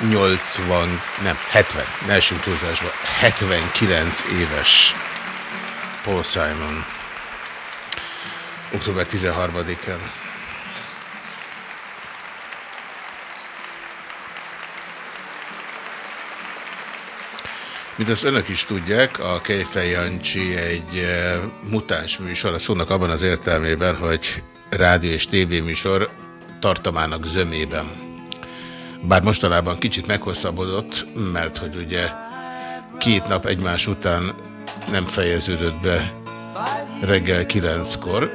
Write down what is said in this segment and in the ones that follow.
80, nem, 70, ne esünk túlzásba, 79 éves Paul Simon. Október 13-án. Mint azt önök is tudják, a Kejfej Jancsi egy eh, mutáns műsor, a szónak abban az értelmében, hogy rádió és tévéműsor tartomának zömében. Bár mostanában kicsit meghosszabbodott, mert hogy ugye két nap egymás után nem fejeződött be reggel kilenckor,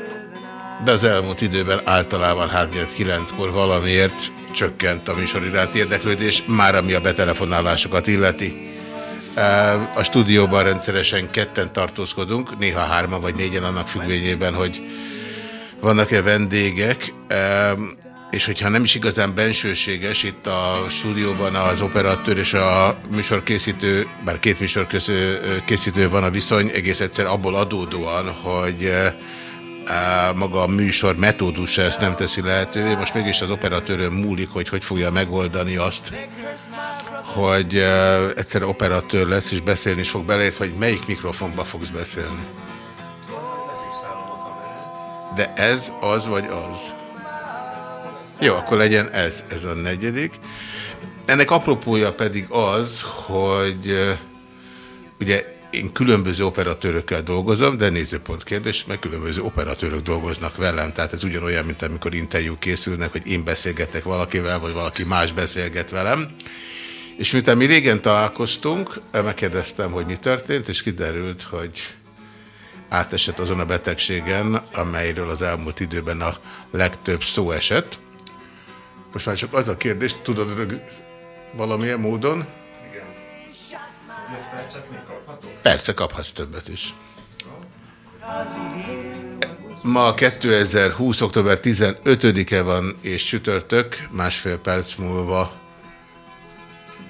de az elmúlt időben általában 39-kor valamiért csökkent a műsor iránt érdeklődés, már ami a betelefonálásokat illeti. A stúdióban rendszeresen ketten tartózkodunk, néha hárma vagy négyen annak függvényében, hogy vannak-e vendégek, és hogyha nem is igazán bensőséges, itt a stúdióban az operatőr és a műsorkészítő, bár két műsor közül készítő van a viszony, egész egyszer abból adódóan, hogy maga a műsor metódusa ezt nem teszi lehetővé. Most mégis az operatőrön múlik, hogy hogy fogja megoldani azt, hogy egyszer operatőr lesz, és beszélni is fog belét, vagy melyik mikrofonba fogsz beszélni. De ez az, vagy az? Jó, akkor legyen ez, ez a negyedik. Ennek apropója pedig az, hogy ugye én különböző operatőrökkel dolgozom, de nézőpont kérdés, mert különböző operatőrök dolgoznak velem, tehát ez ugyanolyan, mint amikor interjú készülnek, hogy én beszélgetek valakivel, vagy valaki más beszélget velem. És miután mi régen találkoztunk, megkérdeztem, hogy mi történt, és kiderült, hogy átesett azon a betegségen, amelyről az elmúlt időben a legtöbb szó esett. Most már csak az a kérdés, tudod rög... valamilyen módon? Igen. Persze, kaphatsz többet is. Ma 2020. október 15-e van, és csütörtök, másfél perc múlva.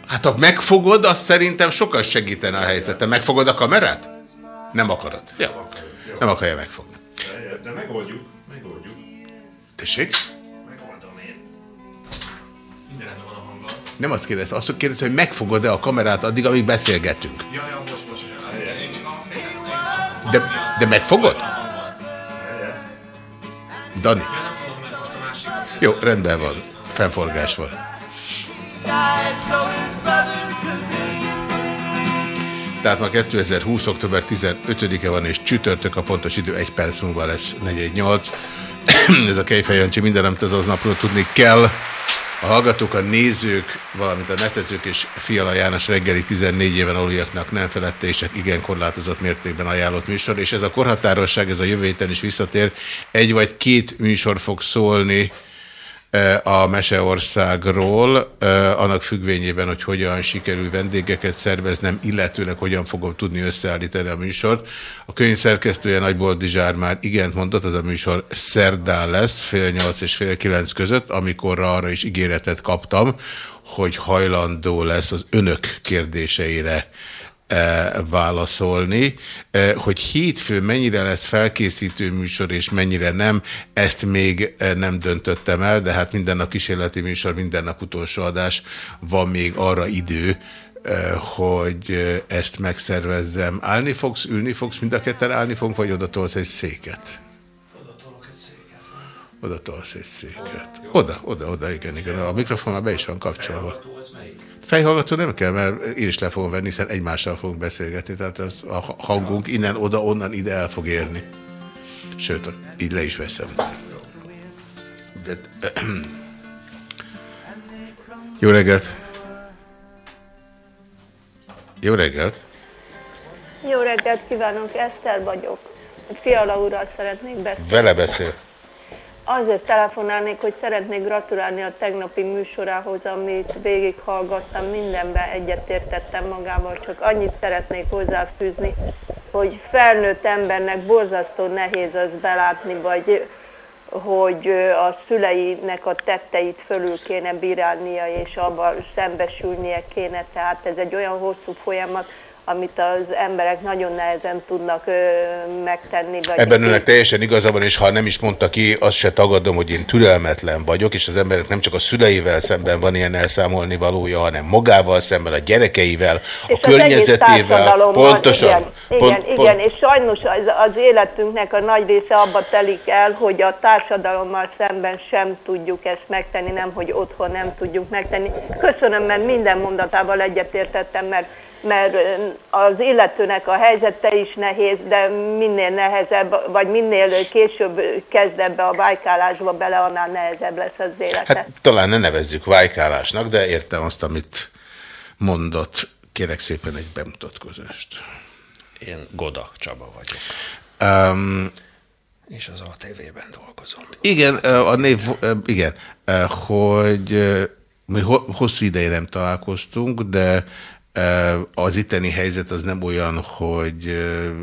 Hát ha megfogod, az szerintem sokkal segítene a helyzeten. Megfogod a kamerát? Nem akarod. Ja. Nem akarja megfogni. De megoldjuk, megoldjuk. Tessék? Nem azt kérdezte, azt kérdezte, hogy megfogod-e a kamerát addig, amíg beszélgetünk. De, de megfogod? Dani. Ja, nem tudom, mert most a másik. Jó, rendben van. Felforgás van. Tehát ma 2020. október 15-e van, és csütörtök a pontos idő, egy perc múlva lesz 418. Ez a Kejfej Jancsi minden, amit az aznapról tudni kell. A hallgatók, a nézők, valamint a netezők és Fiala János reggeli 14 éven aluliaknak nem felette, és igen korlátozott mértékben ajánlott műsor, és ez a korhatárosság, ez a jövő héten is visszatér. Egy vagy két műsor fog szólni a Meseországról, annak függvényében, hogy hogyan sikerül vendégeket szerveznem, illetőleg hogyan fogom tudni összeállítani a műsort. A könyv szerkesztője Nagy Boldizsár már igent mondott, az a műsor szerdán lesz, fél nyolc és fél kilenc között, amikor arra is ígéretet kaptam, hogy hajlandó lesz az önök kérdéseire válaszolni. Hogy hétfő mennyire lesz felkészítő műsor és mennyire nem, ezt még nem döntöttem el, de hát minden nap kísérleti műsor, minden nap utolsó adás, van még arra idő, hogy ezt megszervezzem. Állni fogsz, ülni fogsz, mind a ketten állni fogunk, vagy oda tolsz egy széket? Oda tolsz egy széket. Oda, oda, oda, igen, igen. A mikrofon már be is van kapcsolva. Fejhallgató nem kell, mert én is le fogom venni, hiszen egymással fogunk beszélgetni, tehát az, a hangunk innen oda, onnan ide el fog érni. Sőt, így le is veszem. De... Jó reggelt! Jó reggelt! Jó reggelt kívánok, Eszter vagyok. Fiala úrral szeretnék beszélni. Vele beszél. Azért telefonálnék, hogy szeretnék gratulálni a tegnapi műsorához, amit végighallgattam, mindenben egyetértettem magával, csak annyit szeretnék hozzáfűzni, hogy felnőtt embernek borzasztó nehéz az belátni, vagy hogy a szüleinek a tetteit fölül kéne bírálnia, és abban szembesülnie kéne. Tehát ez egy olyan hosszú folyamat, amit az emberek nagyon nehezen tudnak ö, megtenni. Vagy Ebben önnek teljesen igaza van, és ha nem is mondta ki, azt se tagadom, hogy én türelmetlen vagyok, és az emberek nem csak a szüleivel szemben van ilyen elszámolni valója, hanem magával szemben, a gyerekeivel, és a környezetével. Pontosan. Igen, pont, igen, pont, igen, és sajnos az, az életünknek a nagy része abba telik el, hogy a társadalommal szemben sem tudjuk ezt megtenni, nem, hogy otthon nem tudjuk megtenni. Köszönöm, mert minden mondatával egyetértettem, mert mert az illetőnek a helyzete is nehéz, de minél nehezebb, vagy minél később kezd ebbe a vájkálásba bele, annál nehezebb lesz az élete. Hát talán ne nevezzük vájkálásnak, de értem azt, amit mondott. Kérek szépen egy bemutatkozást. Én Goda Csaba vagyok. Um, és az ATV-ben dolgozom. Igen, a név, igen, hogy mi hosszú ideje nem találkoztunk, de az itteni helyzet az nem olyan, hogy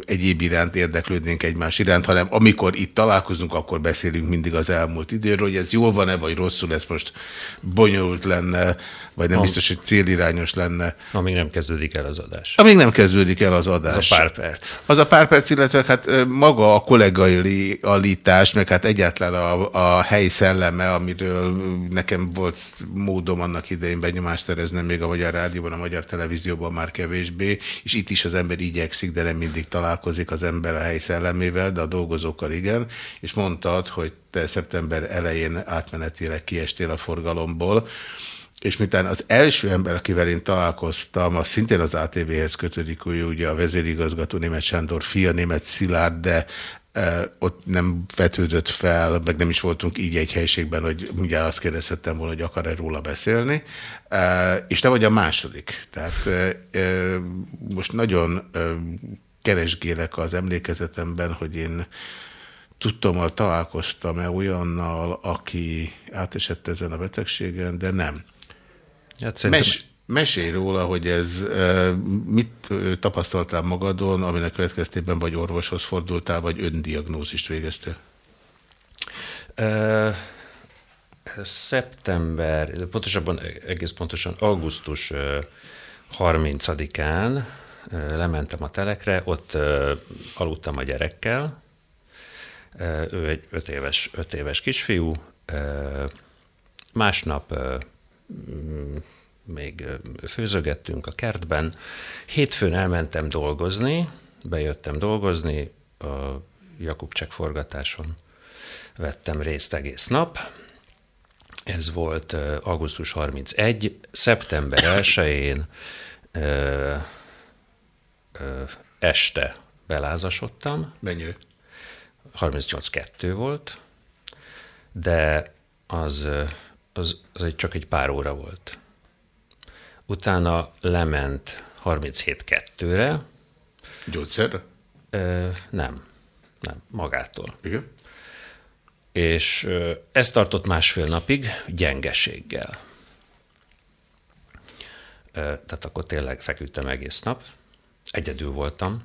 egyéb iránt érdeklődnénk egymás iránt, hanem amikor itt találkozunk, akkor beszélünk mindig az elmúlt időről, hogy ez jól van-e, vagy rosszul, ez most bonyolult lenne, vagy nem biztos, hogy célirányos lenne. Amíg nem kezdődik el az adás. Amíg nem kezdődik el az adás. Az a pár perc. Az a pár perc, illetve hát maga a kollégai alítás, meg hát egyáltalán a, a hely szelleme, amiről nekem volt módom annak idején benyomást szerezni még a Magyar Rádióban, a Magyar Televízióban már kevésbé, és itt is az ember igyekszik, de nem mindig találkozik az ember a hely szellemével, de a dolgozókkal igen, és mondtad, hogy te szeptember elején átmenetileg kiestél a forgalomból, és miután az első ember, akivel én találkoztam, az szintén az ATV-hez kötődik, hogy ugye a vezérigazgató német Sándor fia, német Szilárd, de e, ott nem vetődött fel, meg nem is voltunk így egy helységben, hogy mindjárt azt kérdezhettem volna, hogy akar-e róla beszélni. E, és te vagy a második. Tehát e, most nagyon keresgélek az emlékezetemben, hogy én tudtommal találkoztam-e olyannal, aki átesett ezen a betegségen, de nem. Hát szerintem... Mes, mesélj róla, hogy ez mit tapasztaltál magadon, aminek következtében vagy orvoshoz fordultál, vagy öndiagnózist végeztél? Uh, szeptember, pontosabban egész pontosan augusztus 30-án lementem a telekre, ott aludtam a gyerekkel, ő egy öt éves, öt éves kisfiú, másnap még főzögettünk a kertben. Hétfőn elmentem dolgozni, bejöttem dolgozni, a Jakubcsek forgatáson vettem részt egész nap. Ez volt augusztus 31, szeptember 1-én este belázasodtam. Mennyire? 38-2 volt, de az az, az egy, csak egy pár óra volt. Utána lement 37-2-re. Gyógyszerre? Ö, nem, nem, magától. Igen? És ö, ez tartott másfél napig gyengeséggel. Ö, tehát akkor tényleg feküdtem egész nap. Egyedül voltam.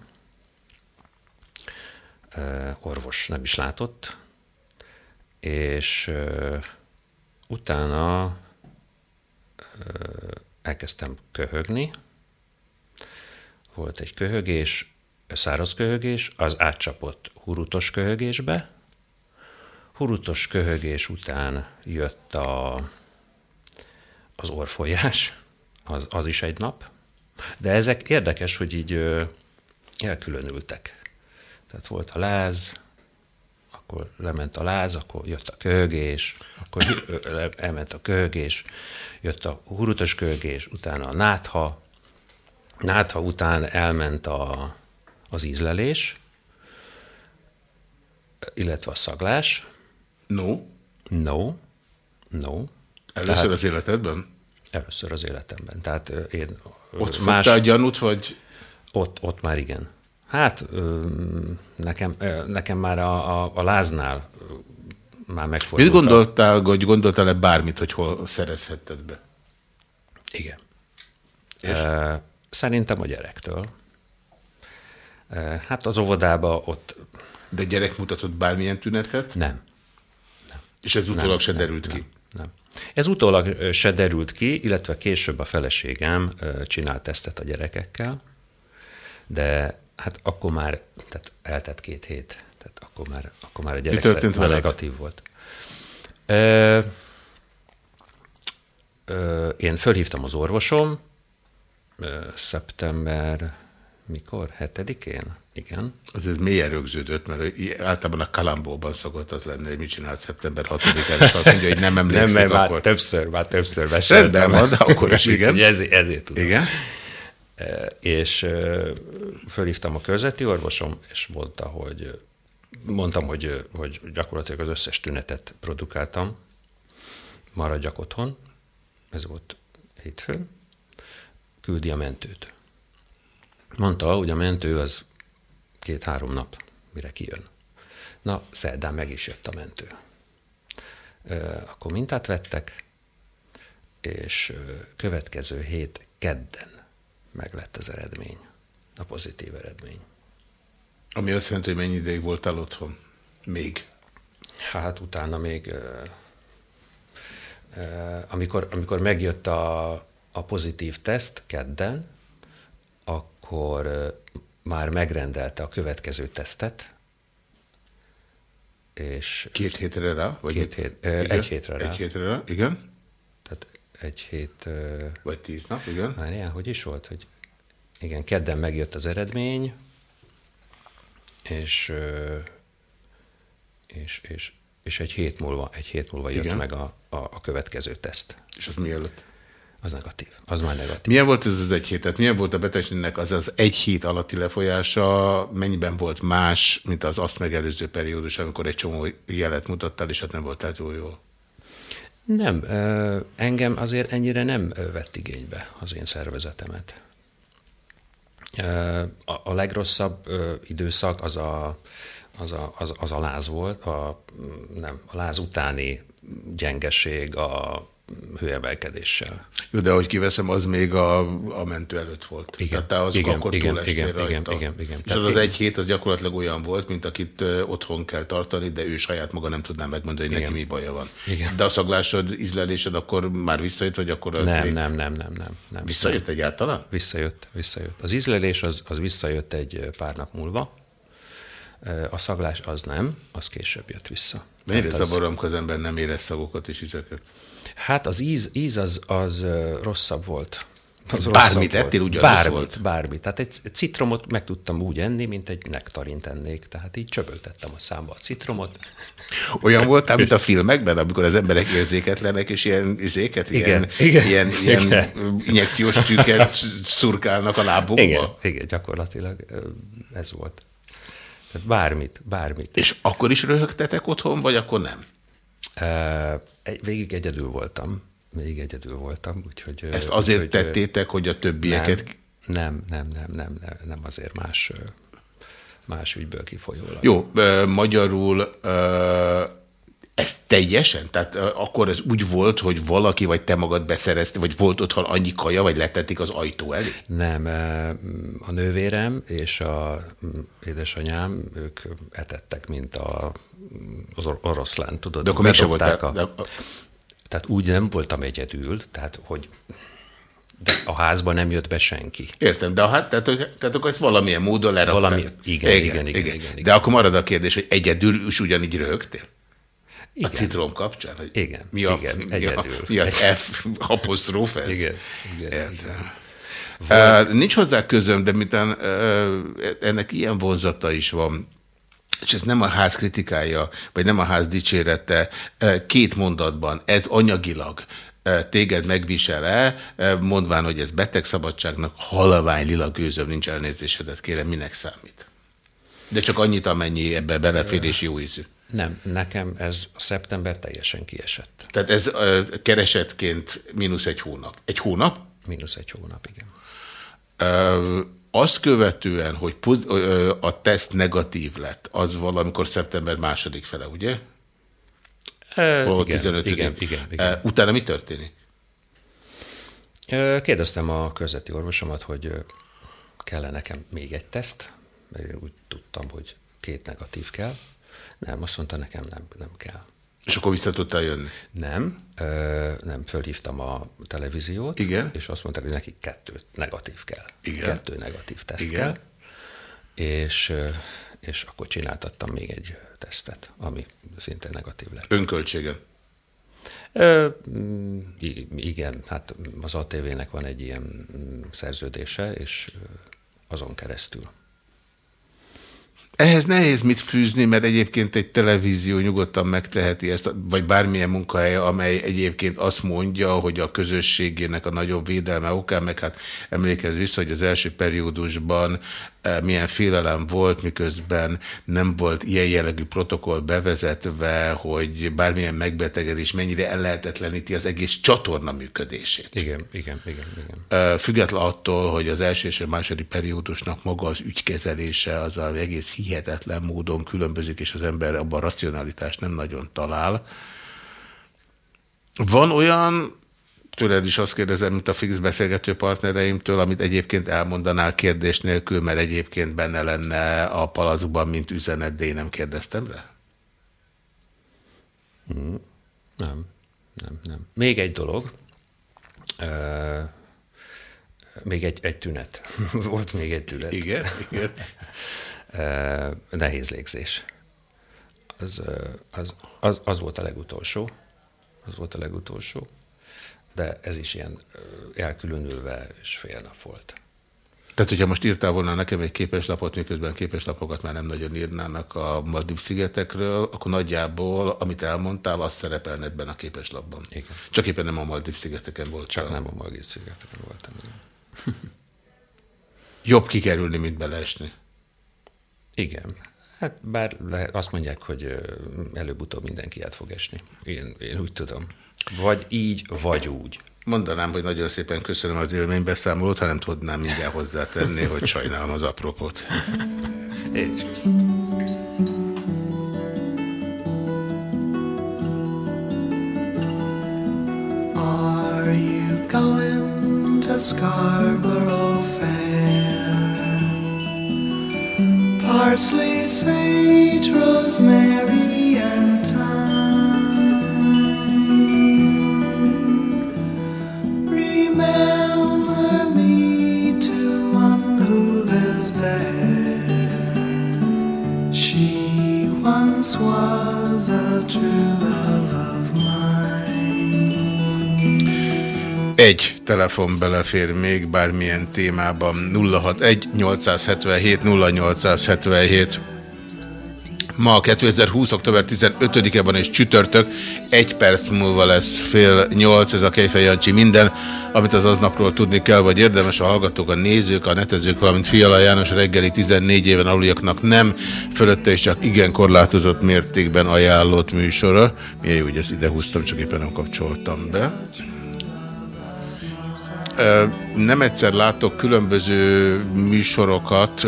Ö, orvos nem is látott. És ö, Utána elkezdtem köhögni, volt egy köhögés, száraz köhögés, az átcsapott hurutos köhögésbe. Hurutos köhögés után jött a, az orfolyás, az, az is egy nap. De ezek érdekes, hogy így elkülönültek. Tehát volt a láz, akkor lement a láz, akkor jött a kölgés, akkor elment a kölgés, jött a hurutos kölgés, utána a nátha, nátha után elment a, az ízlelés, illetve a szaglás. No. No. No. Először Tehát- az életedben? Először az életemben. Tehát én Ott fogtál gyanút, vagy? Ott, ott már igen. Hát nekem, nekem már a, a, a láznál már megfordult. Mit gondoltál, hogy gondoltál-e bármit, hogy hol szerezhetted be? Igen. Ö, Szerintem a gyerektől. Hát az óvodába ott De gyerek mutatott bármilyen tünetet? nem. És ez utólag se derült ki? Nem. Ez utólag se derült ki, illetve később a feleségem csinált tesztet a gyerekekkel, de hát akkor már, tehát eltett két hét, tehát akkor már, akkor már a gyerek történt már negatív volt. Ö, ö, én fölhívtam az orvosom, ö, szeptember, mikor? Hetedikén? Igen. Az ez mélyen rögződött, mert általában a kalambóban szokott az lenni, hogy mit csinál szeptember 6-án, és azt mondja, hogy nem emlékszik, Nem, mert már akkor... többször, már többször meséltem. Rendben van, de akkor is igen. Ezért, ezért tudom. Igen? E, És ö, fölhívtam a körzeti orvosom, és mondta, hogy mondtam, hogy, hogy gyakorlatilag az összes tünetet produkáltam, maradjak otthon, ez volt hétfőn, küldi a mentőt. Mondta, hogy a mentő az két-három nap, mire kijön. Na, szerdán meg is jött a mentő. Ö, Akkor mintát vettek, és következő hét kedden meg lett az eredmény, a pozitív eredmény. Ami azt jelenti, hogy mennyi ideig voltál otthon? Még. Hát utána még, amikor, amikor megjött a, a pozitív teszt kedden, akkor már megrendelte a következő tesztet, és Két hétre rá? Vagy két hét, Igen? egy hétre rá. Egy hétre rá, igen. Egy hét... Vagy tíz nap, igen. Várjál, hogy is volt? Hogy igen, kedden megjött az eredmény, és, és, és, és egy hét múlva, egy hét múlva jött Igen. meg a, a, a következő teszt. És az mielőtt? Az negatív. Az már negatív. Milyen volt ez az egy hét? Tehát milyen volt a betegségnek az az egy hét alatti lefolyása? Mennyiben volt más, mint az azt megelőző periódus, amikor egy csomó jelet mutattál, és hát nem voltál túl jól? Nem, engem azért ennyire nem vett igénybe az én szervezetemet. A, legrosszabb időszak az a, az, a, az, az a láz volt, a, nem, a láz utáni gyengeség a hőemelkedéssel. Jó, de ahogy kiveszem, az még a, a mentő előtt volt. Igen, Tehát te az igen, akkor igen, igen, rajta. igen, igen, igen. És az, az egy hét az gyakorlatilag olyan volt, mint akit otthon kell tartani, de ő saját maga nem tudná megmondani, hogy neki Igen. mi baja van. Igen. De a szaglásod, ízlelésed akkor már visszajött, vagy akkor az Nem, még- nem, nem, nem, nem, nem. Visszajött nem. egyáltalán? Visszajött, visszajött. Az ízlelés az, az visszajött egy pár nap múlva, a szaglás az nem, az később jött vissza. Mennyire Tehát az- zavar, amikor az ember nem érez szagokat és ízeket? Hát az íz, íz az, az rosszabb volt. Az Bármit rosszabb ettél, volt. ugyanaz bármit, volt? Bármit. Tehát egy citromot meg tudtam úgy enni, mint egy nektarint ennék. Tehát így csöböltettem a számba a citromot. Olyan voltál, mint a filmekben, amikor az emberek érzéketlenek, és ilyen izéket, Igen, ilyen, igen, ilyen, ilyen igen. injekciós tűket szurkálnak a lábukba. Igen, igen, gyakorlatilag ez volt. Tehát bármit, bármit. És akkor is röhögtetek otthon, vagy akkor nem? Végig egyedül voltam. Végig egyedül voltam, úgyhogy... Ezt azért úgyhogy, ö, tettétek, hogy a többieket... Nem, nem, nem, nem, nem, nem azért más, más ügyből kifolyólag. Jó, magyarul ez teljesen? Tehát akkor ez úgy volt, hogy valaki vagy te magad beszerezte, vagy volt otthon annyi kaja, vagy letették az ajtó elé? Nem, a nővérem és a mm, édesanyám, ők etettek, mint a, az or- oroszlán, tudod. De akkor mégsem voltál... A, De, tehát úgy nem voltam egyedül, tehát hogy de a házba nem jött be senki. Értem, de hát, tehát, tehát akkor ezt valamilyen módon leraktál. Valami- igen, igen, igen, igen, igen. De akkor marad a kérdés, hogy egyedül is ugyanígy röhögtél? Igen. A citrom kapcsán? Hogy Igen, Mi, a, igen, mi, a, egyedül. mi az F apostróf ez? Igen, igen, Értem. Uh, nincs hozzá közöm, de miután uh, ennek ilyen vonzata is van, és ez nem a ház kritikája, vagy nem a ház dicsérete, két mondatban, ez anyagilag téged megvisel-e, mondván, hogy ez betegszabadságnak halvány lila gőzöm, nincs elnézésedet, kérem, minek számít? De csak annyit, amennyi ebbe belefér és jó ízű. Nem, nekem ez szeptember teljesen kiesett. Tehát ez keresetként mínusz egy hónap. Egy hónap? Mínusz egy hónap, igen. Ö, azt követően, hogy a teszt negatív lett, az valamikor szeptember második fele, ugye? Ö, Valahol igen, 15 igen, igen, igen. Utána mi történik? Kérdeztem a közveti orvosomat, hogy ö, kell-e nekem még egy teszt, mert úgy tudtam, hogy két negatív kell. Nem, azt mondta nekem nem, nem kell. És akkor vissza tudtál jönni? Nem, ö, nem, fölhívtam a televíziót, Igen. és azt mondták, hogy neki kettő negatív kell. Igen. Kettő negatív teszt Igen. kell. És, és akkor csináltattam még egy tesztet, ami szintén negatív lett. Önköltségen. Ö, mm, igen, hát az ATV-nek van egy ilyen mm, szerződése, és azon keresztül. Ehhez nehéz mit fűzni, mert egyébként egy televízió nyugodtan megteheti ezt, vagy bármilyen munkahely, amely egyébként azt mondja, hogy a közösségének a nagyobb védelme okán, meg hát emlékezz vissza, hogy az első periódusban milyen félelem volt, miközben nem volt ilyen jellegű protokoll bevezetve, hogy bármilyen megbetegedés mennyire ellehetetleníti az egész csatorna működését. Igen, igen, igen, igen. Ö, Független attól, hogy az első és a második periódusnak maga az ügykezelése az valami egész hihetetlen módon különbözik, és az ember abban a racionalitást nem nagyon talál. Van olyan, tőled is azt kérdezem, mint a fix beszélgető partnereimtől, amit egyébként elmondanál kérdés nélkül, mert egyébként benne lenne a palacban, mint üzenet, de én nem kérdeztem rá? Nem, nem, nem. Még egy dolog. Még egy, egy tünet. Volt még egy tünet. Igen, igen. Nehéz légzés. Az, az, az, az volt a legutolsó. Az volt a legutolsó. De ez is ilyen elkülönülve és fél nap volt. Tehát, hogyha most írtál volna nekem egy képeslapot, miközben képeslapokat már nem nagyon írnának a Maldiv szigetekről, akkor nagyjából, amit elmondtál, az szerepelne ebben a képeslapban. Igen. Csak éppen nem a Maldiv szigeteken volt. Csak nem a Margit szigeteken voltam. Jobb kikerülni, mint beleesni. Igen. Hát bár le, azt mondják, hogy előbb-utóbb mindenki át fog esni. Én, én úgy tudom. Vagy így, vagy úgy. Mondanám, hogy nagyon szépen köszönöm az élménybeszámolót, ha nem tudnám mindjárt hozzátenni, hogy sajnálom az apropót. Én is köszönöm. Are you going to Scarborough Fair? Parsley, sage, rosemary, Egy telefon belefér még bármilyen témában 061 877 0877. Ma 2020. október 15-e van és csütörtök, egy perc múlva lesz fél nyolc, ez a Kejfej Jancsi minden, amit az aznapról tudni kell, vagy érdemes a hallgatók, a nézők, a netezők, valamint Fiala János reggeli 14 éven aluliaknak nem, fölötte is csak igen korlátozott mértékben ajánlott műsora. Milyen jó, hogy ezt ide húztam, csak éppen nem kapcsoltam be. Nem egyszer látok különböző műsorokat,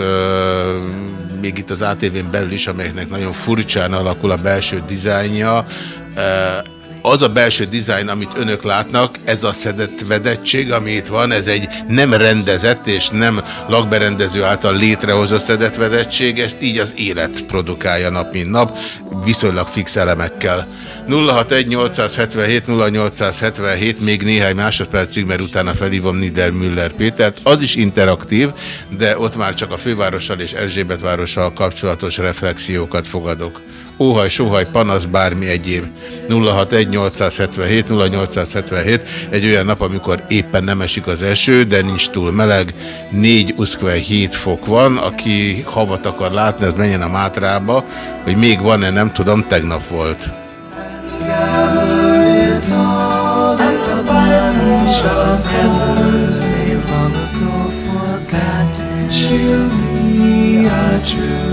még itt az ATV-n belül is, amelyeknek nagyon furcsán alakul a belső dizájnja. Az a belső dizájn, amit önök látnak, ez a szedett vedettség, ami itt van, ez egy nem rendezett és nem lakberendező által létrehozott szedett vedettség, ezt így az élet produkálja nap mint nap, viszonylag fix elemekkel. 061 0877 még néhány másodpercig, mert utána felhívom Nieder Müller Pétert. Az is interaktív, de ott már csak a fővárossal és Erzsébetvárossal kapcsolatos reflexiókat fogadok. Óhaj, sóhaj, panasz, bármi egyéb. 061 877 0877 egy olyan nap, amikor éppen nem esik az eső, de nincs túl meleg, 4 uszkve 7 fok van, aki havat akar látni, az menjen a Mátrába, hogy még van-e, nem tudom, tegnap volt. True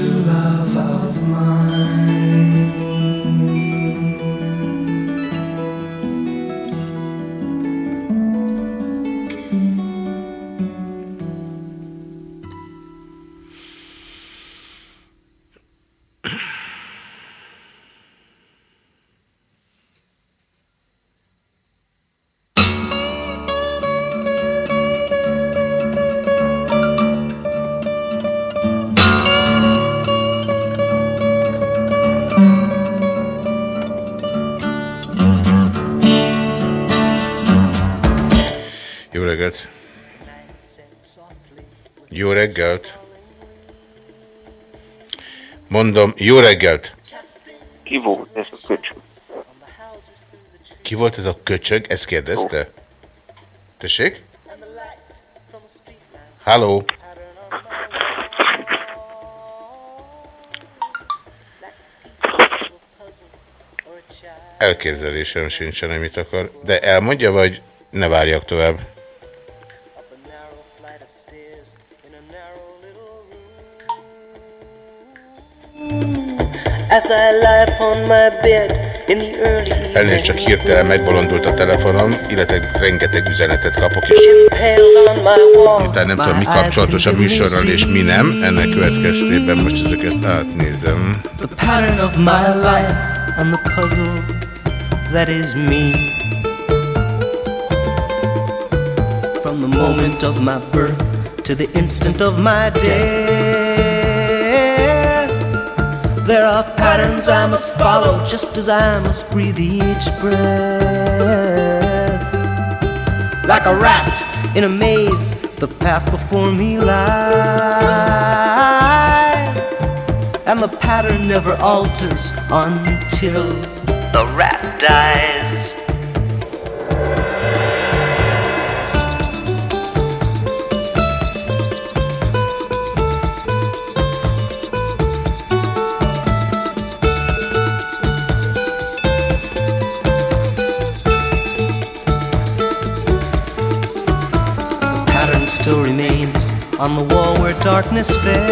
Mondom, jó reggelt! Ki volt ez a köcsög? Ki volt ez a köcsög? Ezt kérdezte? Tessék? Halló? Elképzelésem sincsen, amit akar. De elmondja, vagy ne várjak tovább? Elnézést, csak hirtelen megbolondult a telefonom, illetve rengeteg üzenetet kapok, és wall. miután nem tudom, mi kapcsolatos a műsorral, és mi nem, ennek következtében most ezeket átnézem. The pattern of my life and the puzzle that is me. From the moment of my birth to the instant of my death. There are patterns I must follow just as I must breathe each breath. Like a rat in a maze, the path before me lies. And the pattern never alters until the rat dies. On the wall where darkness fell.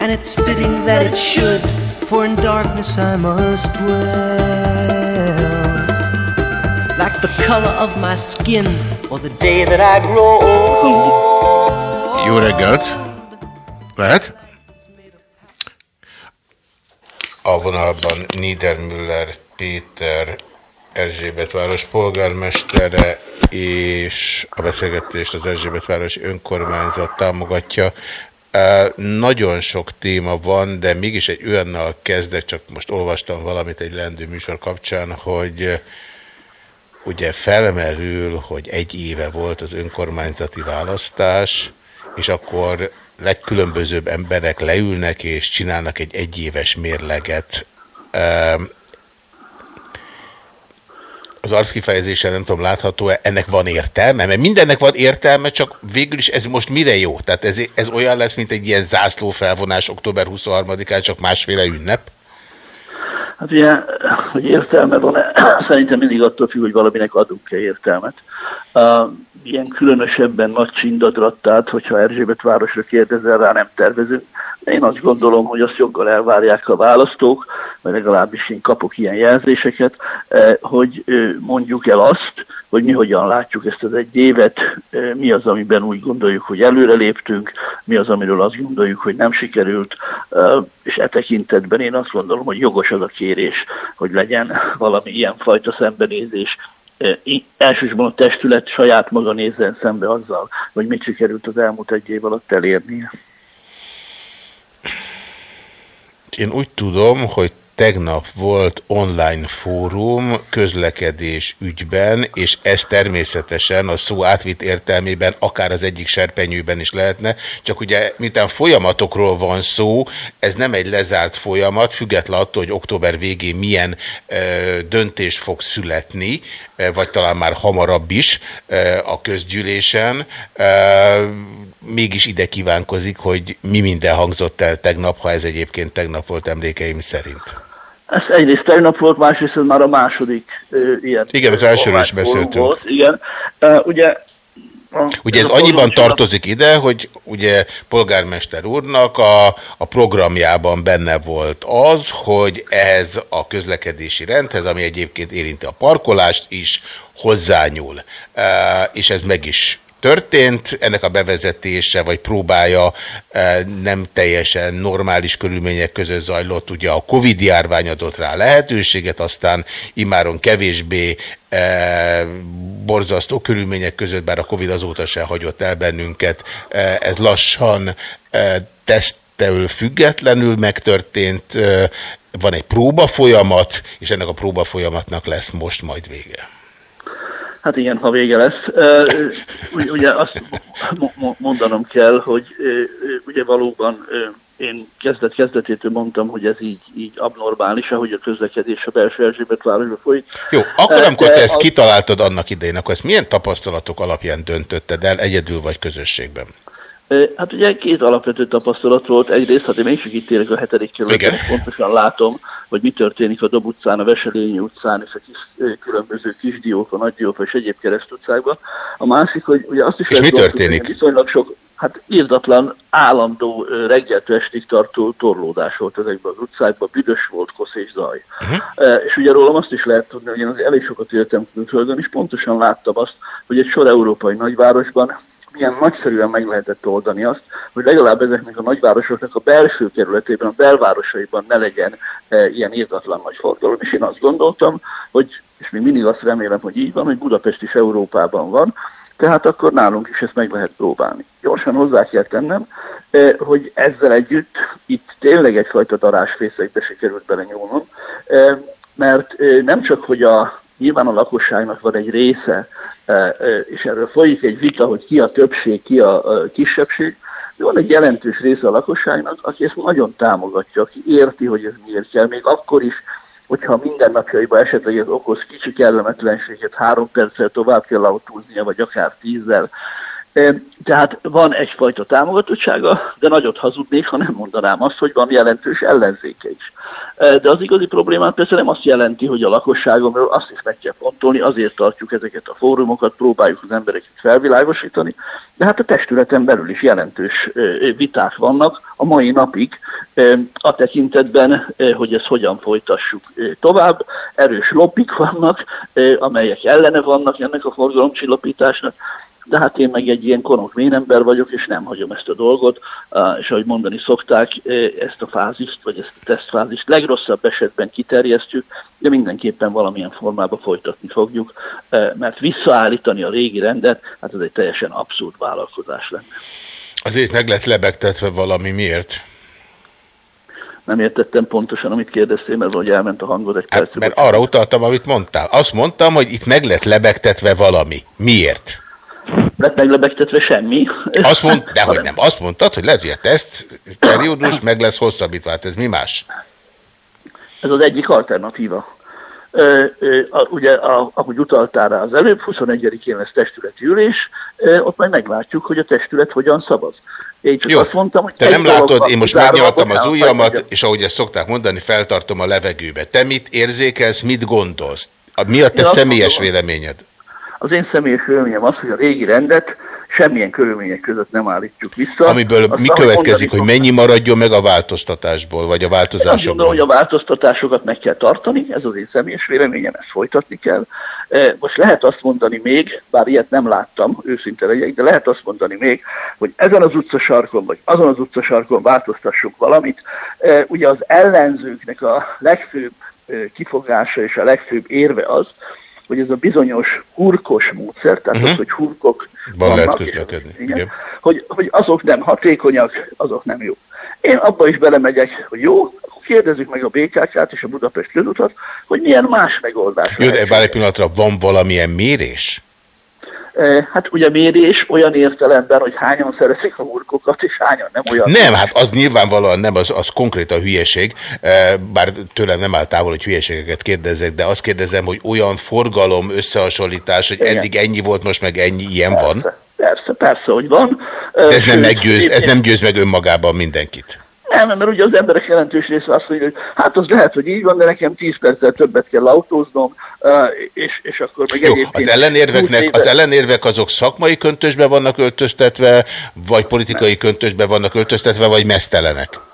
And it's fitting that it should, for in darkness I must dwell. Like the color of my skin, or the day that I grow old. Jó reggelt! Lehet? A vonalban Niedermüller Péter Erzsébetváros polgármestere és a beszélgetést az Erzsébetvárosi önkormányzat támogatja. Nagyon sok téma van, de mégis egy olyannal kezdek, csak most olvastam valamit egy lendő műsor kapcsán, hogy ugye felmerül, hogy egy éve volt az önkormányzati választás, és akkor legkülönbözőbb emberek leülnek és csinálnak egy egyéves mérleget. Az arckifejezéssel nem tudom, látható-e, ennek van értelme? Mert mindennek van értelme, csak végül is ez most mire jó? Tehát ez, ez olyan lesz, mint egy ilyen zászlófelvonás október 23-án, csak másféle ünnep? Hát ugye, hogy értelme van, szerintem mindig attól függ, hogy valaminek adunk-e értelmet. Uh, ilyen különösebben nagy csindadrattát, hogyha Erzsébet városra kérdezel rá, nem tervezünk. Én azt gondolom, hogy azt joggal elvárják a választók, vagy legalábbis én kapok ilyen jelzéseket, eh, hogy eh, mondjuk el azt, hogy mi hogyan látjuk ezt az egy évet, eh, mi az, amiben úgy gondoljuk, hogy előre léptünk, mi az, amiről azt gondoljuk, hogy nem sikerült, és e tekintetben én azt gondolom, hogy jogos az a kérés, hogy legyen valami ilyen fajta szembenézés, elsősorban a testület saját maga nézzen szembe azzal, hogy mit sikerült az elmúlt egy év alatt elérnie. Én úgy tudom, hogy tegnap volt online fórum közlekedés ügyben, és ez természetesen a szó átvitt értelmében akár az egyik serpenyőben is lehetne, csak ugye miután folyamatokról van szó, ez nem egy lezárt folyamat, független attól, hogy október végén milyen ö, döntés fog születni, vagy talán már hamarabb is a közgyűlésen. Mégis ide kívánkozik, hogy mi minden hangzott el tegnap, ha ez egyébként tegnap volt emlékeim szerint. Ez egyrészt tegnap volt, másrészt ez már a második uh, ilyen. Igen, az elsőről is beszéltünk. Volt, igen. Uh, ugye Ugye ez annyiban tartozik ide, hogy ugye polgármester úrnak a, a programjában benne volt az, hogy ez a közlekedési rendhez, ami egyébként érinti a parkolást is, hozzányúl. És ez meg is történt, ennek a bevezetése vagy próbája e, nem teljesen normális körülmények között zajlott, ugye a Covid járvány adott rá lehetőséget, aztán imáron kevésbé e, borzasztó körülmények között, bár a Covid azóta se hagyott el bennünket, e, ez lassan tesztelől függetlenül megtörtént, van egy próba folyamat, és ennek a próba folyamatnak lesz most majd vége. Hát igen, ha vége lesz. Ugye azt mondanom kell, hogy ugye valóban én kezdet-kezdetétől mondtam, hogy ez így, így abnormális, ahogy a közlekedés a belső Erzsébet városba folyik. Jó, akkor amikor te ezt a... kitaláltad annak idején, akkor ezt milyen tapasztalatok alapján döntötted el, egyedül vagy közösségben? Hát ugye két alapvető tapasztalat volt. Egyrészt, hát én még csak itt élek a hetedik kerületben, pontosan látom, hogy mi történik a Dob utcán, a Veselényi utcán és a kis, különböző kisdiók, a nagydiók és egyéb kereszt utcákban. A másik, hogy ugye azt is és mi történik? Viszonylag sok, hát írdatlan, állandó reggeltől estig tartó torlódás volt ezekben az utcákban, büdös volt, kosz és zaj. Uh-huh. És ugye rólam azt is lehet tudni, hogy én az elég sokat éltem külföldön, és pontosan láttam azt, hogy egy sor európai nagyvárosban milyen nagyszerűen meg lehetett oldani azt, hogy legalább ezeknek a nagyvárosoknak a belső kerületében, a belvárosaiban ne legyen e, ilyen írtatlan nagy forgalom. És én azt gondoltam, hogy, és még mindig azt remélem, hogy így van, hogy Budapest is Európában van, tehát akkor nálunk is ezt meg lehet próbálni. Gyorsan hozzá kell tennem, e, hogy ezzel együtt itt tényleg egyfajta darásfészekbe sikerült bele nyúlnom, e, mert nem csak, hogy a nyilván a lakosságnak van egy része, e, e, és erről folyik egy vita, hogy ki a többség, ki a kisebbség, de van egy jelentős része a lakosságnak, aki ezt nagyon támogatja, aki érti, hogy ez miért kell, még akkor is, hogyha mindennapjaiban esetleg ez okoz kicsi kellemetlenséget, három perccel tovább kell autóznia, vagy akár tízzel, tehát van egyfajta támogatottsága, de nagyot hazudnék, ha nem mondanám azt, hogy van jelentős ellenzéke is. De az igazi problémát persze nem azt jelenti, hogy a lakosságomról azt is meg kell pontolni, azért tartjuk ezeket a fórumokat, próbáljuk az embereket felvilágosítani, de hát a testületen belül is jelentős viták vannak a mai napig a tekintetben, hogy ezt hogyan folytassuk tovább. Erős lobbik vannak, amelyek ellene vannak ennek a forgalomcsillapításnak, de hát én meg egy ilyen konok ember vagyok, és nem hagyom ezt a dolgot, és ahogy mondani szokták, ezt a fázist, vagy ezt a tesztfázist legrosszabb esetben kiterjesztjük, de mindenképpen valamilyen formában folytatni fogjuk, mert visszaállítani a régi rendet, hát ez egy teljesen abszurd vállalkozás lenne. Azért meg lett lebegtetve valami, miért? nem értettem pontosan, amit kérdeztél, mert hogy elment a hangod egy hát, Mert arra utaltam, amit mondtál. Azt mondtam, hogy itt meg lett lebegtetve valami. Miért? Lett meglebegtetve semmi. Azt mond, de hogy nem, azt mondtad, hogy lehet, hogy a teszt periódus meg lesz hosszabbítva. Hát ez mi más? Ez az egyik alternatíva. Ö, ö, ugye, a, ahogy utaltál rá az előbb, 21-én lesz testületi ülés, ö, ott majd meglátjuk, hogy a testület hogyan szavaz. Én csak Jó, azt mondtam, hogy te nem látod, én most megnyaltam az ujjamat, és ahogy ezt szokták mondani, feltartom a levegőbe. Te mit érzékelsz, mit gondolsz? Mi a te én személyes véleményed? Az én személyes véleményem az, hogy a régi rendet semmilyen körülmények között nem állítjuk vissza. Amiből Azt, mi következik, hogy mennyi maradjon meg a változtatásból, vagy a Én azt változásokból? gondolom, hogy a változtatásokat meg kell tartani, ez az én személyes véleményem, ezt folytatni kell. Eh, Most lehet azt mondani még, bár ilyet nem láttam, őszinte legyek, de lehet azt mondani még, hogy ezen az utcasarkon, vagy azon az utcasarkon változtassuk valamit. Eh, Ugye az ellenzőknek a legfőbb eh, kifogása és a legfőbb érve az, hogy ez a bizonyos hurkos módszer, tehát uh-huh. az, hogy hurkok Van lehet vannak, és- közlekedni. igen, Igen. hogy, hogy azok nem hatékonyak, azok nem jók. Én abba is belemegyek, hogy jó, kérdezzük meg a BKK-t és a Budapest közutat, hogy milyen más megoldás Jó, de lehet. várj egy pillanatra, van valamilyen mérés? Eh, Hát ugye mérés olyan értelemben, hogy hányan szeretik a hurkokat, és hányan nem olyan. Nem, hát az nyilvánvalóan nem, az, az konkrétan hülyeség, eh, bár tőlem nem áll távol, hogy hülyeségeket kérdezzek, de azt kérdezem, hogy olyan forgalom összehasonlítás, hogy Igen. eddig ennyi volt, most meg ennyi ilyen van. Persze, persze, hogy van. De ez nem, Sőt, meggyőz, ez nem győz meg önmagában mindenkit. Nem, mert ugye az emberek jelentős része azt mondja, hogy hát az lehet, hogy így van, de nekem 10 perccel többet kell autóznom, és, és akkor meg Jó, az 20 ellenérveknek, éve- az ellenérvek azok szakmai köntösbe vannak öltöztetve, vagy politikai köntösbe vannak öltöztetve, vagy mesztelenek?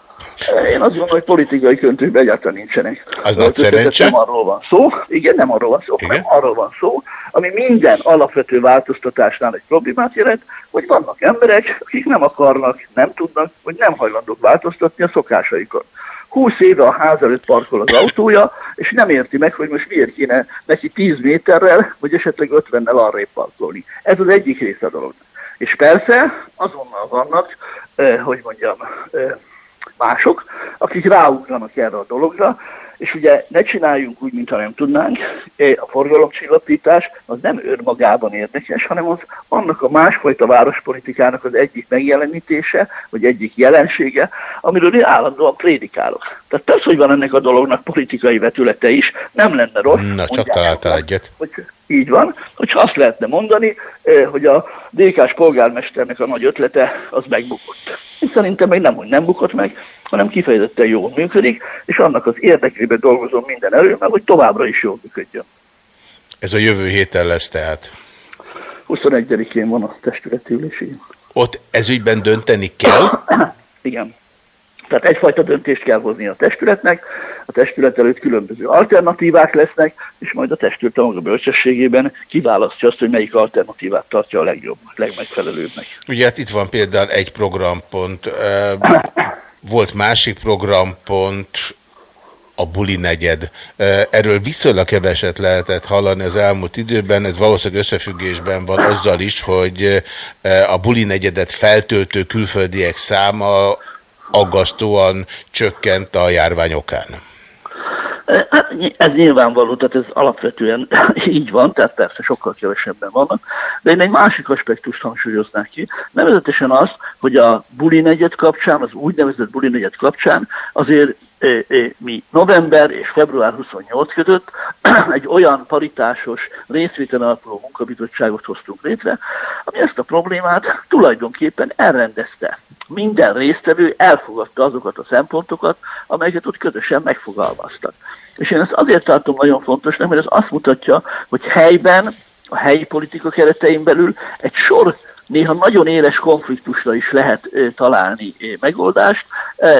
Én azt gondolom, hogy politikai köntösben egyáltalán nincsenek. Az nagy szerencse. Nem arról van szó, igen, nem arról van szó, Igen. hanem arról van szó, ami minden alapvető változtatásnál egy problémát jelent, hogy vannak emberek, akik nem akarnak, nem tudnak, vagy nem hajlandók változtatni a szokásaikon. 20 éve a ház előtt parkol az autója, és nem érti meg, hogy most miért kéne neki 10 méterrel, vagy esetleg 50-nel arrébb parkolni. Ez az egyik része a dolognak. És persze azonnal vannak, eh, hogy mondjam, eh, mások, akik ráugranak erre a dologra, és ugye ne csináljunk úgy, mintha nem tudnánk, a forgalomcsillapítás az nem önmagában érdekes, hanem az annak a másfajta várospolitikának az egyik megjelenítése, vagy egyik jelensége, amiről én állandóan prédikálok. Tehát persze, hogy van ennek a dolognak politikai vetülete is, nem lenne rossz. Na, csak találtál egyet. hogy így van, hogyha azt lehetne mondani, eh, hogy a DK-s polgármesternek a nagy ötlete az megbukott. Én szerintem még nem, hogy nem bukott meg, hanem kifejezetten jól működik, és annak az érdekében dolgozom minden erőmmel, hogy továbbra is jól működjön. Ez a jövő héten lesz tehát. 21-én van a testületi ülésén. Ott ezügyben dönteni kell, Igen. Tehát egyfajta döntést kell hozni a testületnek, a testület előtt különböző alternatívák lesznek, és majd a testület a maga bölcsességében kiválasztja azt, hogy melyik alternatívát tartja a legjobb, legmegfelelőbbnek. Ugye hát itt van például egy programpont, volt másik programpont, a buli negyed. Erről viszonylag keveset lehetett hallani az elmúlt időben, ez valószínűleg összefüggésben van azzal is, hogy a buli negyedet feltöltő külföldiek száma aggasztóan csökkent a járvány okán. Ez nyilvánvaló, tehát ez alapvetően így van, tehát persze sokkal kevesebben vannak, de én egy másik aspektust hangsúlyoznák ki, nevezetesen az, hogy a buli negyed kapcsán, az úgynevezett buli negyed kapcsán azért eh, eh, mi november és február 28 között egy olyan paritásos részvétel alapuló munkabizottságot hoztunk létre, ami ezt a problémát tulajdonképpen elrendezte. Minden résztvevő elfogadta azokat a szempontokat, amelyeket ott közösen megfogalmaztak. És én ezt azért tartom nagyon fontosnak, mert ez azt mutatja, hogy helyben, a helyi politika keretein belül egy sor néha nagyon éles konfliktusra is lehet találni megoldást,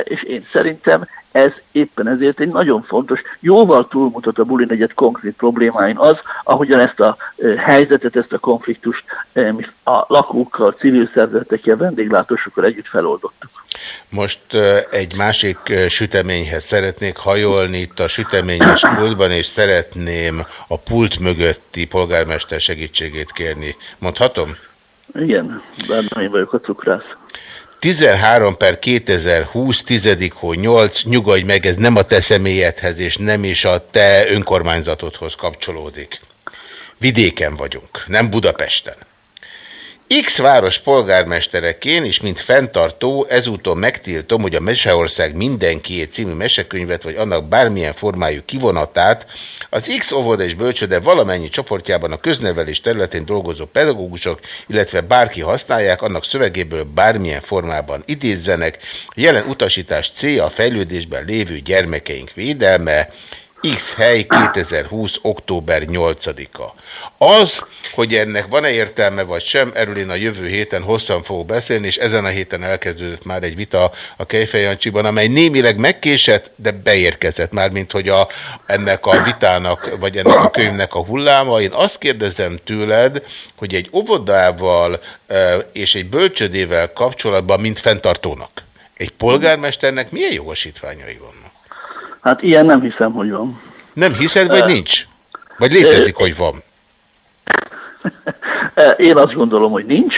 és én szerintem ez éppen ezért egy nagyon fontos, jóval túlmutat a buli negyed konkrét problémáin az, ahogyan ezt a helyzetet, ezt a konfliktust a lakókkal, civil szervezetekkel, vendéglátósokkal együtt feloldottuk. Most egy másik süteményhez szeretnék hajolni itt a süteményes pultban, és szeretném a pult mögötti polgármester segítségét kérni. Mondhatom? Igen, bár nem én vagyok a cukrász. 13 per 2020, 10. hó 8, nyugodj meg, ez nem a te személyedhez, és nem is a te önkormányzatodhoz kapcsolódik. Vidéken vagyunk, nem Budapesten. X város polgármestereként és mint fenntartó ezúton megtiltom, hogy a Meseország mindenkié című mesekönyvet, vagy annak bármilyen formájú kivonatát az X óvoda és bölcsöde valamennyi csoportjában a köznevelés területén dolgozó pedagógusok, illetve bárki használják, annak szövegéből bármilyen formában idézzenek. Jelen utasítás célja a fejlődésben lévő gyermekeink védelme, X hely 2020. október 8-a. Az, hogy ennek van-e értelme vagy sem, erről én a jövő héten hosszan fogok beszélni, és ezen a héten elkezdődött már egy vita a Kejfejancsiban, amely némileg megkésett, de beérkezett már, mint hogy a, ennek a vitának, vagy ennek a könyvnek a hulláma. Én azt kérdezem tőled, hogy egy óvodával és egy bölcsödével kapcsolatban, mint fenntartónak, egy polgármesternek milyen jogosítványai vannak? Hát ilyen nem hiszem, hogy van. Nem hiszed, vagy nincs? Vagy létezik, hogy van? Én azt gondolom, hogy nincs,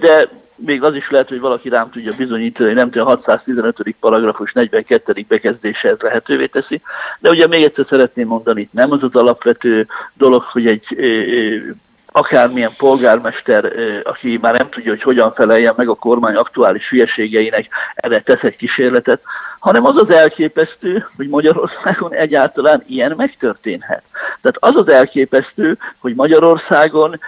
de még az is lehet, hogy valaki rám tudja bizonyítani, hogy nem tudom, a 615. paragrafus 42. bekezdése ez lehetővé teszi. De ugye még egyszer szeretném mondani, itt nem az az alapvető dolog, hogy egy akármilyen polgármester, aki már nem tudja, hogy hogyan feleljen meg a kormány aktuális hülyeségeinek, erre tesz egy kísérletet, hanem az az elképesztő, hogy Magyarországon egyáltalán ilyen megtörténhet. Tehát az az elképesztő, hogy Magyarországon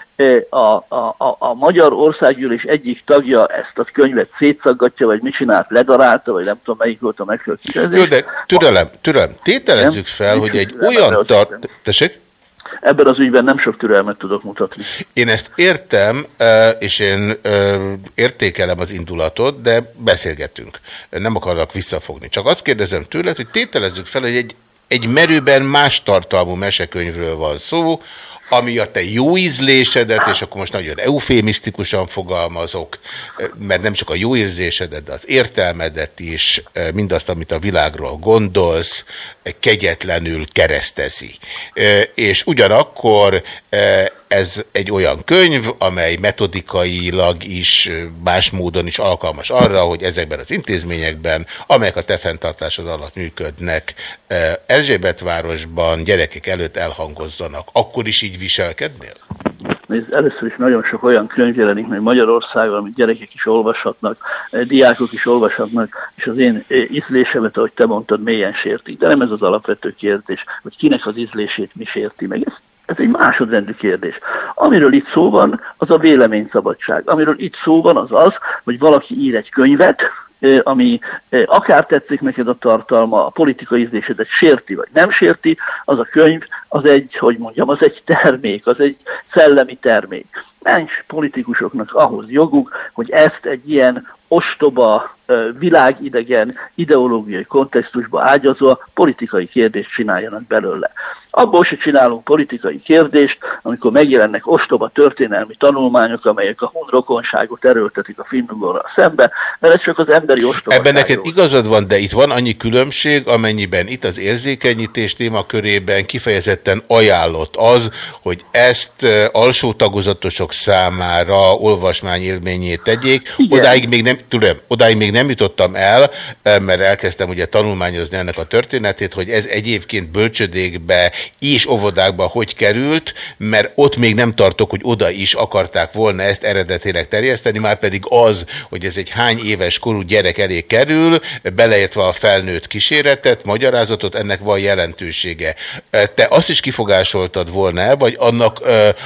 a, a, a, a Magyar Országgyűlés egyik tagja ezt a könyvet szétszaggatja, vagy mit csinált, ledarálta, vagy nem tudom, melyik volt a megfelelő Jó, de türelem, türelem, tételezzük fel, hogy egy olyan tart... Tessék? Ebben az ügyben nem sok türelmet tudok mutatni. Én ezt értem, és én értékelem az indulatot, de beszélgetünk. Nem akarok visszafogni. Csak azt kérdezem tőled, hogy tételezzük fel, hogy egy, egy merőben más tartalmú mesekönyvről van szó, ami a te jó ízlésedet, és akkor most nagyon eufémisztikusan fogalmazok, mert nem csak a jó érzésedet, de az értelmedet is, mindazt, amit a világról gondolsz, kegyetlenül keresztezi. És ugyanakkor ez egy olyan könyv, amely metodikailag is, más módon is alkalmas arra, hogy ezekben az intézményekben, amelyek a te fenntartásod alatt működnek, Erzsébetvárosban gyerekek előtt elhangozzanak. Akkor is így viselkednél? Nézd, először is nagyon sok olyan könyv jelenik meg Magyarországon, amit gyerekek is olvashatnak, diákok is olvashatnak, és az én ízlésemet, ahogy te mondtad, mélyen sértik. De nem ez az alapvető kérdés, hogy kinek az ízlését mi sérti meg. Ez ez egy másodrendű kérdés. Amiről itt szó van, az a véleményszabadság. Amiről itt szó van, az az, hogy valaki ír egy könyvet, ami akár tetszik neked a tartalma, a politikai ízlésedet sérti vagy nem sérti, az a könyv, az egy, hogy mondjam, az egy termék, az egy szellemi termék. Nincs politikusoknak ahhoz joguk, hogy ezt egy ilyen ostoba, világidegen, ideológiai kontextusba ágyazva politikai kérdést csináljanak belőle. Abból se csinálunk politikai kérdést, amikor megjelennek ostoba történelmi tanulmányok, amelyek a hun rokonságot erőltetik a finnugorral szembe, mert ez csak az emberi ostoba. Ebben neked igazad van, de itt van annyi különbség, amennyiben itt az érzékenyítés témakörében kifejezetten ajánlott az, hogy ezt alsó tagozatosok számára olvasmány élményét tegyék. Igen. Odáig még nem, tudom, odáig még nem jutottam el, mert elkezdtem ugye tanulmányozni ennek a történetét, hogy ez egyébként bölcsödékbe és óvodákba hogy került, mert ott még nem tartok, hogy oda is akarták volna ezt eredetileg terjeszteni, már pedig az, hogy ez egy hány éves korú gyerek elé kerül, beleértve a felnőtt kíséretet, magyarázatot, ennek van jelentősége. Te azt is kifogásoltad volna, vagy, annak,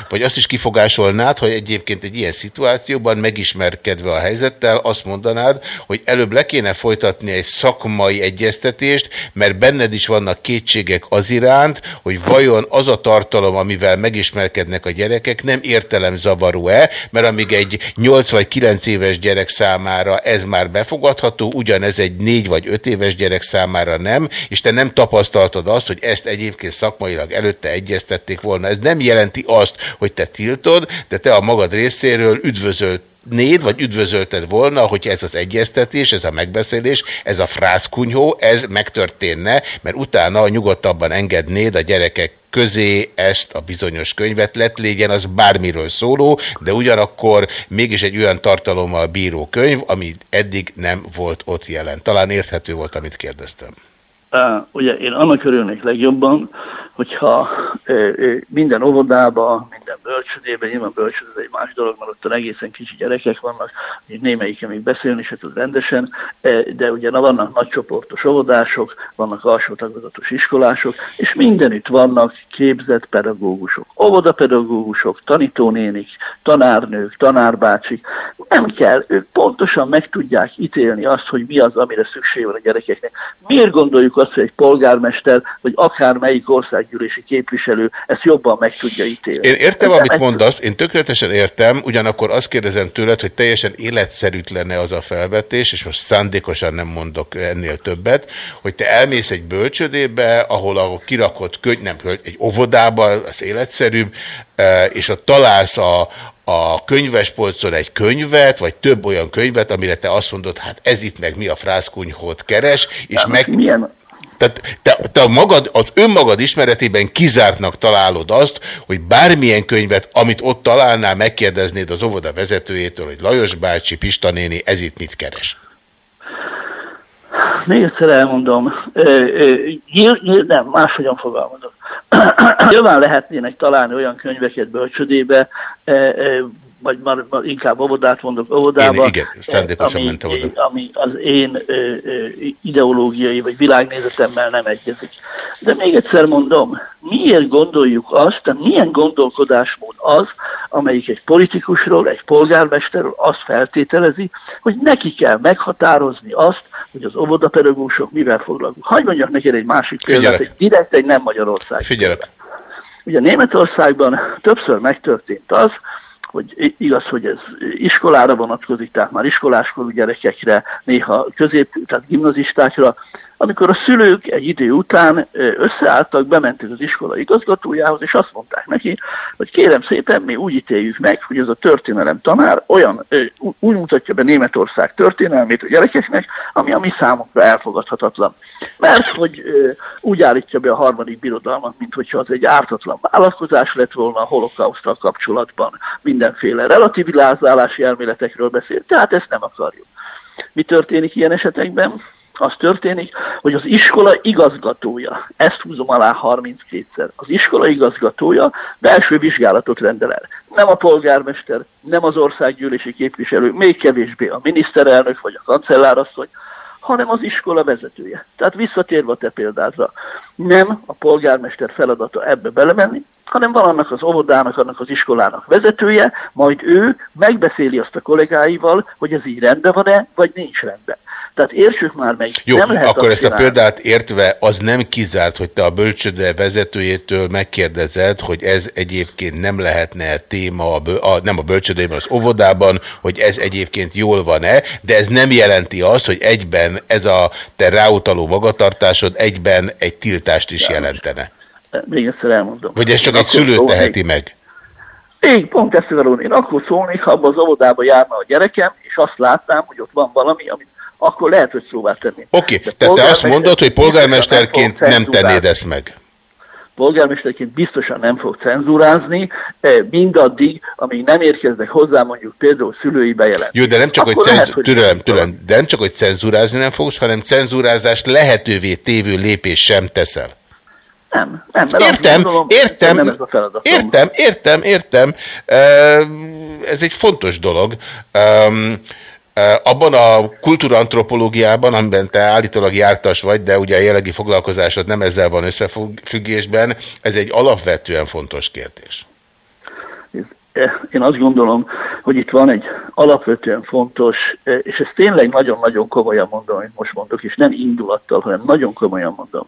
vagy azt is kifogásolnád, hogy egyébként egy ilyen szituációban megismerkedve a helyzettel azt mondanád, hogy előbb le kéne folytatni egy szakmai egyeztetést, mert benned is vannak kétségek az iránt, hogy vajon az a tartalom, amivel megismerkednek a gyerekek, nem értelemzavaró-e, mert amíg egy 8 vagy 9 éves gyerek számára ez már befogadható, ugyanez egy 4 vagy 5 éves gyerek számára nem, és te nem tapasztaltad azt, hogy ezt egyébként szakmailag előtte egyeztették volna. Ez nem jelenti azt, hogy te tiltod, de te a magad részéről üdvözölt néd, vagy üdvözölted volna, hogy ez az egyeztetés, ez a megbeszélés, ez a frászkunyhó, ez megtörténne, mert utána nyugodtabban engednéd a gyerekek közé ezt a bizonyos könyvet, lett légyen az bármiről szóló, de ugyanakkor mégis egy olyan tartalommal bíró könyv, ami eddig nem volt ott jelen. Talán érthető volt, amit kérdeztem. Uh, ugye én annak örülnék legjobban, hogyha minden óvodába, minden bölcsödébe, nyilván bölcsödébe egy más dolog, mert ott egészen kicsi gyerekek vannak, némelyike még beszélni se tud rendesen, de ugye na, vannak nagycsoportos óvodások, vannak alsó tagozatos iskolások, és mindenütt vannak képzett pedagógusok, óvodapedagógusok, tanítónénik, tanárnők, tanárbácsik. Nem kell, ők pontosan meg tudják ítélni azt, hogy mi az, amire szükség van a gyerekeknek. Miért gondoljuk azt, hogy egy polgármester, vagy akár melyik országgyűlési képviselő ezt jobban meg tudja ítélni? Én értem, amit nem mondasz, én tökéletesen értem, ugyanakkor azt kérdezem tőled, hogy teljesen életszerűtlene az a felvetés, és most szándékosan nem mondok ennél többet, hogy te elmész egy bölcsödébe, ahol a kirakott könyv, nem, egy óvodába, az életszerűbb, eh, és ott találsz a, a könyvespolcon egy könyvet, vagy több olyan könyvet, amire te azt mondod, hát ez itt meg mi a frászkunyhót keres, és meg... Milyen, tehát te, te magad, az önmagad ismeretében kizártnak találod azt, hogy bármilyen könyvet, amit ott találnál, megkérdeznéd az óvoda vezetőjétől, hogy Lajos bácsi, Pista néni, ez itt mit keres? Még egyszer elmondom, ö, ö, nyíl, nyíl, nem, máshogyan fogalmazok. Nyilván lehetnének találni olyan könyveket bölcsödébe, vagy már, már inkább óvodát mondok, óvodába. Én, igen, szándékosan ami, oda. Ami az én ö, ö, ideológiai vagy világnézetemmel nem egyezik. De még egyszer mondom, miért gondoljuk azt, de milyen gondolkodásmód az, amelyik egy politikusról, egy polgármesterről azt feltételezi, hogy neki kell meghatározni azt, hogy az óvodapedagógusok mivel foglalkoznak. Hagyj mondjak neked egy másik példát, egy direkt egy nem Magyarország. Figyelek. Ugye Németországban többször megtörtént az, hogy igaz, hogy ez iskolára vonatkozik, tehát már iskoláskorú gyerekekre, néha közép, tehát gimnazistákra, amikor a szülők egy idő után összeálltak, bementek az iskola igazgatójához, és azt mondták neki, hogy kérem szépen, mi úgy ítéljük meg, hogy ez a történelem tanár olyan, úgy mutatja be Németország történelmét a gyerekeknek, ami a mi számunkra elfogadhatatlan. Mert hogy úgy állítja be a harmadik birodalmat, mint hogyha az egy ártatlan vállalkozás lett volna a holokausztal kapcsolatban, mindenféle relativizálási elméletekről beszél, tehát ezt nem akarjuk. Mi történik ilyen esetekben? Az történik, hogy az iskola igazgatója, ezt húzom alá 32-szer, az iskola igazgatója belső vizsgálatot rendel el. Nem a polgármester, nem az országgyűlési képviselő, még kevésbé a miniszterelnök vagy a kancellárasszony, hanem az iskola vezetője. Tehát visszatérve a te példádra, nem a polgármester feladata ebbe belemenni, hanem van az óvodának, annak az iskolának vezetője, majd ő megbeszéli azt a kollégáival, hogy ez így rendben van-e, vagy nincs rendben. Tehát értsük már meg, Jó, nem lehet akkor ezt a példát értve, az nem kizárt, hogy te a bölcsöde vezetőjétől megkérdezed, hogy ez egyébként nem lehetne téma, a, a, nem a bölcsödében, az óvodában, hogy ez egyébként jól van-e, de ez nem jelenti azt, hogy egyben ez a te ráutaló magatartásod egyben egy tiltást is jelentene. Még egyszer elmondom. Vagy ez csak egy szülő szólnék- teheti meg? Én pont ezt akarom. Én akkor szólnék, ha abba az óvodába járna a gyerekem, és azt látnám, hogy ott van valami, amit akkor lehet, hogy szóvá tenném. Oké, De tehát te azt mondod, hogy polgármesterként nem tennéd ezt meg. Polgármesterként biztosan nem fog cenzúrázni, eh, mindaddig, amíg nem érkeznek hozzá mondjuk például szülői bejelentés. Jó, de nem csak, hogy, Akkor lehet, cenz... hogy türelem, türelem, de nem csak, hogy cenzúrázni nem fogsz, hanem cenzúrázást lehetővé tévő lépés sem teszel. Nem, nem, mert Értem, gondolom, értem, nem ez a feladatom. értem, értem, értem. Ehm, Ez egy fontos dolog. Eh, Abban a kultúrantropológiában, amiben te állítólag jártas vagy, de ugye a jelenlegi foglalkozásod nem ezzel van összefüggésben, ez egy alapvetően fontos kérdés. Én azt gondolom, hogy itt van egy alapvetően fontos, eh, és ezt tényleg nagyon-nagyon komolyan mondom, amit most mondok, és nem indulattal, hanem nagyon komolyan mondom.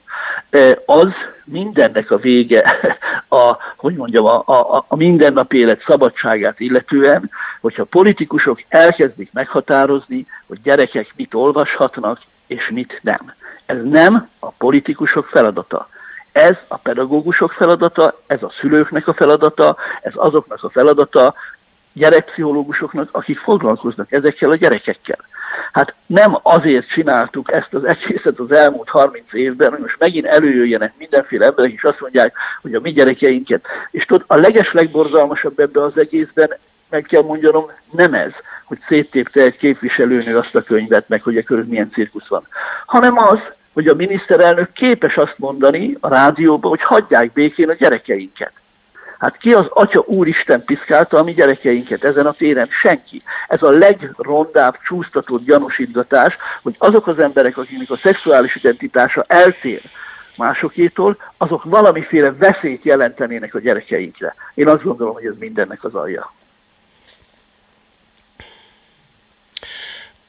Eh, Az mindennek a vége, a, hogy mondjam, a, a, a mindennapi élet szabadságát illetően, hogyha politikusok elkezdik meghatározni, hogy gyerekek mit olvashatnak, és mit nem. Ez nem a politikusok feladata. Ez a pedagógusok feladata, ez a szülőknek a feladata, ez azoknak a feladata, gyerekpszichológusoknak, akik foglalkoznak ezekkel a gyerekekkel. Hát nem azért csináltuk ezt az egészet az elmúlt 30 évben, hogy most megint előjöjjenek mindenféle emberek, és azt mondják, hogy a mi gyerekeinket. És tudod, a leges legborzalmasabb ebbe az egészben, meg kell mondjanom, nem ez, hogy széttépte egy képviselőnő azt a könyvet, meg hogy a körül milyen cirkusz van, hanem az, hogy a miniszterelnök képes azt mondani a rádióban, hogy hagyják békén a gyerekeinket. Hát ki az Atya Úristen piszkálta a mi gyerekeinket ezen a téren? Senki. Ez a legrondább, csúsztatott gyanúsítgatás, hogy azok az emberek, akiknek a szexuális identitása eltér másokétól, azok valamiféle veszélyt jelentenének a gyerekeinkre. Én azt gondolom, hogy ez mindennek az alja.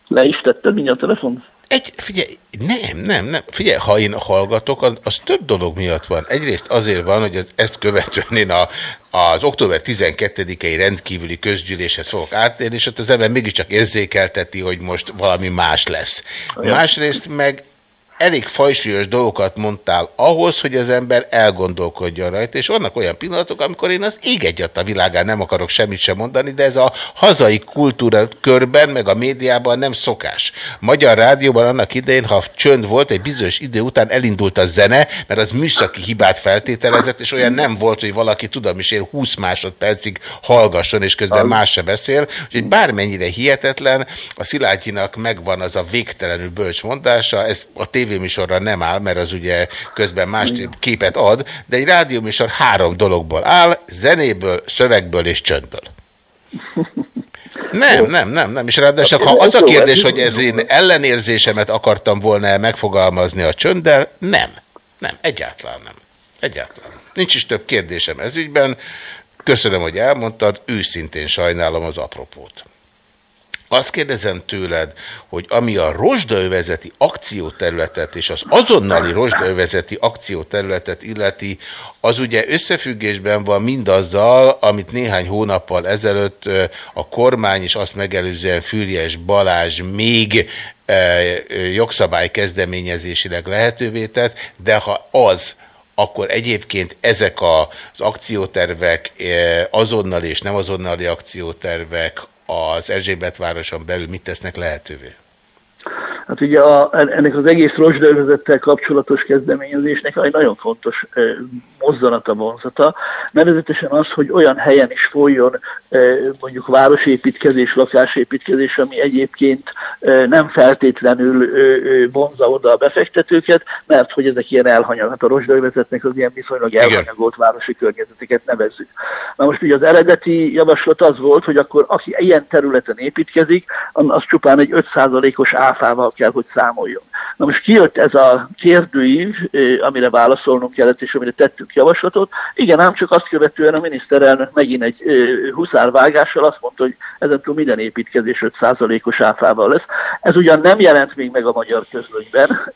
Le is tetted mindjárt a telefon? Egy, figyelj, nem, nem, nem. Figyelj, ha én hallgatok, az, az több dolog miatt van. Egyrészt azért van, hogy ez, ezt követően én a, az október 12-i rendkívüli közgyűléshez fogok átérni, és ott az ember mégiscsak érzékelteti, hogy most valami más lesz. Másrészt meg elég fajsúlyos dolgokat mondtál ahhoz, hogy az ember elgondolkodjon rajta, és vannak olyan pillanatok, amikor én az ég egyat a világán nem akarok semmit sem mondani, de ez a hazai kultúra körben, meg a médiában nem szokás. Magyar rádióban annak idején, ha csönd volt, egy bizonyos idő után elindult a zene, mert az műszaki hibát feltételezett, és olyan nem volt, hogy valaki, tudom is én, 20 másodpercig hallgasson, és közben más se beszél, úgyhogy bármennyire hihetetlen, a Szilágyinak megvan az a végtelenül bölcs mondása, ez a tévéműsorra nem áll, mert az ugye közben más képet ad, de egy rádióműsor három dologból áll, zenéből, szövegből és csöndből. Nem, nem, nem, nem. És ráadásul, ha az a kérdés, hogy ez én ellenérzésemet akartam volna megfogalmazni a csönddel, nem. Nem, egyáltalán nem. Egyáltalán. Nincs is több kérdésem ez ügyben. Köszönöm, hogy elmondtad, őszintén sajnálom az apropót. Azt kérdezem tőled, hogy ami a rozsdaövezeti akcióterületet és az azonnali rozsdaövezeti akcióterületet illeti, az ugye összefüggésben van mindazzal, amit néhány hónappal ezelőtt a kormány és azt megelőzően Fürjes Balázs még jogszabály kezdeményezésileg lehetővé tett, de ha az, akkor egyébként ezek az akciótervek, azonnali és nem azonnali akciótervek, az Erzsébet városon belül mit tesznek lehetővé? Hát ugye a, ennek az egész rozsdaövezettel kapcsolatos kezdeményezésnek egy nagyon fontos e, mozzanata, vonzata, nevezetesen az, hogy olyan helyen is folyjon e, mondjuk városépítkezés, lakásépítkezés, ami egyébként e, nem feltétlenül vonza oda a befektetőket, mert hogy ezek ilyen elhanyag, hát a rozsdaövezetnek az ilyen viszonylag elhanyagolt városi környezeteket nevezzük. Na most ugye az eredeti javaslat az volt, hogy akkor aki ilyen területen építkezik, az csupán egy 5%-os áfával kell, hogy számoljon. Na most kijött ez a kérdőív, amire válaszolnunk kellett, és amire tettünk javaslatot. Igen, ám csak azt követően a miniszterelnök megint egy huszárvágással azt mondta, hogy ezentúl minden építkezés 5%-os áfával lesz. Ez ugyan nem jelent még meg a magyar közlönyben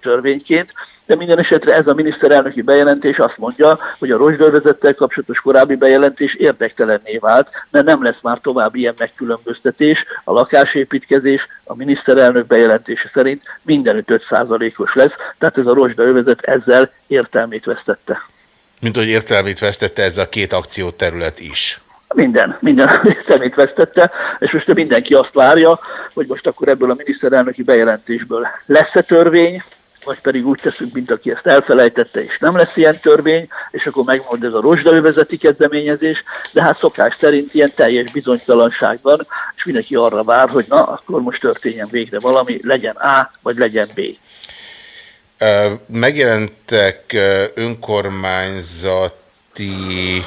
törvényként, de minden esetre ez a miniszterelnöki bejelentés azt mondja, hogy a rozsdőrvezettel kapcsolatos korábbi bejelentés érdektelenné vált, mert nem lesz már tovább ilyen megkülönböztetés, a lakásépítkezés a miniszterelnök bejelentése szerint mindenütt 5%-os lesz, tehát ez a rozsdőrvezet ezzel értelmét vesztette. Mint hogy értelmét vesztette ez a két akcióterület is. Minden, minden értelmét vesztette, és most mindenki azt várja, hogy most akkor ebből a miniszterelnöki bejelentésből lesz-e törvény, vagy pedig úgy teszünk, mint aki ezt elfelejtette, és nem lesz ilyen törvény, és akkor megmond ez a rozsdaövezeti kezdeményezés, de hát szokás szerint ilyen teljes bizonytalanság van, és mindenki arra vár, hogy na, akkor most történjen végre valami, legyen A, vagy legyen B. Megjelentek önkormányzati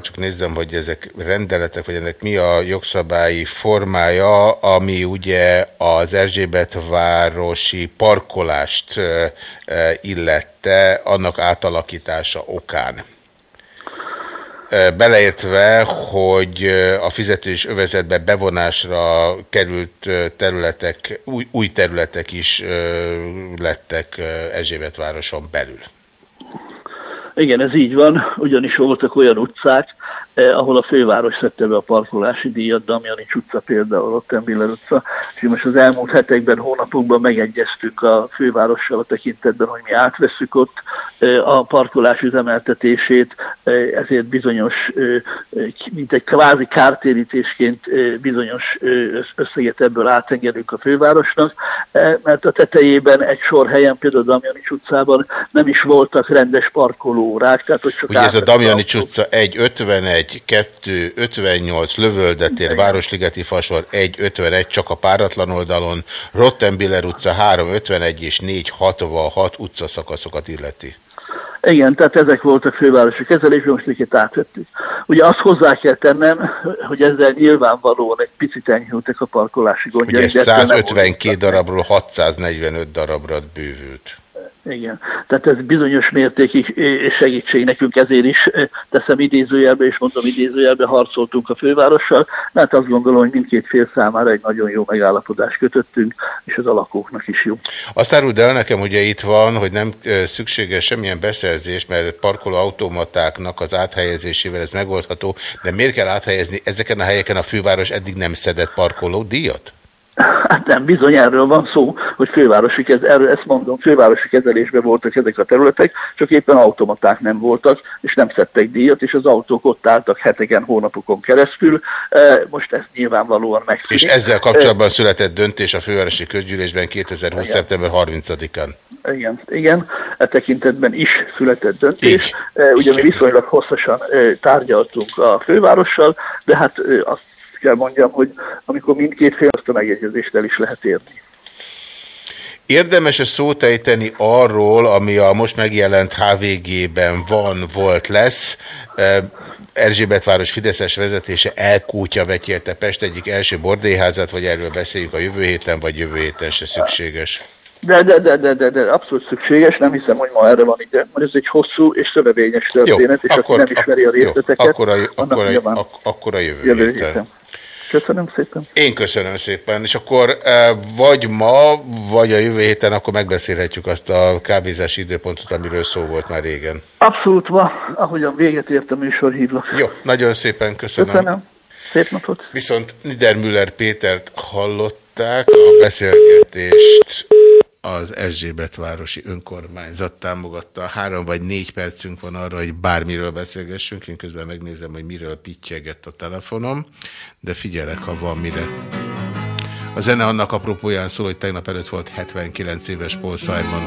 csak nézzem, hogy ezek rendeletek, vagy ennek mi a jogszabályi formája, ami ugye az Erzsébet városi parkolást illette annak átalakítása okán. Beleértve, hogy a fizetős övezetbe bevonásra került területek, új, új területek is lettek Erzsébet városon belül. Igen, ez így van, ugyanis voltak olyan utcák, eh, ahol a főváros szedte be a parkolási díjat, Damjanics utca például, ott Miller utca, és most az elmúlt hetekben, hónapokban megegyeztük a fővárossal a tekintetben, hogy mi átveszük ott a parkolás üzemeltetését, ezért bizonyos, mint egy kvázi kártérítésként bizonyos összeget ebből átengedünk a fővárosnak, mert a tetejében egy sor helyen, például Damjanics utcában nem is voltak rendes parkolórák. Tehát, hogy csak Ugye ez a Damjanics utca 1, 51, 2, 58, Lövöldetér, Városligeti Fasor 1, 51, csak a páratlan oldalon, Rottenbiller utca 3, 51 és 4, 66 utcaszakaszokat illeti. Igen, tehát ezek voltak fővárosi kezelésben, most őket átvettük. Ugye azt hozzá kell tennem, hogy ezzel nyilvánvalóan egy picit enyhültek a parkolási gondjai. Ugye 152 darabról 645 darabra bővült. Igen, tehát ez bizonyos mértékig segítség nekünk, ezért is teszem idézőjelbe, és mondom idézőjelbe harcoltunk a fővárossal, mert azt gondolom, hogy mindkét fél számára egy nagyon jó megállapodást kötöttünk, és az alakóknak is jó. Azt áruld el nekem, ugye itt van, hogy nem szükséges semmilyen beszerzés, mert parkoló automatáknak az áthelyezésével ez megoldható, de miért kell áthelyezni ezeken a helyeken a főváros eddig nem szedett parkoló díjat? Hát nem, bizony erről van szó, hogy fővárosi kez, erről ezt mondom, fővárosi kezelésben voltak ezek a területek, csak éppen automaták nem voltak, és nem szedtek díjat, és az autók ott álltak heteken, hónapokon keresztül. E, most ezt nyilvánvalóan megszűnik. És ezzel kapcsolatban született döntés a fővárosi közgyűlésben 2020. Igen. szeptember 30-án. Igen, igen, e tekintetben is született döntés. Így. E, ugye mi viszonylag hosszasan tárgyaltunk a fővárossal, de hát azt kell mondjam, hogy amikor mindkét fél azt a megjegyezést el is lehet érni. Érdemes-e szót ejteni arról, ami a most megjelent HVG-ben van, volt, lesz, Erzsébetváros Fideszes vezetése elkútja vetyérte Pest egyik első bordélyházat, vagy erről beszéljünk a jövő héten, vagy jövő héten se szükséges? De, de, de, de, de, de abszolút szükséges, nem hiszem, hogy ma erre van ide, mert ez egy hosszú és szövevényes történet, jó, és akkor, aki nem ismeri a részleteket, jó, akkor, a, akkor, a, akkor, a, akkor a jövő, jövő héten. héten. Köszönöm szépen. Én köszönöm szépen, és akkor eh, vagy ma, vagy a jövő héten akkor megbeszélhetjük azt a kávézási időpontot, amiről szó volt már régen. Abszolút ma, ahogyan véget ért a műsor hívlak. Jó, nagyon szépen köszönöm. Köszönöm. Szép napot. Viszont Niedermüller Pétert hallották, a beszélgetést az Erzsébet városi önkormányzat támogatta. Három vagy négy percünk van arra, hogy bármiről beszélgessünk. Én közben megnézem, hogy miről pittyegett a telefonom, de figyelek, ha van mire. A zene annak apropóján szól, hogy tegnap előtt volt 79 éves Paul Simon.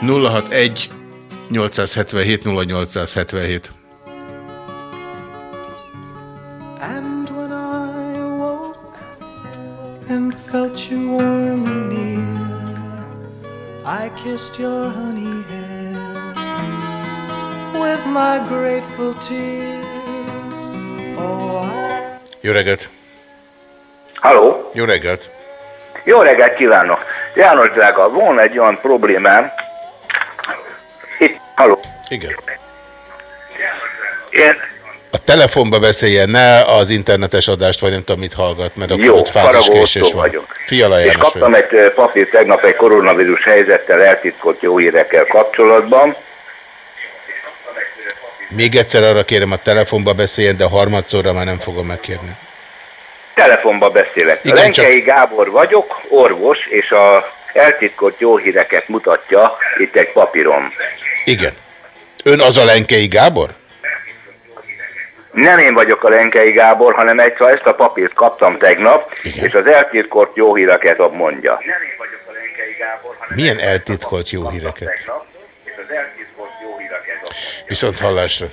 061 877 0877 And when I woke and felt you warm and near I kissed your honey hair with my grateful tears. Oh, I... Jó reggelt! Halló! Jó reggelt! Jó reggelt kívánok! János drága, volna egy olyan problémám. Itt, halló! Igen. Én a telefonba beszéljen, ne az internetes adást, vagy nem tudom, mit hallgat, mert akkor Jó, ott fáziskésés van. vagyok. Fiala És kaptam egy papírt tegnap egy koronavírus helyzettel eltitkolt jó hírekkel kapcsolatban. Még egyszer arra kérem, a telefonba beszéljen, de harmadszorra már nem fogom megkérni. Telefonba beszélek. Igen, Lenkei csak... Gábor vagyok, orvos, és a eltitkolt jó híreket mutatja itt egy papíron. Igen. Ön az a Lenkei Gábor? Nem én vagyok a Lenkei Gábor, hanem egyszer ezt a papírt kaptam tegnap, Igen. és az eltitkolt jó híreket mondja. Nem én vagyok a Lenkei Gábor, hanem Milyen eltitkolt jó híreket? Tegnap, és az eltitkolt jó híreket mondja. Viszont hallásra.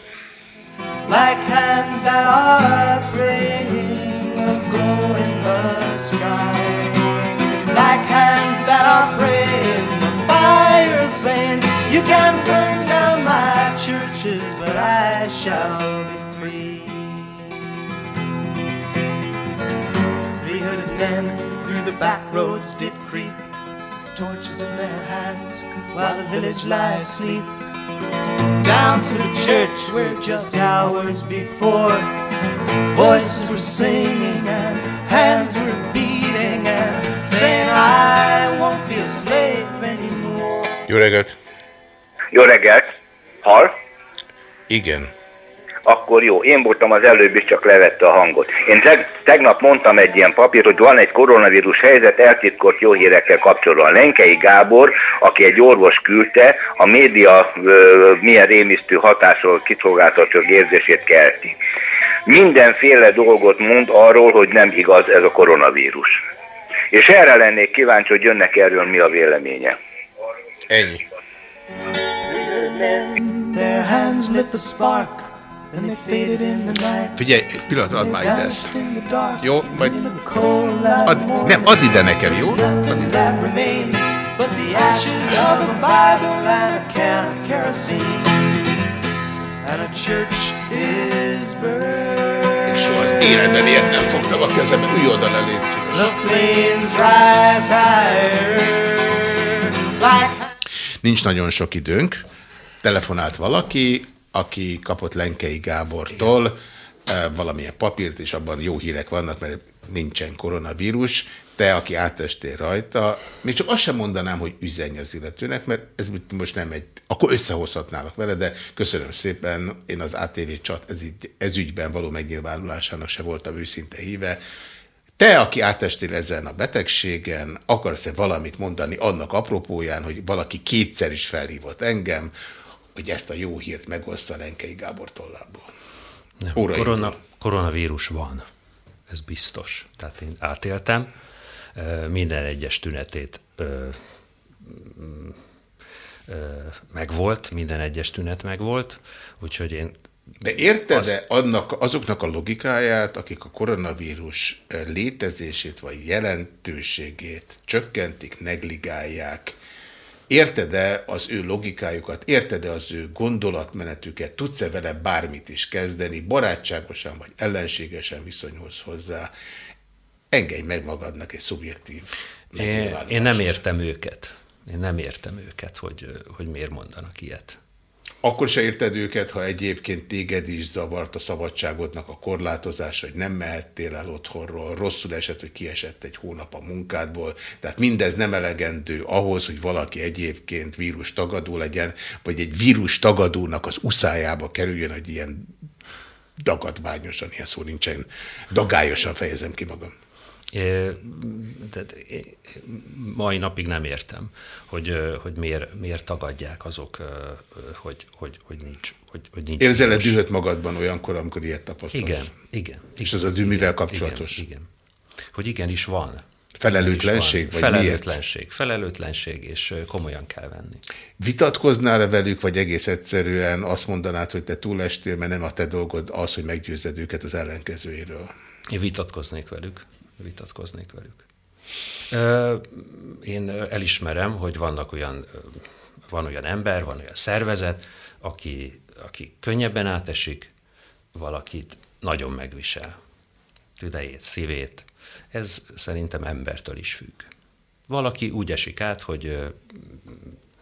Like hands that are praying glow in the sky Like hands that are praying the fire saying You can burn down my churches but I shall be men through the back roads did creep, torches in their hands while the village lay asleep. Down to the church where just hours before voices were singing and hands were beating and saying I won't be a slave anymore. Jó reggelt! Jó reggelt! Hal? Igen. Akkor jó. Én voltam az előbb is, csak levette a hangot. Én teg- tegnap mondtam egy ilyen papírt, hogy van egy koronavírus helyzet eltitkolt jó hírekkel kapcsolatban. Lenkei Gábor, aki egy orvos küldte, a média ö, milyen rémisztő hatásról kiszolgáltatók érzését kelti. Mindenféle dolgot mond arról, hogy nem igaz ez a koronavírus. És erre lennék kíváncsi, hogy jönnek erről mi a véleménye. Ennyi. Their hands lit the spark, Figyelj, egy pillanat, add már ide ezt. Jó, majd... Add, nem, add ide nekem, jó? Add ide. burned. Soha az életben ilyet nem fogtam a kezembe. Ülj oda le, légy szíves. Nincs nagyon sok időnk. Telefonált valaki, aki kapott Lenkei Gábortól eh, valamilyen papírt, és abban jó hírek vannak, mert nincsen koronavírus. Te, aki átestél rajta, még csak azt sem mondanám, hogy üzenj az illetőnek, mert ez most nem egy... Akkor összehozhatnálak vele, de köszönöm szépen, én az ATV csat ez, így, ez ügyben való megnyilvánulásának se voltam őszinte híve. Te, aki átestél ezen a betegségen, akarsz-e valamit mondani annak apropóján, hogy valaki kétszer is felhívott engem, hogy ezt a jó hírt megoszta Lenkei Gábor tollából? Nem, korona, koronavírus van, ez biztos. Tehát én átéltem, minden egyes tünetét megvolt, minden egyes tünet megvolt, úgyhogy én De érted-e annak, azoknak a logikáját, akik a koronavírus létezését vagy jelentőségét csökkentik, negligálják? Érted-e az ő logikájukat, érted-e az ő gondolatmenetüket, tudsz-e vele bármit is kezdeni, barátságosan vagy ellenségesen viszonyulsz hozzá? Engedj meg magadnak egy szubjektív Én, én nem értem őket. Én nem értem őket, hogy, hogy miért mondanak ilyet. Akkor se érted őket, ha egyébként téged is zavart a szabadságodnak a korlátozás, hogy nem mehettél el otthonról, rosszul esett, hogy kiesett egy hónap a munkádból. Tehát mindez nem elegendő ahhoz, hogy valaki egyébként vírus tagadó legyen, vagy egy vírus tagadónak az uszájába kerüljön, hogy ilyen dagadványosan, ilyen szó nincsen, dagályosan fejezem ki magam. Tehát mai napig nem értem, hogy, hogy miért, miért tagadják azok, hogy, hogy, hogy nincs. Hogy, hogy nincs Érzel-e vírus. dühöt magadban olyankor, amikor ilyet tapasztalsz? Igen, igen. És az a dű mivel kapcsolatos? Igen, igen. Hogy igenis van. Felelőtlenség, vagy van. miért? Felelőtlenség, felelőtlenség, és komolyan kell venni. Vitatkoznál-e velük, vagy egész egyszerűen azt mondanád, hogy te túlestél, mert nem a te dolgod az, hogy meggyőzed őket az ellenkezőjéről? Én vitatkoznék velük. Vitatkoznék velük. Én elismerem, hogy vannak olyan, van olyan ember, van olyan szervezet, aki, aki könnyebben átesik, valakit nagyon megvisel. Tüdejét, szívét. Ez szerintem embertől is függ. Valaki úgy esik át, hogy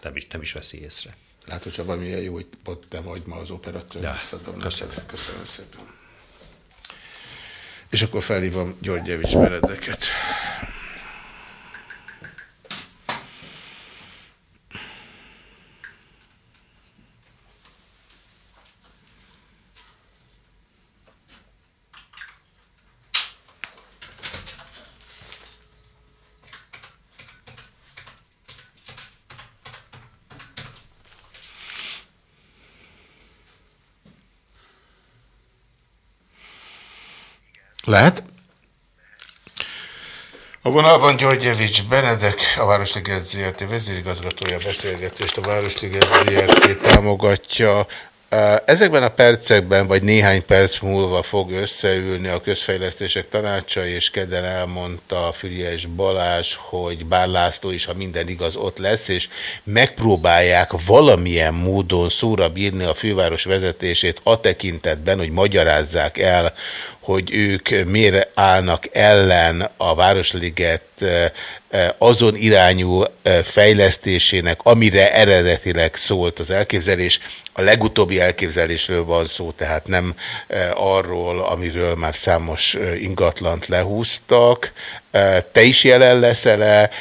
nem is, nem is veszi észre. Látod, Csaba, milyen jó, hogy te vagy ma az operatőr. Ja, köszönöm. Köszönöm szépen. És akkor felhívom Györgyevics Benedeket. Lehet? A vonalban Györgyevics Benedek, a Városliget ZRT vezérigazgatója beszélgetést a Városliget ZRT támogatja. Ezekben a percekben, vagy néhány perc múlva fog összeülni a közfejlesztések tanácsa, és kedden elmondta Füriás Balázs, hogy bár László is, ha minden igaz, ott lesz, és megpróbálják valamilyen módon szóra bírni a főváros vezetését a tekintetben, hogy magyarázzák el, hogy ők miért állnak ellen a Városliget azon irányú fejlesztésének, amire eredetileg szólt az elképzelés. A legutóbbi elképzelésről van szó, tehát nem arról, amiről már számos ingatlant lehúztak. Te is jelen leszel-e?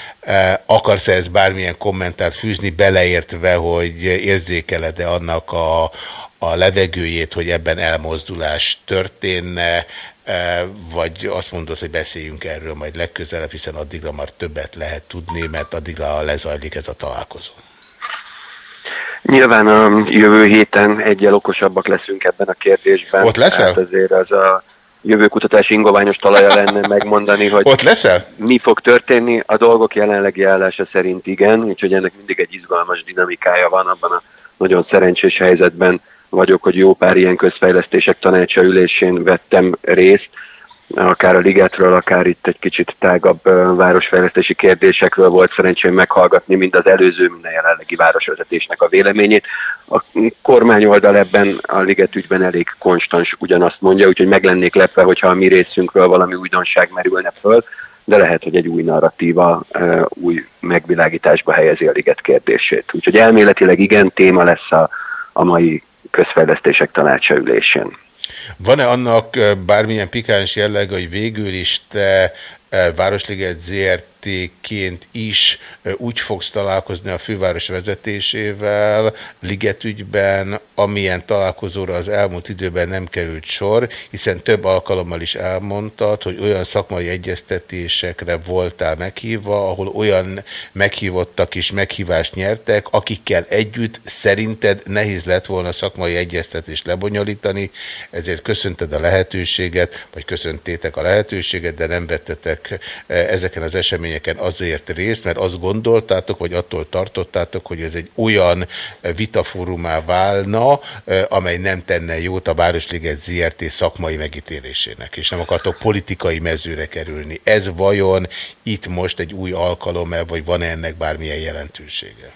Akarsz-e ezt bármilyen kommentárt fűzni, beleértve, hogy érzékeled-e annak a, a levegőjét, hogy ebben elmozdulás történne, e, vagy azt mondod, hogy beszéljünk erről majd legközelebb, hiszen addigra már többet lehet tudni, mert addigra lezajlik ez a találkozó. Nyilván a jövő héten egyel okosabbak leszünk ebben a kérdésben. Ott leszel? Hát azért az a jövőkutatási ingoványos talaja lenne megmondani, hogy Ott leszel? mi fog történni. A dolgok jelenlegi állása szerint igen, úgyhogy ennek mindig egy izgalmas dinamikája van abban a nagyon szerencsés helyzetben vagyok, hogy jó pár ilyen közfejlesztések tanácsa ülésén vettem részt, akár a ligetről, akár itt egy kicsit tágabb városfejlesztési kérdésekről volt szerencsém meghallgatni mind az előző, mind a jelenlegi városvezetésnek a véleményét. A kormány oldal ebben a liget ügyben elég konstans ugyanazt mondja, úgyhogy meg lennék lepve, hogyha a mi részünkről valami újdonság merülne föl, de lehet, hogy egy új narratíva, új megvilágításba helyezi a liget kérdését. Úgyhogy elméletileg igen, téma lesz a, a mai közfejlesztések tanácsa ülésén. Van-e annak bármilyen pikáns jelleg, hogy végül is te Városliget ZRT-ként is úgy fogsz találkozni a főváros vezetésével Ligetügyben, amilyen találkozóra az elmúlt időben nem került sor, hiszen több alkalommal is elmondtad, hogy olyan szakmai egyeztetésekre voltál meghívva, ahol olyan meghívottak is meghívást nyertek, akikkel együtt szerinted nehéz lett volna szakmai egyeztetést lebonyolítani, ezért köszönted a lehetőséget, vagy köszöntétek a lehetőséget, de nem vettetek ezeken az eseményeken azért részt, mert azt gondoltátok, vagy attól tartottátok, hogy ez egy olyan vitafórumá válna, amely nem tenne jót a Városliget ZRT szakmai megítélésének, és nem akartok politikai mezőre kerülni. Ez vajon itt most egy új alkalom-e, vagy van-e ennek bármilyen jelentősége?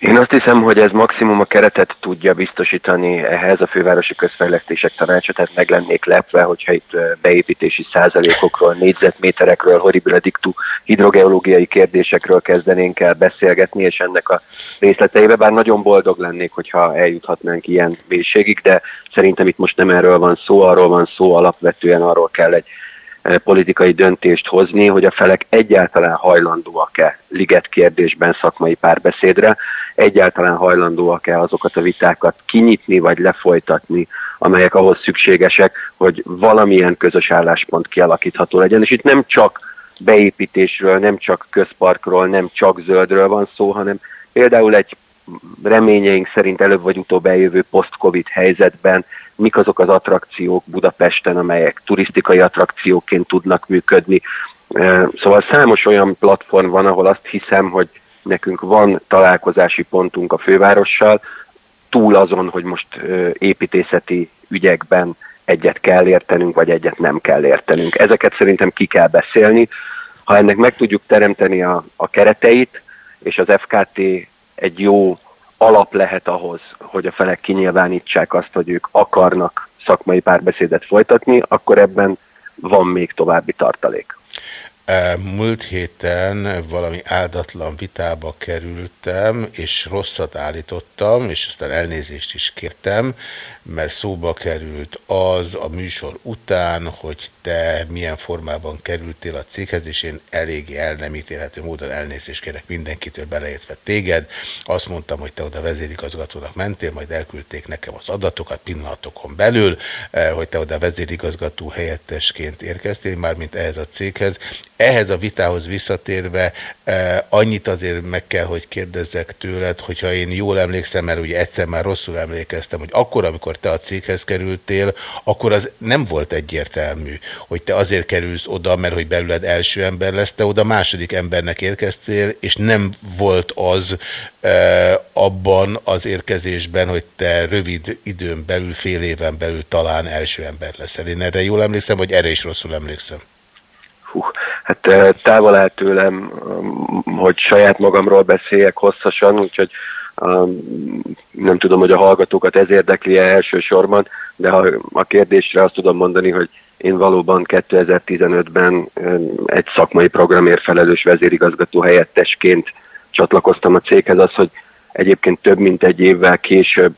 Én azt hiszem, hogy ez maximum a keretet tudja biztosítani ehhez a fővárosi közfejlesztések tanácsa, tehát meg lennék lepve, hogyha itt beépítési százalékokról, négyzetméterekről, horribile diktu hidrogeológiai kérdésekről kezdenénk el beszélgetni, és ennek a részleteibe, bár nagyon boldog lennék, hogyha eljuthatnánk ilyen mélységig, de szerintem itt most nem erről van szó, arról van szó, alapvetően arról kell egy politikai döntést hozni, hogy a felek egyáltalán hajlandóak-e liget kérdésben szakmai párbeszédre, egyáltalán hajlandóak-e azokat a vitákat kinyitni vagy lefolytatni, amelyek ahhoz szükségesek, hogy valamilyen közös álláspont kialakítható legyen. És itt nem csak beépítésről, nem csak közparkról, nem csak zöldről van szó, hanem például egy reményeink szerint előbb vagy utóbb eljövő post-covid helyzetben mik azok az attrakciók Budapesten, amelyek turisztikai attrakcióként tudnak működni. Szóval számos olyan platform van, ahol azt hiszem, hogy nekünk van találkozási pontunk a fővárossal, túl azon, hogy most építészeti ügyekben egyet kell értenünk, vagy egyet nem kell értenünk. Ezeket szerintem ki kell beszélni. Ha ennek meg tudjuk teremteni a, a kereteit, és az FKT egy jó alap lehet ahhoz, hogy a felek kinyilvánítsák azt, hogy ők akarnak szakmai párbeszédet folytatni, akkor ebben van még további tartalék. Múlt héten valami áldatlan vitába kerültem, és rosszat állítottam, és aztán elnézést is kértem, mert szóba került az a műsor után, hogy te milyen formában kerültél a céghez, és én eléggé el nem ítélhető módon elnézést kérek mindenkitől beleértve téged. Azt mondtam, hogy te oda vezérigazgatónak mentél, majd elküldték nekem az adatokat pillanatokon belül, hogy te oda vezérigazgató helyettesként érkeztél, mármint ehhez a céghez. Ehhez a vitához visszatérve eh, annyit azért meg kell, hogy kérdezzek tőled, hogyha én jól emlékszem, mert ugye egyszer már rosszul emlékeztem, hogy akkor, amikor te a céghez kerültél, akkor az nem volt egyértelmű, hogy te azért kerülsz oda, mert hogy belőled első ember lesz, te oda második embernek érkeztél, és nem volt az e, abban az érkezésben, hogy te rövid időn belül, fél éven belül talán első ember leszel. Én erre jól emlékszem, vagy erre is rosszul emlékszem? Hú, hát távol áll tőlem, hogy saját magamról beszéljek hosszasan, úgyhogy nem tudom, hogy a hallgatókat ez érdekli -e elsősorban, de ha a kérdésre azt tudom mondani, hogy én valóban 2015-ben um, egy szakmai programért felelős vezérigazgató helyettesként csatlakoztam a céghez, az, hogy egyébként több mint egy évvel később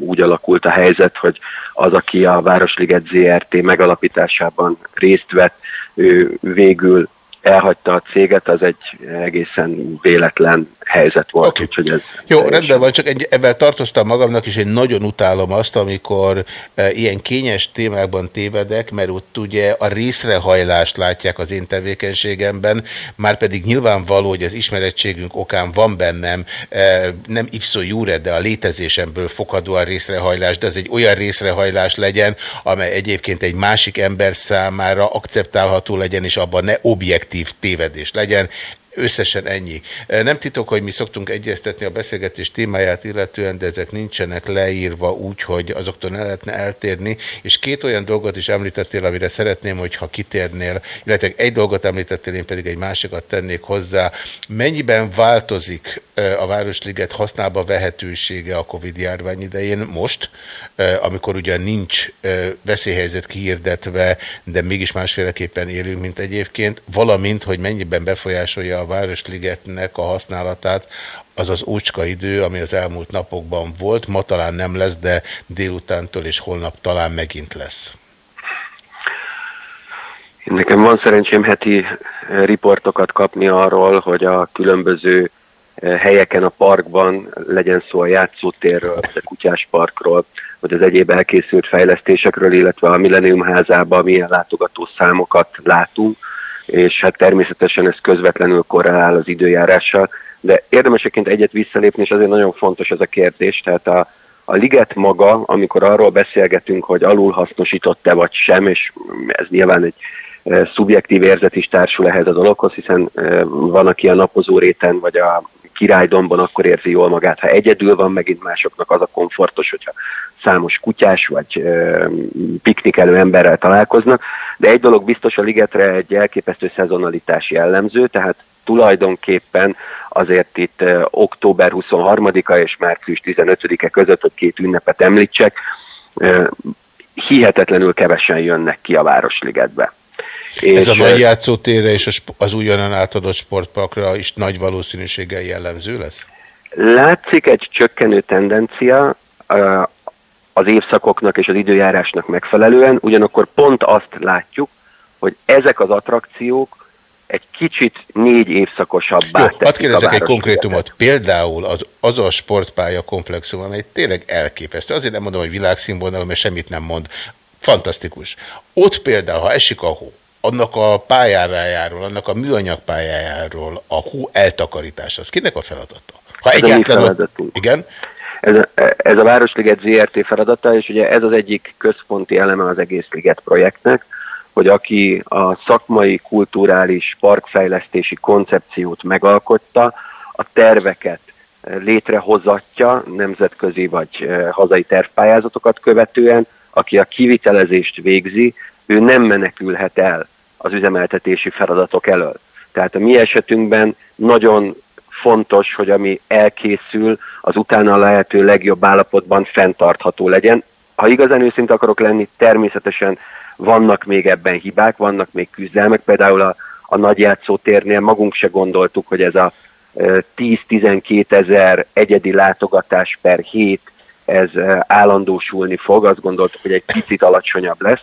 úgy alakult a helyzet, hogy az, aki a Városliget ZRT. megalapításában részt vett, ő végül elhagyta a céget, az egy egészen véletlen helyzet volt. Okay. Úgyhogy ez Jó, teljesen... rendben van, csak egy, ebben tartoztam magamnak, és én nagyon utálom azt, amikor e, ilyen kényes témákban tévedek, mert ott ugye a részrehajlást látják az én tevékenységemben, már pedig nyilvánvaló, hogy az ismerettségünk okán van bennem, e, nem ipszó jure, de a létezésemből fokadó a részrehajlás, de ez egy olyan részrehajlás legyen, amely egyébként egy másik ember számára akceptálható legyen, és abban ne objektív tévedés legyen. Összesen ennyi. Nem titok, hogy mi szoktunk egyeztetni a beszélgetés témáját illetően, de ezek nincsenek leírva úgy, hogy azoktól ne lehetne eltérni, és két olyan dolgot is említettél, amire szeretném, hogyha kitérnél, illetve egy dolgot említettél, én pedig egy másikat tennék hozzá. Mennyiben változik a Városliget használba vehetősége a Covid járvány idején? Most, amikor ugyan nincs veszélyhelyzet kihirdetve, de mégis másféleképpen élünk, mint egyébként, valamint, hogy mennyiben befolyásolja a Városligetnek a használatát az az ócska idő, ami az elmúlt napokban volt, ma talán nem lesz, de délutántól és holnap talán megint lesz. Nekem van szerencsém heti riportokat kapni arról, hogy a különböző helyeken a parkban, legyen szó a játszótérről, a kutyás parkról, vagy az egyéb elkészült fejlesztésekről, illetve a Millennium házában milyen látogató számokat látunk, és hát természetesen ez közvetlenül korrelál az időjárással, de érdemeseként egyet visszalépni, és azért nagyon fontos ez a kérdés, tehát a, a liget maga, amikor arról beszélgetünk, hogy alulhasznosított-e vagy sem, és ez nyilván egy e, szubjektív érzet is társul ehhez a dologhoz, hiszen e, van, aki a napozó réten vagy a királydomban akkor érzi jól magát. Ha egyedül van, megint másoknak az a komfortos, hogyha számos kutyás vagy piknikelő emberrel találkoznak. De egy dolog biztos, a ligetre egy elképesztő szezonalitás jellemző, tehát tulajdonképpen azért itt október 23-a és március 15-e között, hogy két ünnepet említsek, hihetetlenül kevesen jönnek ki a Városligetbe. Ez a nagy játszótérre és az újonnan átadott sportparkra is nagy valószínűséggel jellemző lesz? Látszik egy csökkenő tendencia az évszakoknak és az időjárásnak megfelelően, ugyanakkor pont azt látjuk, hogy ezek az attrakciók egy kicsit négy évszakosabbá Jó, hadd kérdezek egy konkrétumot. Például az, az a sportpálya komplexum, amely tényleg elképesztő. Azért nem mondom, hogy világszínvonalú, mert semmit nem mond. Fantasztikus. Ott például, ha esik a hó, annak a pályárájáról, annak a műanyag pályájáról a hú eltakarítás, az kinek a feladata? Ha ez egyáltalán... A igen? Ez, ez a Városliget ZRT feladata, és ugye ez az egyik központi eleme az egész liget projektnek, hogy aki a szakmai, kulturális, parkfejlesztési koncepciót megalkotta, a terveket létrehozatja nemzetközi vagy hazai tervpályázatokat követően, aki a kivitelezést végzi, ő nem menekülhet el az üzemeltetési feladatok elől. Tehát a mi esetünkben nagyon fontos, hogy ami elkészül, az utána lehető legjobb állapotban fenntartható legyen. Ha igazán őszinte akarok lenni, természetesen vannak még ebben hibák, vannak még küzdelmek, például a, a nagyjátszótérnél magunk se gondoltuk, hogy ez a 10-12 ezer egyedi látogatás per hét, ez állandósulni fog, azt gondoltuk, hogy egy picit alacsonyabb lesz,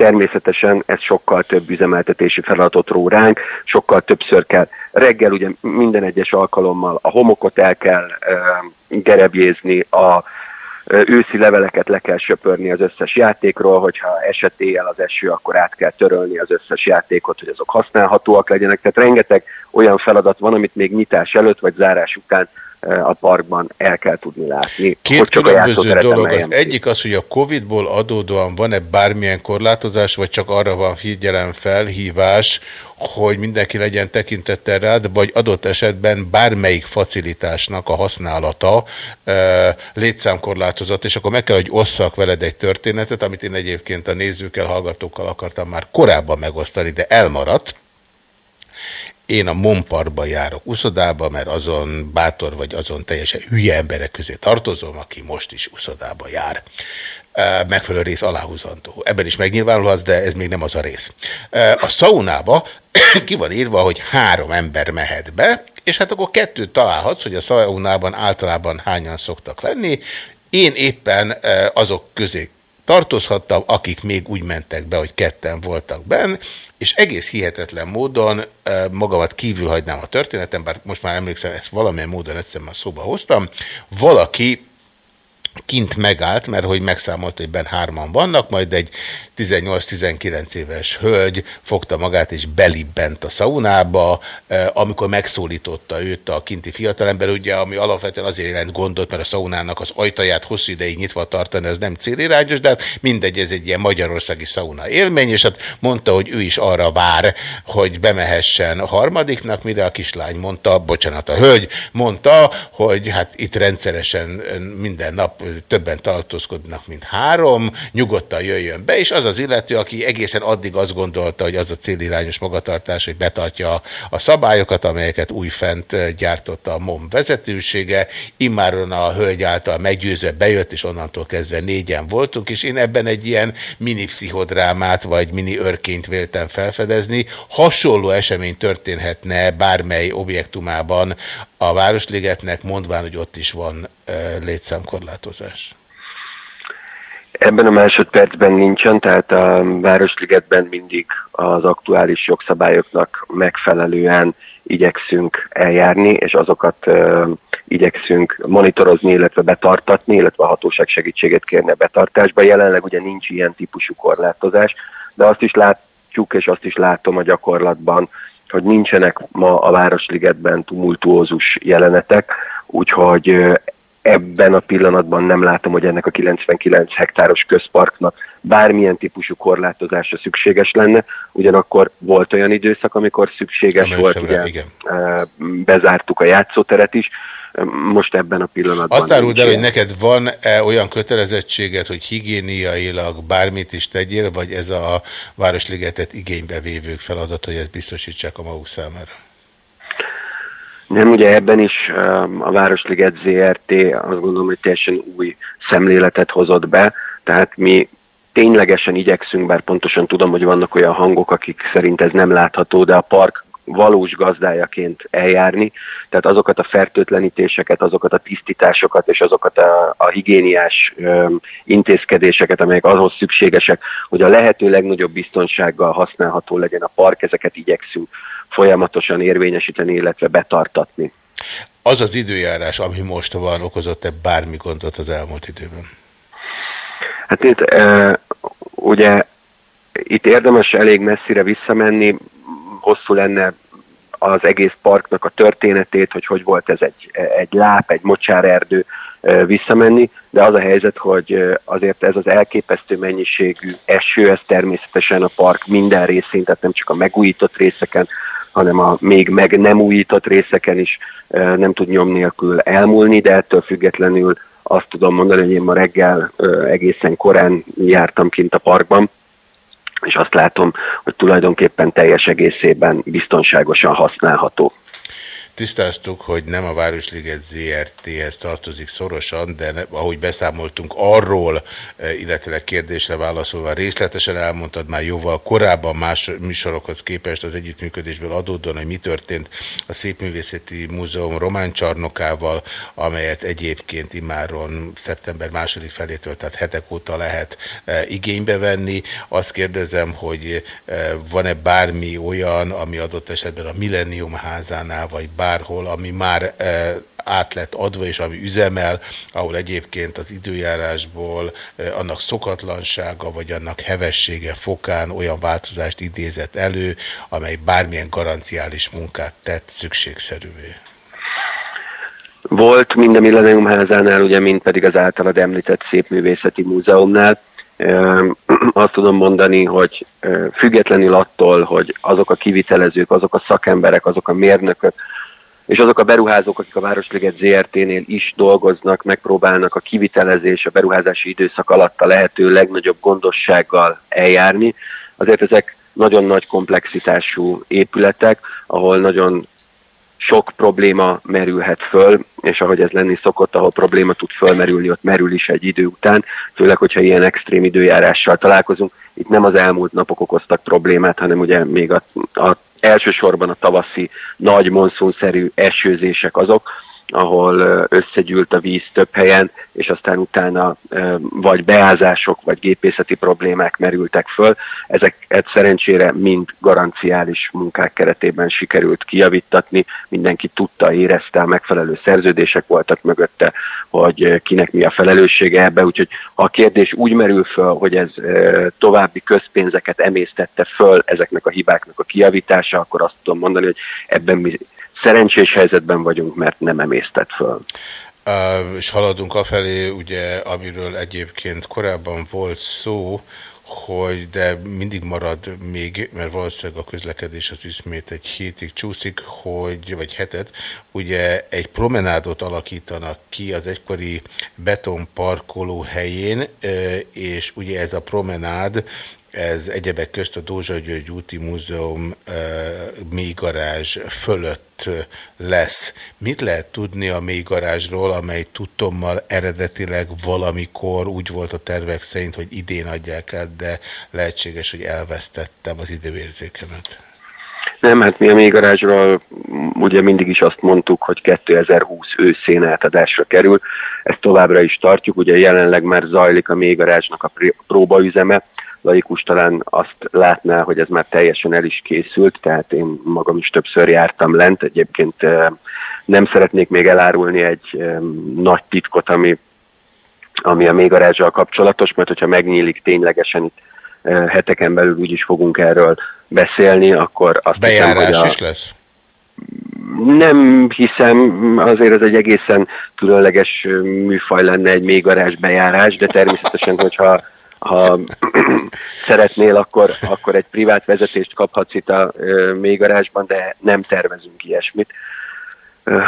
természetesen ez sokkal több üzemeltetési feladatot ró ránk, sokkal többször kell reggel ugye minden egyes alkalommal a homokot el kell gerebjézni, a őszi leveleket le kell söpörni az összes játékról, hogyha esetéjel az eső, akkor át kell törölni az összes játékot, hogy azok használhatóak legyenek. Tehát rengeteg olyan feladat van, amit még nyitás előtt vagy zárás után a parkban el kell tudni látni. Két különböző dolog. Az egyik az, hogy a Covid-ból adódóan van-e bármilyen korlátozás, vagy csak arra van figyelem felhívás, hogy mindenki legyen tekintettel rád, vagy adott esetben bármelyik facilitásnak a használata e, létszámkorlátozott, és akkor meg kell, hogy osszak veled egy történetet, amit én egyébként a nézőkkel, hallgatókkal akartam már korábban megosztani, de elmaradt. Én a Monparkba járok uszodába, mert azon bátor vagy azon teljesen hülye emberek közé tartozom, aki most is uszodába jár. Megfelelő rész aláhúzandó. Ebben is megnyilvánulhatsz, de ez még nem az a rész. A szaunába ki van írva, hogy három ember mehet be, és hát akkor kettőt találhatsz, hogy a szaunában általában hányan szoktak lenni. Én éppen azok közé tartozhattam, akik még úgy mentek be, hogy ketten voltak benn, és egész hihetetlen módon magamat kívül hagynám a történetem, bár most már emlékszem, ezt valamilyen módon egyszer már szóba hoztam, valaki kint megállt, mert hogy megszámolt, hogy benn hárman vannak, majd egy 18-19 éves hölgy fogta magát és belibbent a szaunába, eh, amikor megszólította őt a kinti fiatalember, ugye, ami alapvetően azért jelent gondot, mert a szaunának az ajtaját hosszú ideig nyitva tartani, ez nem célirányos, de hát mindegy, ez egy ilyen magyarországi szauna élmény, és hát mondta, hogy ő is arra vár, hogy bemehessen a harmadiknak, mire a kislány mondta, bocsánat, a hölgy mondta, hogy hát itt rendszeresen eh, minden nap többen tartózkodnak, mint három, nyugodtan jöjjön be, és az az illető, aki egészen addig azt gondolta, hogy az a célirányos magatartás, hogy betartja a szabályokat, amelyeket újfent gyártotta a MOM vezetősége, immáron a hölgy által meggyőzve bejött, és onnantól kezdve négyen voltunk, és én ebben egy ilyen mini pszichodrámát, vagy mini örkényt véltem felfedezni. Hasonló esemény történhetne bármely objektumában a Városligetnek, mondván, hogy ott is van létszámkorlátozás. Ebben a másodpercben nincsen, tehát a Városligetben mindig az aktuális jogszabályoknak megfelelően igyekszünk eljárni, és azokat uh, igyekszünk monitorozni, illetve betartatni, illetve a hatóság segítséget kérni a betartásba. Jelenleg ugye nincs ilyen típusú korlátozás, de azt is látjuk, és azt is látom a gyakorlatban, hogy nincsenek ma a Városligetben tumultuózus jelenetek, úgyhogy ebben a pillanatban nem látom, hogy ennek a 99 hektáros közparknak bármilyen típusú korlátozása szükséges lenne. Ugyanakkor volt olyan időszak, amikor szükséges Amely volt, ugye, igen. bezártuk a játszóteret is, most ebben a pillanatban. Azt áruld el, hogy neked van -e olyan kötelezettséged, hogy higiéniailag bármit is tegyél, vagy ez a Városligetet igénybe vévők feladat, hogy ezt biztosítsák a maguk számára? Nem, ugye ebben is a Városliget ZRT azt gondolom, hogy teljesen új szemléletet hozott be, tehát mi ténylegesen igyekszünk, bár pontosan tudom, hogy vannak olyan hangok, akik szerint ez nem látható, de a park valós gazdájaként eljárni, tehát azokat a fertőtlenítéseket, azokat a tisztításokat és azokat a, a higiéniás ö, intézkedéseket, amelyek ahhoz szükségesek, hogy a lehető legnagyobb biztonsággal használható legyen a park, ezeket igyekszünk folyamatosan érvényesíteni, illetve betartatni. Az az időjárás, ami most van, okozott-e bármi gondot az elmúlt időben? Hát itt e, ugye itt érdemes elég messzire visszamenni, hosszú lenne az egész parknak a történetét, hogy hogy volt ez egy, egy láp, egy mocsárerdő visszamenni, de az a helyzet, hogy azért ez az elképesztő mennyiségű eső, ez természetesen a park minden részén, tehát nem csak a megújított részeken, hanem a még meg nem újított részeken is nem tud nyom nélkül elmúlni, de ettől függetlenül azt tudom mondani, hogy én ma reggel egészen korán jártam kint a parkban, és azt látom, hogy tulajdonképpen teljes egészében biztonságosan használható. Tisztáztuk, hogy nem a Városliget ZRT-hez tartozik szorosan, de ahogy beszámoltunk arról, e, illetve kérdésre válaszolva részletesen elmondtad már jóval korábban más műsorokhoz képest az együttműködésből adódóan, hogy mi történt a Szépművészeti Múzeum román csarnokával, amelyet egyébként imáron szeptember második felétől, tehát hetek óta lehet e, igénybe venni. Azt kérdezem, hogy e, van-e bármi olyan, ami adott esetben a Millennium házánál, vagy bár bárhol, ami már e, át lett adva, és ami üzemel, ahol egyébként az időjárásból e, annak szokatlansága, vagy annak hevessége fokán olyan változást idézett elő, amely bármilyen garanciális munkát tett szükségszerűvé. Volt mind a Millennium házánál, ugye, mint pedig az általad említett Szépművészeti Múzeumnál. Azt tudom mondani, hogy függetlenül attól, hogy azok a kivitelezők, azok a szakemberek, azok a mérnökök, és azok a beruházók, akik a Városliget ZRT-nél is dolgoznak, megpróbálnak a kivitelezés, a beruházási időszak alatt a lehető legnagyobb gondossággal eljárni. Azért ezek nagyon nagy komplexitású épületek, ahol nagyon sok probléma merülhet föl, és ahogy ez lenni szokott, ahol probléma tud fölmerülni, ott merül is egy idő után, főleg, hogyha ilyen extrém időjárással találkozunk. Itt nem az elmúlt napok okoztak problémát, hanem ugye még a, a elsősorban a tavaszi nagy monszunszerű esőzések azok, ahol összegyűlt a víz több helyen, és aztán utána vagy beázások, vagy gépészeti problémák merültek föl. Ezeket szerencsére mind garanciális munkák keretében sikerült kijavítatni, mindenki tudta, érezte, a megfelelő szerződések voltak mögötte, hogy kinek mi a felelőssége ebbe, úgyhogy ha a kérdés úgy merül föl, hogy ez további közpénzeket emésztette föl ezeknek a hibáknak a kijavítása, akkor azt tudom mondani, hogy ebben mi szerencsés helyzetben vagyunk, mert nem emésztett föl. És haladunk afelé, ugye, amiről egyébként korábban volt szó, hogy de mindig marad még, mert valószínűleg a közlekedés az ismét egy hétig csúszik, hogy, vagy hetet, ugye egy promenádot alakítanak ki az egykori betonparkoló helyén, és ugye ez a promenád ez egyebek közt a Dózsa György úti múzeum e, mély garázs fölött lesz. Mit lehet tudni a mély garázsról, amely tudtommal eredetileg valamikor úgy volt a tervek szerint, hogy idén adják át, de lehetséges, hogy elvesztettem az időérzékemet. Nem, hát mi a mélygarázsról ugye mindig is azt mondtuk, hogy 2020 őszén átadásra kerül. Ezt továbbra is tartjuk, ugye jelenleg már zajlik a mélygarázsnak a próbaüzeme, laikus talán azt látná, hogy ez már teljesen el is készült, tehát én magam is többször jártam lent, egyébként nem szeretnék még elárulni egy nagy titkot, ami, ami a mélygarázsal kapcsolatos, mert hogyha megnyílik ténylegesen itt heteken belül úgy is fogunk erről beszélni, akkor azt Bejárás hiszem, hogy a... is lesz? Nem hiszem, azért ez egy egészen különleges műfaj lenne egy mélygarázs bejárás, de természetesen, hogyha ha szeretnél, akkor, akkor egy privát vezetést kaphatsz itt a mélygarázsban, de nem tervezünk ilyesmit.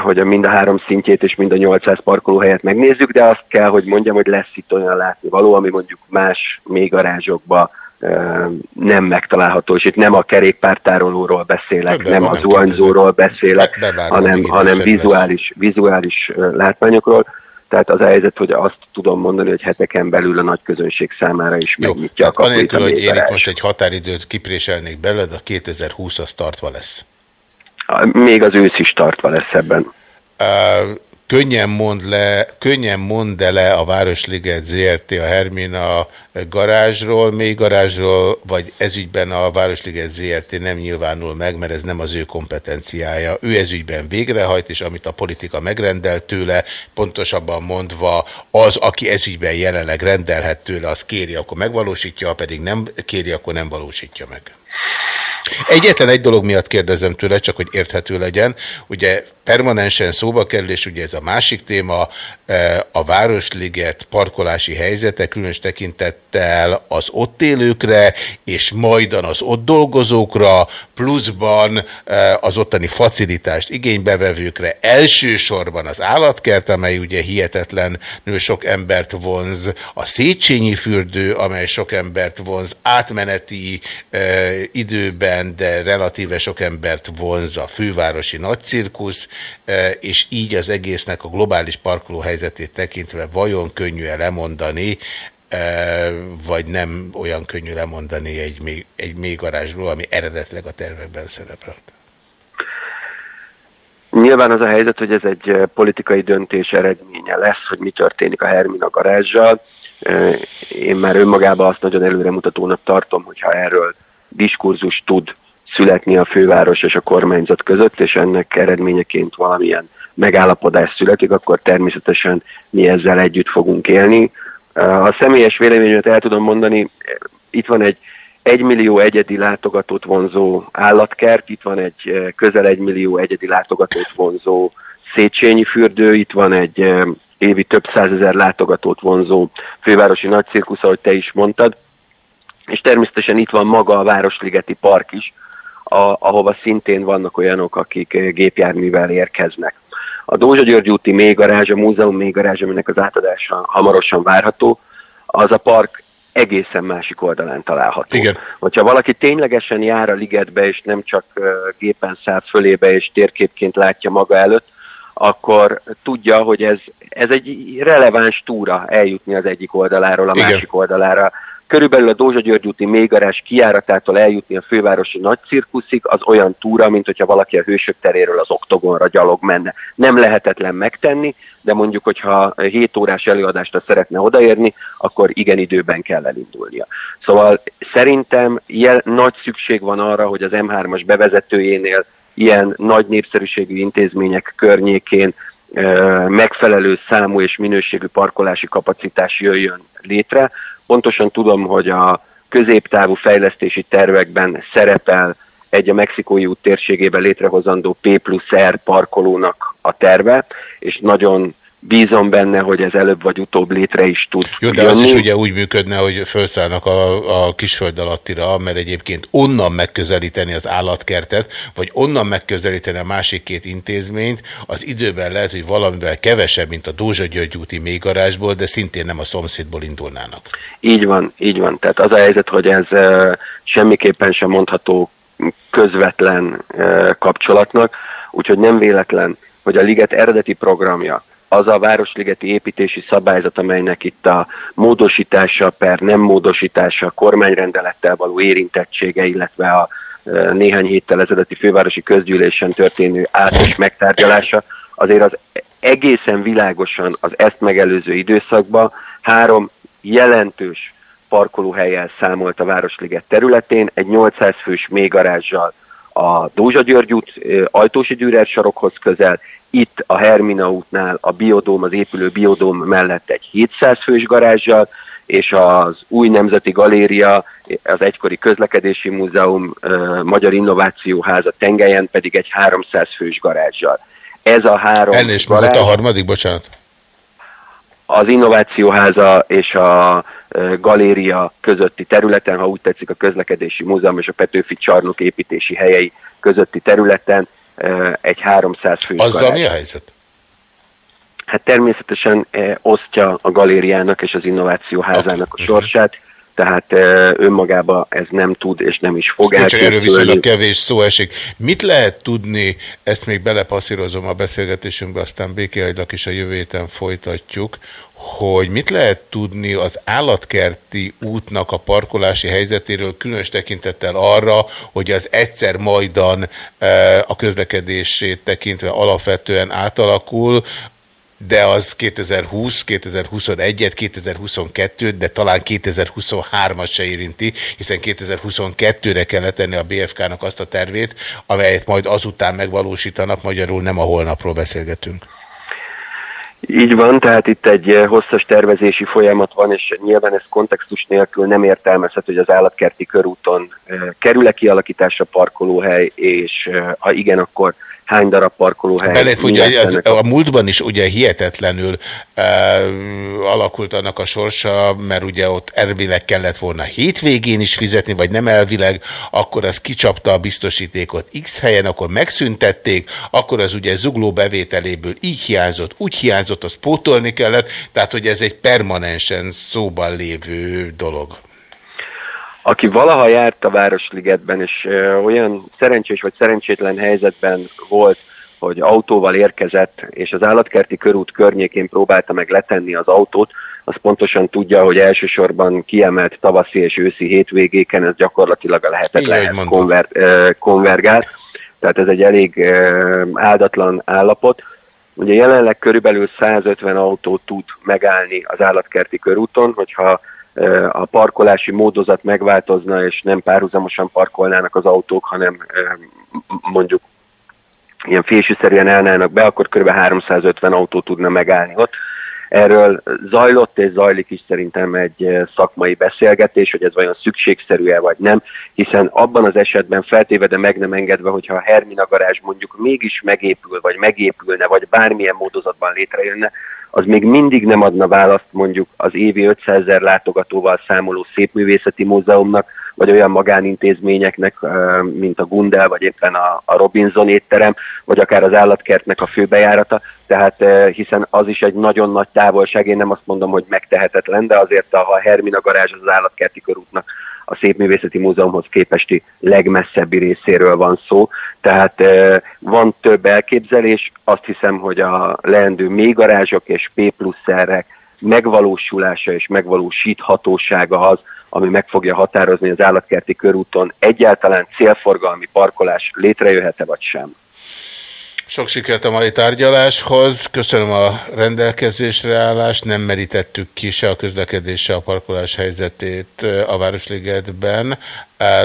Hogy a mind a három szintjét és mind a 800 parkolóhelyet megnézzük, de azt kell, hogy mondjam, hogy lesz itt olyan látni való, ami mondjuk más mélygarázsokban nem megtalálható, és itt nem a kerékpártárolóról beszélek, nem a zuhanyzóról beszélek, hanem, hanem vizuális, vizuális látványokról. Tehát az a helyzet, hogy azt tudom mondani, hogy heteken belül a nagy közönség számára is Jó, megnyitja a kapuit. Anélkül, hogy én itt most egy határidőt kipréselnék belőled, a 2020 az tartva lesz. Még az ősz is tartva lesz ebben. Uh, könnyen mond, le, könnyen mond le a Városliget ZRT a Hermina garázsról, mély garázsról, vagy ezügyben a Városliget ZRT nem nyilvánul meg, mert ez nem az ő kompetenciája. Ő ezügyben végrehajt, és amit a politika megrendel tőle, pontosabban mondva az, aki ezügyben jelenleg rendelhet tőle, az kéri, akkor megvalósítja, ha pedig nem kéri, akkor nem valósítja meg. Egyetlen egy dolog miatt kérdezem tőle, csak hogy érthető legyen. Ugye permanensen szóba kerül, és ugye ez a másik téma, a Városliget parkolási helyzete, különös tekintettel az ott élőkre, és majdan az ott dolgozókra, pluszban az ottani facilitást igénybevevőkre, elsősorban az állatkert, amely ugye hihetetlenül sok embert vonz, a Széchenyi fürdő, amely sok embert vonz, átmeneti időben, de relatíve sok embert vonz a fővárosi nagycirkusz, és így az egésznek a globális parkoló helyzetét tekintve vajon könnyű-e lemondani, vagy nem olyan könnyű lemondani egy, egy mélygarázsról, ami eredetleg a tervekben szerepelt? Nyilván az a helyzet, hogy ez egy eh, politikai döntés eredménye lesz, hogy mi történik a Hermina garázsjal. Eh, Én már önmagában azt nagyon előremutatónak tartom, hogyha erről diskurzus tud születni a főváros és a kormányzat között, és ennek eredményeként valamilyen megállapodás születik, akkor természetesen mi ezzel együtt fogunk élni. A személyes véleményemet el tudom mondani, itt van egy egymillió egyedi látogatót vonzó állatkert, itt van egy közel egymillió egyedi látogatót vonzó Széchenyi fürdő, itt van egy évi több százezer látogatót vonzó fővárosi nagycirkusz, ahogy te is mondtad, és természetesen itt van maga a Városligeti Park is, a, ahova szintén vannak olyanok, akik eh, gépjárművel érkeznek. A Dózsa György úti mélygarázs, a múzeum mélygarázs, aminek az átadása hamarosan várható, az a park egészen másik oldalán található. Igen. Hogyha valaki ténylegesen jár a ligetbe, és nem csak uh, gépen száll fölébe, és térképként látja maga előtt, akkor tudja, hogy ez, ez egy releváns túra eljutni az egyik oldaláról a Igen. másik oldalára. Körülbelül a Dózsa György úti mélygarázs kiáratától eljutni a fővárosi nagy cirkuszig, az olyan túra, mint hogyha valaki a hősök teréről az oktogonra gyalog menne. Nem lehetetlen megtenni, de mondjuk, hogyha 7 órás előadásra szeretne odaérni, akkor igen időben kell elindulnia. Szóval szerintem jel, nagy szükség van arra, hogy az M3-as bevezetőjénél ilyen nagy népszerűségű intézmények környékén megfelelő számú és minőségű parkolási kapacitás jöjjön létre. Pontosan tudom, hogy a középtávú fejlesztési tervekben szerepel egy a Mexikói út térségében létrehozandó P plusz R parkolónak a terve, és nagyon bízom benne, hogy ez előbb vagy utóbb létre is tud Jó, de jönni. az is ugye úgy működne, hogy felszállnak a, a kisföld alattira, mert egyébként onnan megközelíteni az állatkertet, vagy onnan megközelíteni a másik két intézményt, az időben lehet, hogy valamivel kevesebb, mint a Dózsa György úti mélygarázsból, de szintén nem a szomszédból indulnának. Így van, így van. Tehát az a helyzet, hogy ez semmiképpen sem mondható közvetlen kapcsolatnak, úgyhogy nem véletlen, hogy a Liget eredeti programja az a Városligeti építési szabályzat, amelynek itt a módosítása per nem módosítása, a kormányrendelettel való érintettsége, illetve a e, néhány héttel ezelőtti fővárosi közgyűlésen történő átos megtárgyalása, azért az egészen világosan az ezt megelőző időszakban három jelentős parkolóhelyel számolt a Városliget területén, egy 800 fős mélygarázsal a Dózsa György út e, Ajtósi Dürer sarokhoz közel, itt a Hermina útnál a biodóm, az épülő biodóm mellett egy 700 fős garázsjal, és az új nemzeti galéria, az egykori közlekedési múzeum, Magyar Innovációháza tengelyen pedig egy 300 fős garázsjal. Ez a három Elnézést garázs, a harmadik, bocsánat? Az Innovációháza és a galéria közötti területen, ha úgy tetszik a közlekedési múzeum és a Petőfi csarnok építési helyei közötti területen egy 300 fős Azzal garázs. mi a helyzet? Hát természetesen osztja a galériának és az innovációházának okay. a sorsát, tehát önmagába ez nem tud és nem is fog elkészülni. Csak erről viszonylag kevés szó esik. Mit lehet tudni, ezt még belepasszírozom a beszélgetésünkbe, aztán békéhagylak is a jövő héten folytatjuk, hogy mit lehet tudni az állatkerti útnak a parkolási helyzetéről, különös tekintettel arra, hogy az egyszer majdan e, a közlekedését tekintve alapvetően átalakul, de az 2020, 2021-et, 2022-t, de talán 2023-at se érinti, hiszen 2022-re kell tenni a BFK-nak azt a tervét, amelyet majd azután megvalósítanak, magyarul nem a holnapról beszélgetünk. Így van, tehát itt egy eh, hosszas tervezési folyamat van, és nyilván ez kontextus nélkül nem értelmezhető, hogy az állatkerti körúton eh, kerül-e kialakításra parkolóhely, és eh, ha igen, akkor hány darab parkolóhely. Belét, ugye, az, a múltban is ugye hihetetlenül e, alakult annak a sorsa, mert ugye ott elvileg kellett volna hétvégén is fizetni, vagy nem elvileg, akkor az kicsapta a biztosítékot X helyen, akkor megszüntették, akkor az ugye zugló bevételéből így hiányzott, úgy hiányzott, az pótolni kellett, tehát hogy ez egy permanensen szóban lévő dolog aki valaha járt a Városligetben, és olyan szerencsés vagy szerencsétlen helyzetben volt, hogy autóval érkezett, és az állatkerti körút környékén próbálta meg letenni az autót, az pontosan tudja, hogy elsősorban kiemelt tavaszi és őszi hétvégéken ez gyakorlatilag a lehetetlen konver, konvergál. Tehát ez egy elég áldatlan állapot. Ugye jelenleg körülbelül 150 autó tud megállni az állatkerti körúton, hogyha a parkolási módozat megváltozna, és nem párhuzamosan parkolnának az autók, hanem mondjuk ilyen fésűszerűen állnának be, akkor kb. 350 autó tudna megállni ott. Erről zajlott és zajlik is szerintem egy szakmai beszélgetés, hogy ez vajon szükségszerű-e vagy nem, hiszen abban az esetben feltéve, de meg nem engedve, hogyha a Hermina garázs mondjuk mégis megépül, vagy megépülne, vagy bármilyen módozatban létrejönne, az még mindig nem adna választ mondjuk az évi 500 ezer látogatóval számoló Szépművészeti Múzeumnak, vagy olyan magánintézményeknek, mint a Gundel, vagy éppen a, Robinson étterem, vagy akár az állatkertnek a főbejárata, tehát hiszen az is egy nagyon nagy távolság, én nem azt mondom, hogy megtehetetlen, de azért a Hermina garázs az állatkerti körútnak a Szépművészeti Múzeumhoz képesti legmesszebbi részéről van szó. Tehát van több elképzelés, azt hiszem, hogy a leendő mélygarázsok és P plusz megvalósulása és megvalósíthatósága az, ami meg fogja határozni az állatkerti körúton egyáltalán célforgalmi parkolás létrejöhet-e vagy sem. Sok sikert a mai tárgyaláshoz, köszönöm a rendelkezésre állást, nem merítettük ki se a közlekedés, se a parkolás helyzetét a Városligetben,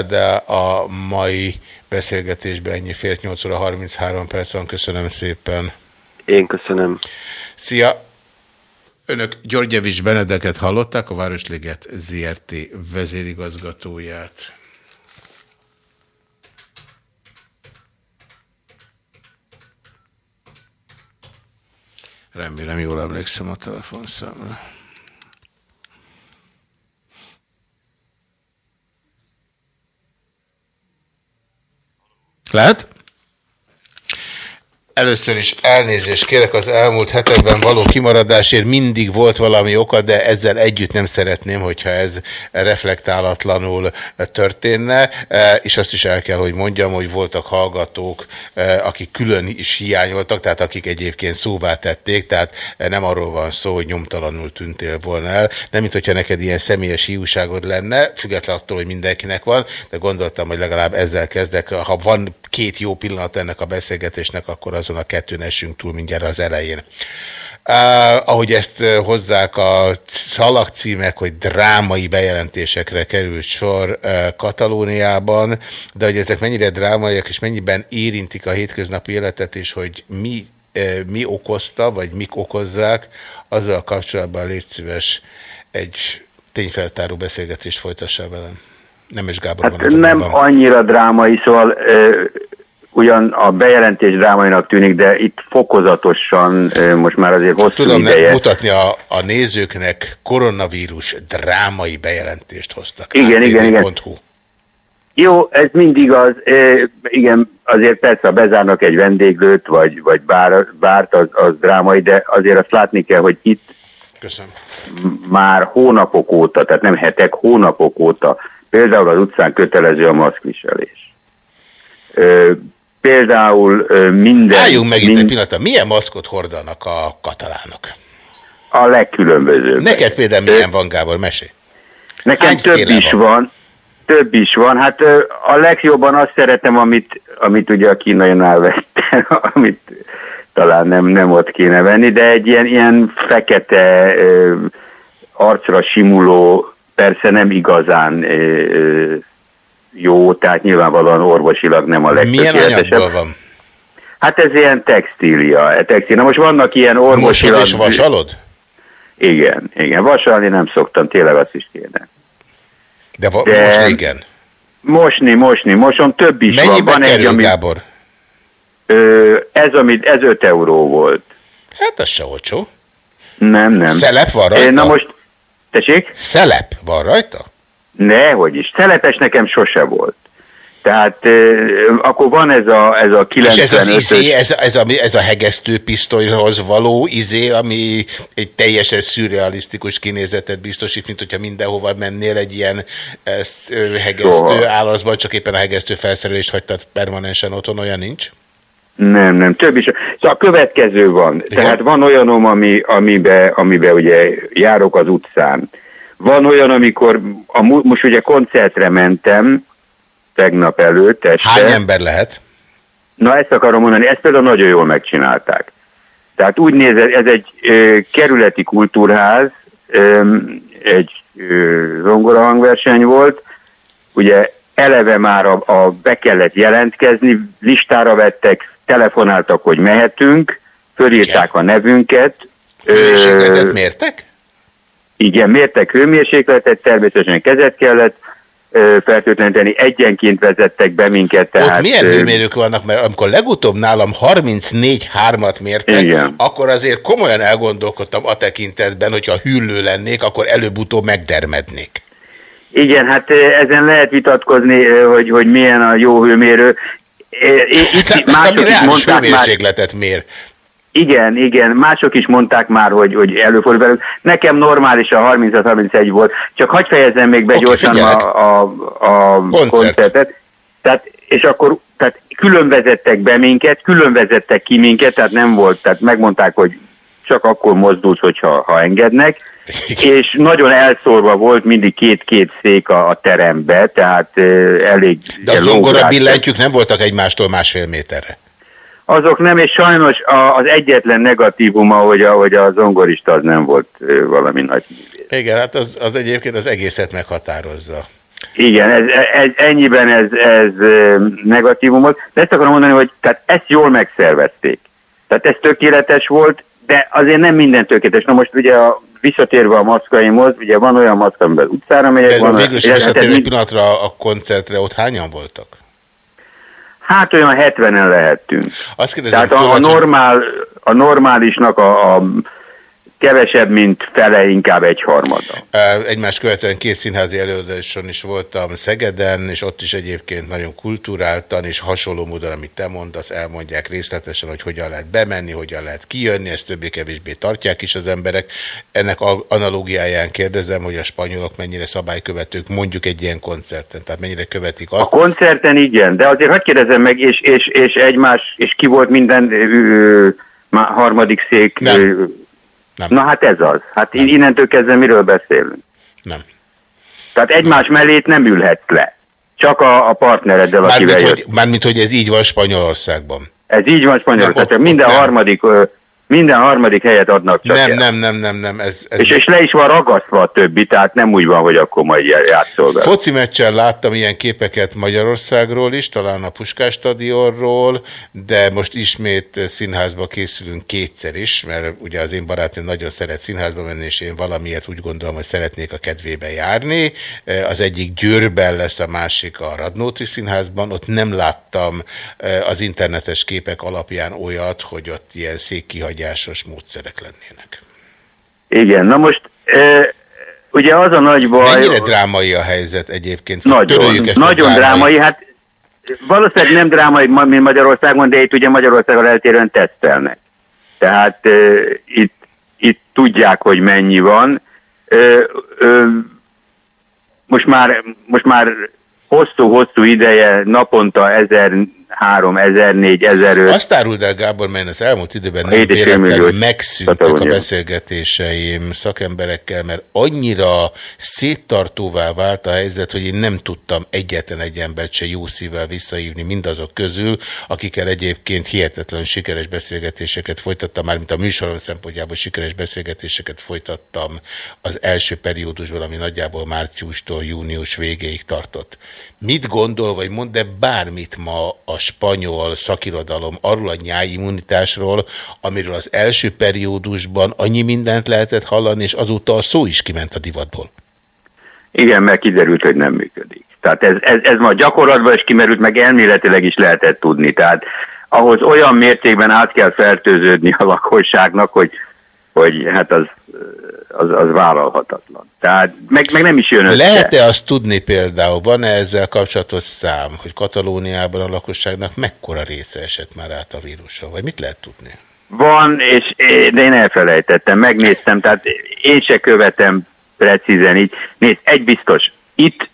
de a mai beszélgetésben ennyi fél 8 óra 33 perc van, köszönöm szépen. Én köszönöm. Szia! Önök Györgyevics Benedeket hallották, a Városliget ZRT vezérigazgatóját. Remélem jól emlékszem a telefonszámra. Lehet? Először is elnézést kérek az elmúlt hetekben való kimaradásért, mindig volt valami oka, de ezzel együtt nem szeretném, hogyha ez reflektálatlanul történne, és azt is el kell, hogy mondjam, hogy voltak hallgatók, akik külön is hiányoltak, tehát akik egyébként szóvá tették, tehát nem arról van szó, hogy nyomtalanul tűntél volna el, nem mint hogyha neked ilyen személyes hiúságod lenne, függetlenül attól, hogy mindenkinek van, de gondoltam, hogy legalább ezzel kezdek, ha van két jó pillanat ennek a beszélgetésnek, akkor azon a kettőn esünk túl mindjárt az elején. Uh, ahogy ezt hozzák a szalagcímek, hogy drámai bejelentésekre került sor uh, Katalóniában, de hogy ezek mennyire drámaiak és mennyiben érintik a hétköznapi életet, és hogy mi, uh, mi okozta, vagy mik okozzák, azzal kapcsolatban légy szíves egy tényfeltáró beszélgetést folytassál velem. Nem is Gábor hát van Nem annyira drámai, szóval ö, ugyan a bejelentés drámainak tűnik, de itt fokozatosan ö, most már azért hosszú Tudom ideje. mutatni a, a nézőknek koronavírus drámai bejelentést hoztak. Igen, igen, igen. Jó, ez mindig az, ö, igen, azért persze, ha bezárnak egy vendéglőt, vagy, vagy bár, bárt, az, az drámai, de azért azt látni kell, hogy itt Köszönöm. már hónapok óta, tehát nem hetek, hónapok óta Például az utcán kötelező a maszkviselés. Például minden... Álljunk meg itt mind... egy pillanatra. Milyen maszkot hordanak a katalánok? A legkülönbözőbb. Neked például milyen van, Gábor? Mesé. Nekem Hány több is van? van. Több is van. Hát a legjobban azt szeretem, amit, amit ugye a kínaianál vettem, amit talán nem, nem ott kéne venni, de egy ilyen, ilyen fekete arcra simuló persze nem igazán jó, tehát nyilvánvalóan orvosilag nem a legtökéletesebb. Milyen anyagból van? Hát ez ilyen textília. E, textil. Na most vannak ilyen orvosilag... Mosod és vasalod? Igen, igen. Vasalni nem szoktam, tényleg azt is kéne. De, De most igen? Mosni, mosni, mosom, több is Mennyibe van. van kerül, egy, ami, Gábor? Ö, ez, amit, ez 5 euró volt. Hát ez se olcsó. Nem, nem. Szelep van rajta? Na most Tessék? Szelep van rajta? Nehogy is. Szelepes nekem sose volt. Tehát euh, akkor van ez a, ez a 95 És ez az izé, ez, ez, a, ez a hegesztő pisztolyhoz való izé, ami egy teljesen szürrealisztikus kinézetet biztosít, mint hogyha mindenhova mennél egy ilyen ezt, hegesztő Soha. állazban, csak éppen a hegesztő felszerelést hagytad permanensen otthon, olyan nincs? Nem, nem, több is. Szóval a következő van. Igen? Tehát van olyanom, ami, amibe, amibe ugye járok az utcán. Van olyan, amikor a, most ugye koncertre mentem, tegnap előtt este. Hány ember lehet? Na ezt akarom mondani, ezt például nagyon jól megcsinálták. Tehát úgy néz, ez egy ö, kerületi kultúrház, ö, egy zongorahangverseny volt, ugye eleve már a, a be kellett jelentkezni, listára vettek telefonáltak, hogy mehetünk, fölírták a nevünket. Hőmérsékletet mértek? Igen, mértek hőmérsékletet, természetesen kezet kellett fertőtleníteni, egyenként vezettek be minket. Tehát, Ott milyen hőmérők vannak, mert amikor legutóbb nálam 34-3-at mértek, igen. akkor azért komolyan elgondolkodtam a tekintetben, hogyha hűlő lennék, akkor előbb-utóbb megdermednék. Igen, hát ezen lehet vitatkozni, hogy, hogy milyen a jó hőmérő. Itt mások is mondták már, mér. Igen, igen, mások is mondták már, hogy, hogy előfordul velük. Nekem normális a 30-31 volt, csak hagyj fejezzem még be okay, gyorsan a, a, a Koncert. koncertet. Tehát, és akkor tehát külön vezettek be minket, külön vezettek ki minket, tehát nem volt, tehát megmondták, hogy csak akkor mozdult, hogyha ha engednek, és nagyon elszórva volt mindig két-két szék a, a terembe, tehát ö, elég... De az zongora billentyűk nem voltak egymástól másfél méterre. Azok nem, és sajnos a, az egyetlen negatívuma, hogy a, hogy a zongorista az nem volt ö, valami nagy. Igen, hát az, az egyébként az egészet meghatározza. Igen, ez, ez, ennyiben ez, ez negatívum volt. De ezt akarom mondani, hogy tehát ezt jól megszervezték. Tehát ez tökéletes volt, de azért nem minden tökéletes. Na most ugye a, visszatérve a maszkaimhoz, ugye van olyan maszk, amiben utcára megyek, De van végül is visszatérve egy pillanatra a koncertre, ott hányan voltak? Hát olyan 70-en lehettünk. Azt kérdezem Tehát a, a, normál, a normálisnak a, a kevesebb, mint fele, inkább egyharmada. Ö, Egymás követően két színházi előadáson is voltam Szegeden, és ott is egyébként nagyon kulturáltan, és hasonló módon, amit te mondasz, elmondják részletesen, hogy hogyan lehet bemenni, hogyan lehet kijönni, ezt többé-kevésbé tartják is az emberek. Ennek a- analógiáján kérdezem, hogy a spanyolok mennyire szabálykövetők mondjuk egy ilyen koncerten, tehát mennyire követik A azt. koncerten igen, de azért hagyd kérdezzem meg, és, és, és egymás, és ki volt minden ö, ö, harmadik szék? Nem. Nem. Na hát ez az. Hát nem. innentől kezdve miről beszélünk? Nem. Tehát egymás mellét nem ülhetsz le. Csak a, a partnereddel, akivel Mármint jött. hogy, mármint, hogy ez így van Spanyolországban. Ez így van Spanyolországban. Tehát minden harmadik, ö, minden harmadik helyet adnak csak Nem, el. nem, nem, nem, nem. Ez, ez És, és le is van ragasztva a többi, tehát nem úgy van, hogy akkor majd játszol vele. Foci meccsen láttam ilyen képeket Magyarországról is, talán a Puskás stadionról, de most ismét színházba készülünk kétszer is, mert ugye az én barátnőm nagyon szeret színházba menni, és én valamiért úgy gondolom, hogy szeretnék a kedvébe járni. Az egyik Győrben lesz, a másik a Radnóti Színházban. Ott nem láttam eh, az internetes képek alapján olyat, hogy ott ilyen székkihagyásos módszerek lennének. Igen, na most ö, ugye az a nagy baj... Mennyire drámai a helyzet egyébként? Nagyon, ezt nagyon drámai, hát valószínűleg nem drámai, ma- mint Magyarországon, de itt ugye Magyarországon eltérően tesztelnek. Tehát uh, itt, itt tudják, hogy mennyi van. Uh, uh, most már, most már hosszú-hosszú ideje, naponta 1003, 1004, 1005. Azt áruld el, Gábor, mert az elmúlt időben nem véletlenül megszűntek a beszélgetéseim szakemberekkel, mert annyira széttartóvá vált a helyzet, hogy én nem tudtam egyetlen egy embert se jó szívvel visszahívni mindazok közül, akikkel egyébként hihetetlen sikeres beszélgetéseket folytattam, mármint a műsorom szempontjából sikeres beszélgetéseket folytattam az első periódusban, ami nagyjából márciustól június végéig tartott. Mit gondol, vagy mond de bármit ma a spanyol szakirodalom arról a nyáimmunitásról, amiről az első periódusban annyi mindent lehetett hallani, és azóta a szó is kiment a divatból. Igen, mert kiderült, hogy nem működik. Tehát ez, ez, ez ma gyakorlatban is kimerült, meg elméletileg is lehetett tudni. Tehát ahhoz olyan mértékben át kell fertőződni a lakosságnak, hogy, hogy hát az, az, az vállalhatatlan. Tehát meg, meg nem is jön össze. Lehet-e azt tudni például, van-e ezzel kapcsolatos szám, hogy Katalóniában a lakosságnak mekkora része esett már át a víruson, vagy mit lehet tudni? Van, és de én elfelejtettem, megnéztem, tehát én se követem precízen így. Nézd, egy biztos, itt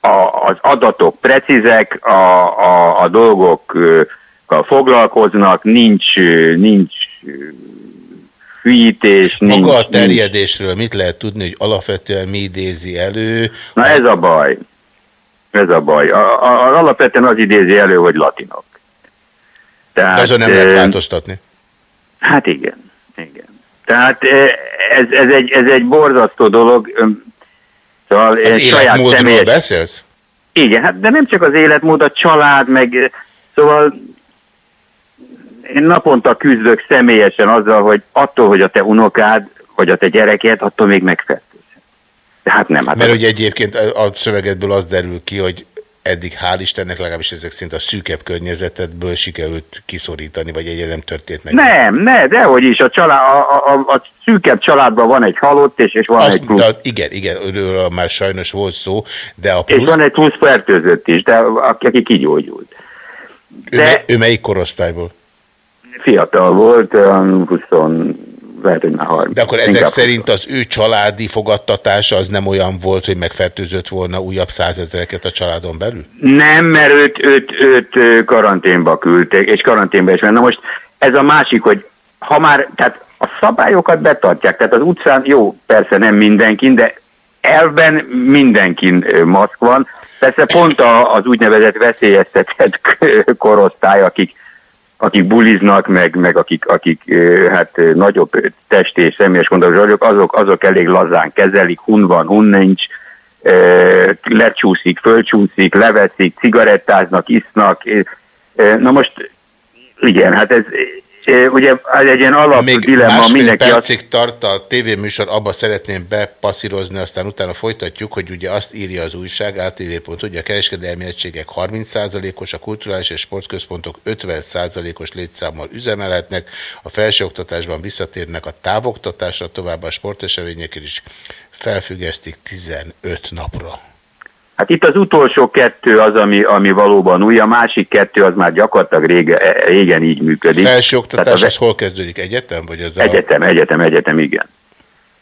a, az adatok precízek, a, a, a dolgokkal foglalkoznak, nincs, nincs hülyítés, nincs, Maga a nincs. terjedésről mit lehet tudni, hogy alapvetően mi idézi elő? Na ez a baj. Ez a baj. A, a, a, alapvetően az idézi elő, hogy latinok. Tehát, De azon nem lehet változtatni. Hát igen, igen. Tehát eh, ez, ez, egy, ez egy borzasztó dolog. Szóval Az életmódról személyes... beszélsz? Igen, hát de nem csak az életmód, a család, meg szóval én naponta küzdök személyesen azzal, hogy attól, hogy a te unokád, vagy a te gyereked, attól még megfertőzhet. De hát nem. Hát Mert ugye egyébként a szövegedből az derül ki, hogy eddig hál' Istennek legalábbis ezek szerint a szűkebb környezetedből sikerült kiszorítani, vagy egyre nem történt meg. Nem, ne, dehogy is, a, család, a, a, a, szűkebb családban van egy halott, és, és van Azt, egy plusz, de, igen, igen, őről már sajnos volt szó, de a és plusz, van egy plusz fertőzött is, de aki, kigyógyult. ő, me- ő melyik korosztályból? Fiatal volt, olyan 20, lehet, hogy már 30. De akkor ezek Inkább szerint az ő családi fogadtatása az nem olyan volt, hogy megfertőzött volna újabb százezereket a családon belül? Nem, mert őt, őt, őt karanténba küldték, és karanténba is ment. Na most ez a másik, hogy ha már, tehát a szabályokat betartják. Tehát az utcán, jó, persze nem mindenkin, de elven mindenkin maszk van. Persze pont az úgynevezett veszélyeztetett korosztály, akik, akik buliznak, meg, meg akik, akik hát nagyobb testi és személyes gondolatok, azok, azok elég lazán kezelik, hun van, hun nincs, lecsúszik, fölcsúszik, leveszik, cigarettáznak, isznak. Na most igen, hát ez ugye egy ilyen alap Még dilemma, mindenki azt percig tart a tévéműsor, abba szeretném bepasszírozni, aztán utána folytatjuk, hogy ugye azt írja az újság, ATV.hu, hogy a kereskedelmi egységek 30%-os, a kulturális és sportközpontok 50%-os létszámmal üzemelhetnek, a felsőoktatásban visszatérnek a távoktatásra, továbbá a sporteseményekkel is felfüggesztik 15 napra. Hát itt az utolsó kettő az, ami, ami valóban új, a másik kettő az már gyakorlatilag régen, régen így működik. Felsőoktatás Tehát a- az hol kezdődik? Egyetem? Vagy az Egyetem, egyetem, egyetem, igen.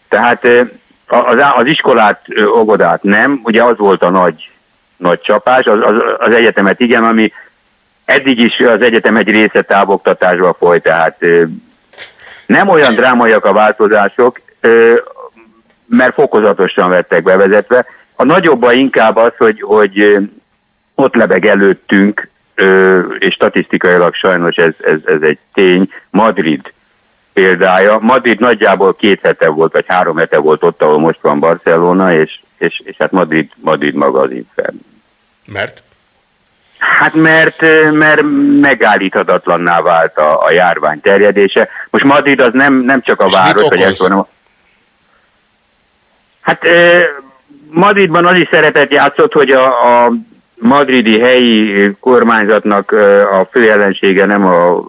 Tehát az, az iskolát, óvodát nem, ugye az volt a nagy, nagy csapás, az, az, az egyetemet igen, ami eddig is az egyetem egy része távoktatásba folyt, tehát nem olyan drámaiak a változások, mert fokozatosan vettek bevezetve. A nagyobba inkább az, hogy, hogy ott lebeg előttünk, és statisztikailag sajnos ez, ez, ez egy tény, Madrid példája. Madrid nagyjából két hete volt, vagy három hete volt ott, ahol most van Barcelona, és, és, és hát Madrid, Madrid maga az inferno. Mert? Hát mert, mert megállíthatatlanná vált a, a járvány terjedése. Most Madrid az nem, nem csak a És város, mit vagy okoz? ez van, Hát Madridban az is szerepet játszott, hogy a, a madridi helyi kormányzatnak a fő ellensége nem a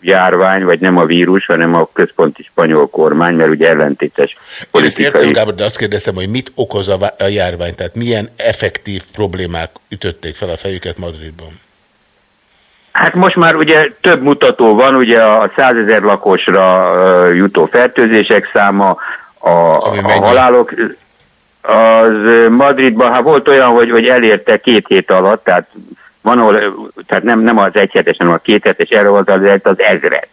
járvány, vagy nem a vírus, hanem a központi spanyol kormány, mert ugye ellentétes Én ezt politikai... értem, Gábor, de azt kérdezem, hogy mit okoz a, vá- a járvány, tehát milyen effektív problémák ütötték fel a fejüket Madridban? Hát most már ugye több mutató van, ugye a 100 ezer lakosra jutó fertőzések száma, a, a halálok, az Madridban, hát volt olyan, hogy, hogy elérte két hét alatt, tehát van ahol, tehát nem, nem az egy hetes, hanem a két hetes, erre volt az, az ezret.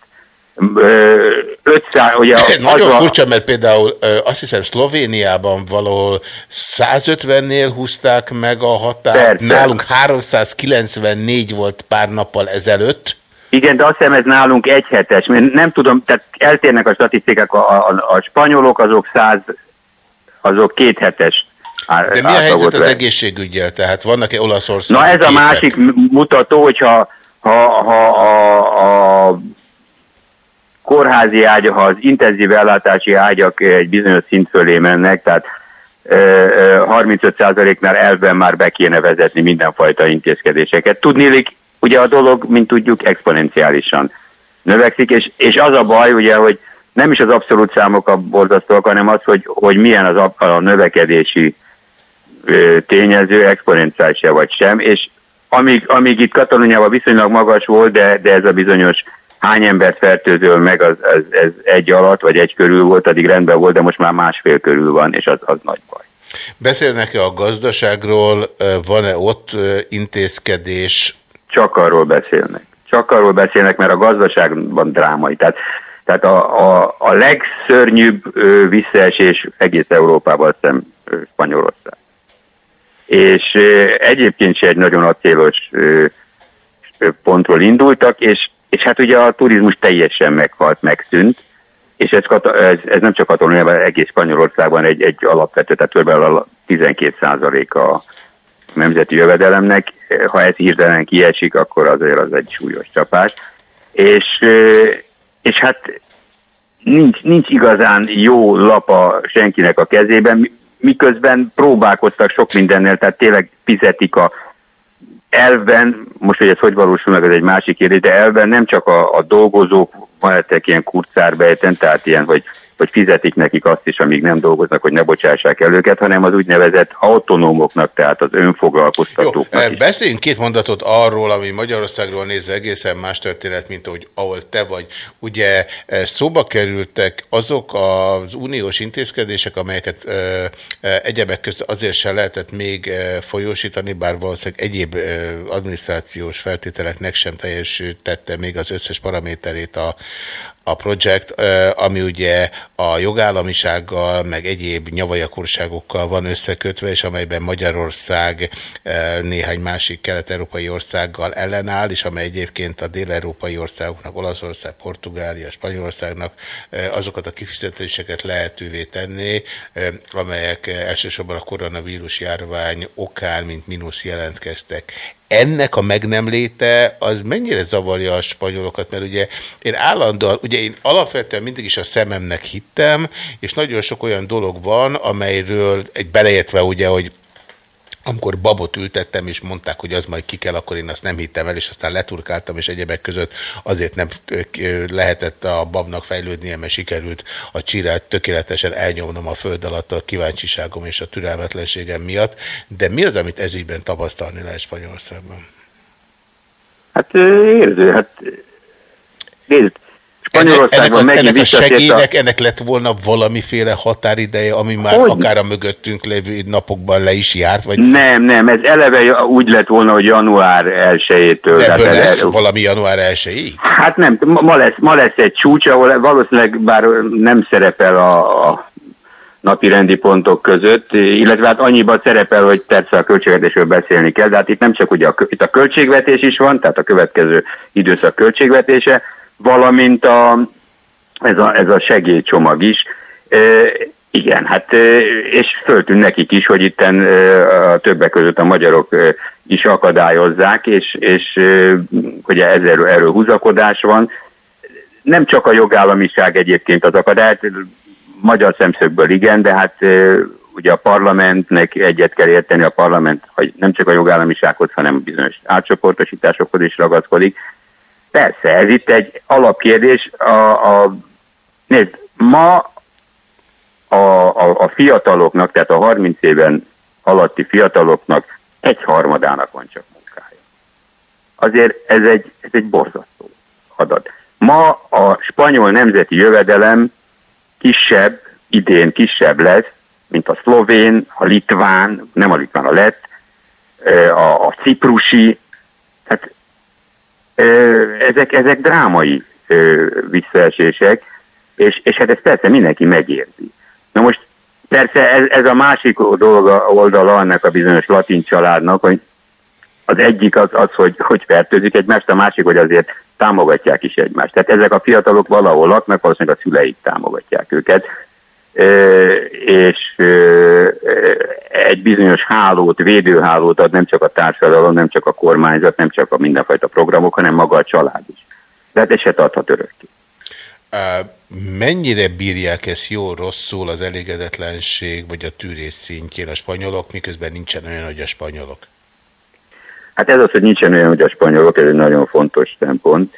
Ö, 500, ugye az Nagyon a- furcsa, mert például azt hiszem Szlovéniában valahol 150-nél húzták meg a határt, Persze. nálunk 394 volt pár nappal ezelőtt. Igen, de azt hiszem ez nálunk egy hetes, mert nem tudom, tehát eltérnek a statisztikák, a, a, a spanyolok azok száz, azok két hetes á- De mi a helyzet az ver. egészségügyel? Tehát vannak-e Olaszország? Na ez a másik mutató, hogyha ha, ha a, a kórházi ágyak, ha az intenzív ellátási ágyak egy bizonyos szint fölé mennek, tehát ö, ö, 35%-nál elven már be kéne vezetni mindenfajta intézkedéseket. Tudnélik, ugye a dolog, mint tudjuk, exponenciálisan növekszik, és, és az a baj, ugye, hogy nem is az abszolút számok a borzasztóak, hanem az, hogy, hogy milyen az a, a növekedési ö, tényező, exponenciális vagy sem, és amíg, amíg itt Katalóniában viszonylag magas volt, de, de ez a bizonyos hány embert fertőzöl meg, az, az, ez egy alatt, vagy egy körül volt, addig rendben volt, de most már másfél körül van, és az, az nagy baj. Beszélnek-e a gazdaságról, van-e ott intézkedés? Csak arról beszélnek. Csak arról beszélnek, mert a gazdaságban drámai. Tehát, tehát a, a, a legszörnyűbb visszaesés egész Európában ö, Spanyolország. És egyébként se egy nagyon acélos pontról indultak, és, és hát ugye a turizmus teljesen meghalt, megszűnt, és ez, ez, ez nem csak Katalóniában, egész Spanyolországban egy, egy alapvető, tehát kb. a 12 a nemzeti jövedelemnek. Ha ez hirtelen kiesik, akkor azért az egy súlyos csapás. És, és hát nincs, nincs igazán jó lapa senkinek a kezében, mi- miközben próbálkoztak sok mindennel, tehát tényleg fizetik a elven, most hogy ez hogy valósul meg, ez egy másik kérdés, de elven nem csak a, a dolgozók maradtak ilyen kurcárbejten, tehát ilyen, hogy, hogy fizetik nekik azt is, amíg nem dolgoznak, hogy ne bocsássák el őket, hanem az úgynevezett autonómoknak, tehát az önfoglalkoztatóknak Jó, beszéljünk két mondatot arról, ami Magyarországról nézve egészen más történet, mint ahogy, ahol te vagy. Ugye eh, szóba kerültek azok az uniós intézkedések, amelyeket ö, ö, egyebek közt azért se lehetett még folyósítani, bár valószínűleg egyéb ö, adminisztrációs feltételeknek sem teljesítette még az összes paraméterét a, a projekt, ami ugye a jogállamisággal, meg egyéb nyavajakorságokkal van összekötve, és amelyben Magyarország néhány másik kelet-európai országgal ellenáll, és amely egyébként a dél-európai országoknak, Olaszország, Portugália, Spanyolországnak azokat a kifizetéseket lehetővé tenni, amelyek elsősorban a koronavírus járvány okán, mint mínusz jelentkeztek ennek a meg nem léte, az mennyire zavarja a spanyolokat, mert ugye én állandóan, ugye én alapvetően mindig is a szememnek hittem, és nagyon sok olyan dolog van, amelyről egy beleértve ugye, hogy amikor babot ültettem, és mondták, hogy az majd ki kell, akkor én azt nem hittem el, és aztán leturkáltam, és egyebek között azért nem lehetett a babnak fejlődnie, mert sikerült a csirát tökéletesen elnyomnom a föld alatt a kíváncsiságom és a türelmetlenségem miatt. De mi az, amit ezügyben tapasztalni lehet Spanyolországban? Hát érző, hát nézd, Spanyolországban ennek, ennek a segélynek, a... ennek lett volna valamiféle határideje, ami már Hogy? akár a mögöttünk lévő napokban le is járt? Vagy Nem, nem, ez eleve úgy lett volna, hogy január 1-től. ebből lesz valami január 1 Hát nem, ma ma lesz, ma lesz egy csúcs, ahol valószínűleg bár nem szerepel a, a napi rendi pontok között, illetve hát annyiban szerepel, hogy persze a költségvetésről beszélni kell, de hát itt nem csak ugye a, itt a költségvetés is van, tehát a következő időszak költségvetése, valamint a, ez, a, ez a segélycsomag is. E, igen, hát és föltűn nekik is, hogy itten a többek között a magyarok is akadályozzák, és, és ugye ezzel, erről húzakodás van. Nem csak a jogállamiság egyébként az akadály, magyar szemszögből igen, de hát ugye a parlamentnek egyet kell érteni, a parlament hogy nem csak a jogállamisághoz, hanem bizonyos átcsoportosításokhoz is ragaszkodik, Persze, ez itt egy alapkérdés. A, a, nézd, ma a, a, a fiataloknak, tehát a 30 éven alatti fiataloknak egy harmadának van csak munkája. Azért ez egy, ez egy borzasztó adat. Ma a spanyol nemzeti jövedelem kisebb, idén kisebb lesz, mint a szlovén, a litván, nem a litván, a lett, a, a ciprusi, ezek, ezek drámai visszaesések, és, és hát ezt persze mindenki megérzi. Na most persze ez, ez a másik dolga, oldala annak a bizonyos latin családnak, hogy az egyik az, az hogy, hogy fertőzik egymást, a másik, hogy azért támogatják is egymást. Tehát ezek a fiatalok valahol laknak, valószínűleg a szüleik támogatják őket, és egy bizonyos hálót, védőhálót ad nem csak a társadalom, nem csak a kormányzat, nem csak a mindenfajta programok, hanem maga a család is. De hát ez se tarthat örökké. Mennyire bírják ezt jó rosszul az elégedetlenség vagy a tűrés szintjén a spanyolok, miközben nincsen olyan, hogy a spanyolok? Hát ez az, hogy nincsen olyan, hogy a spanyolok, ez egy nagyon fontos szempont.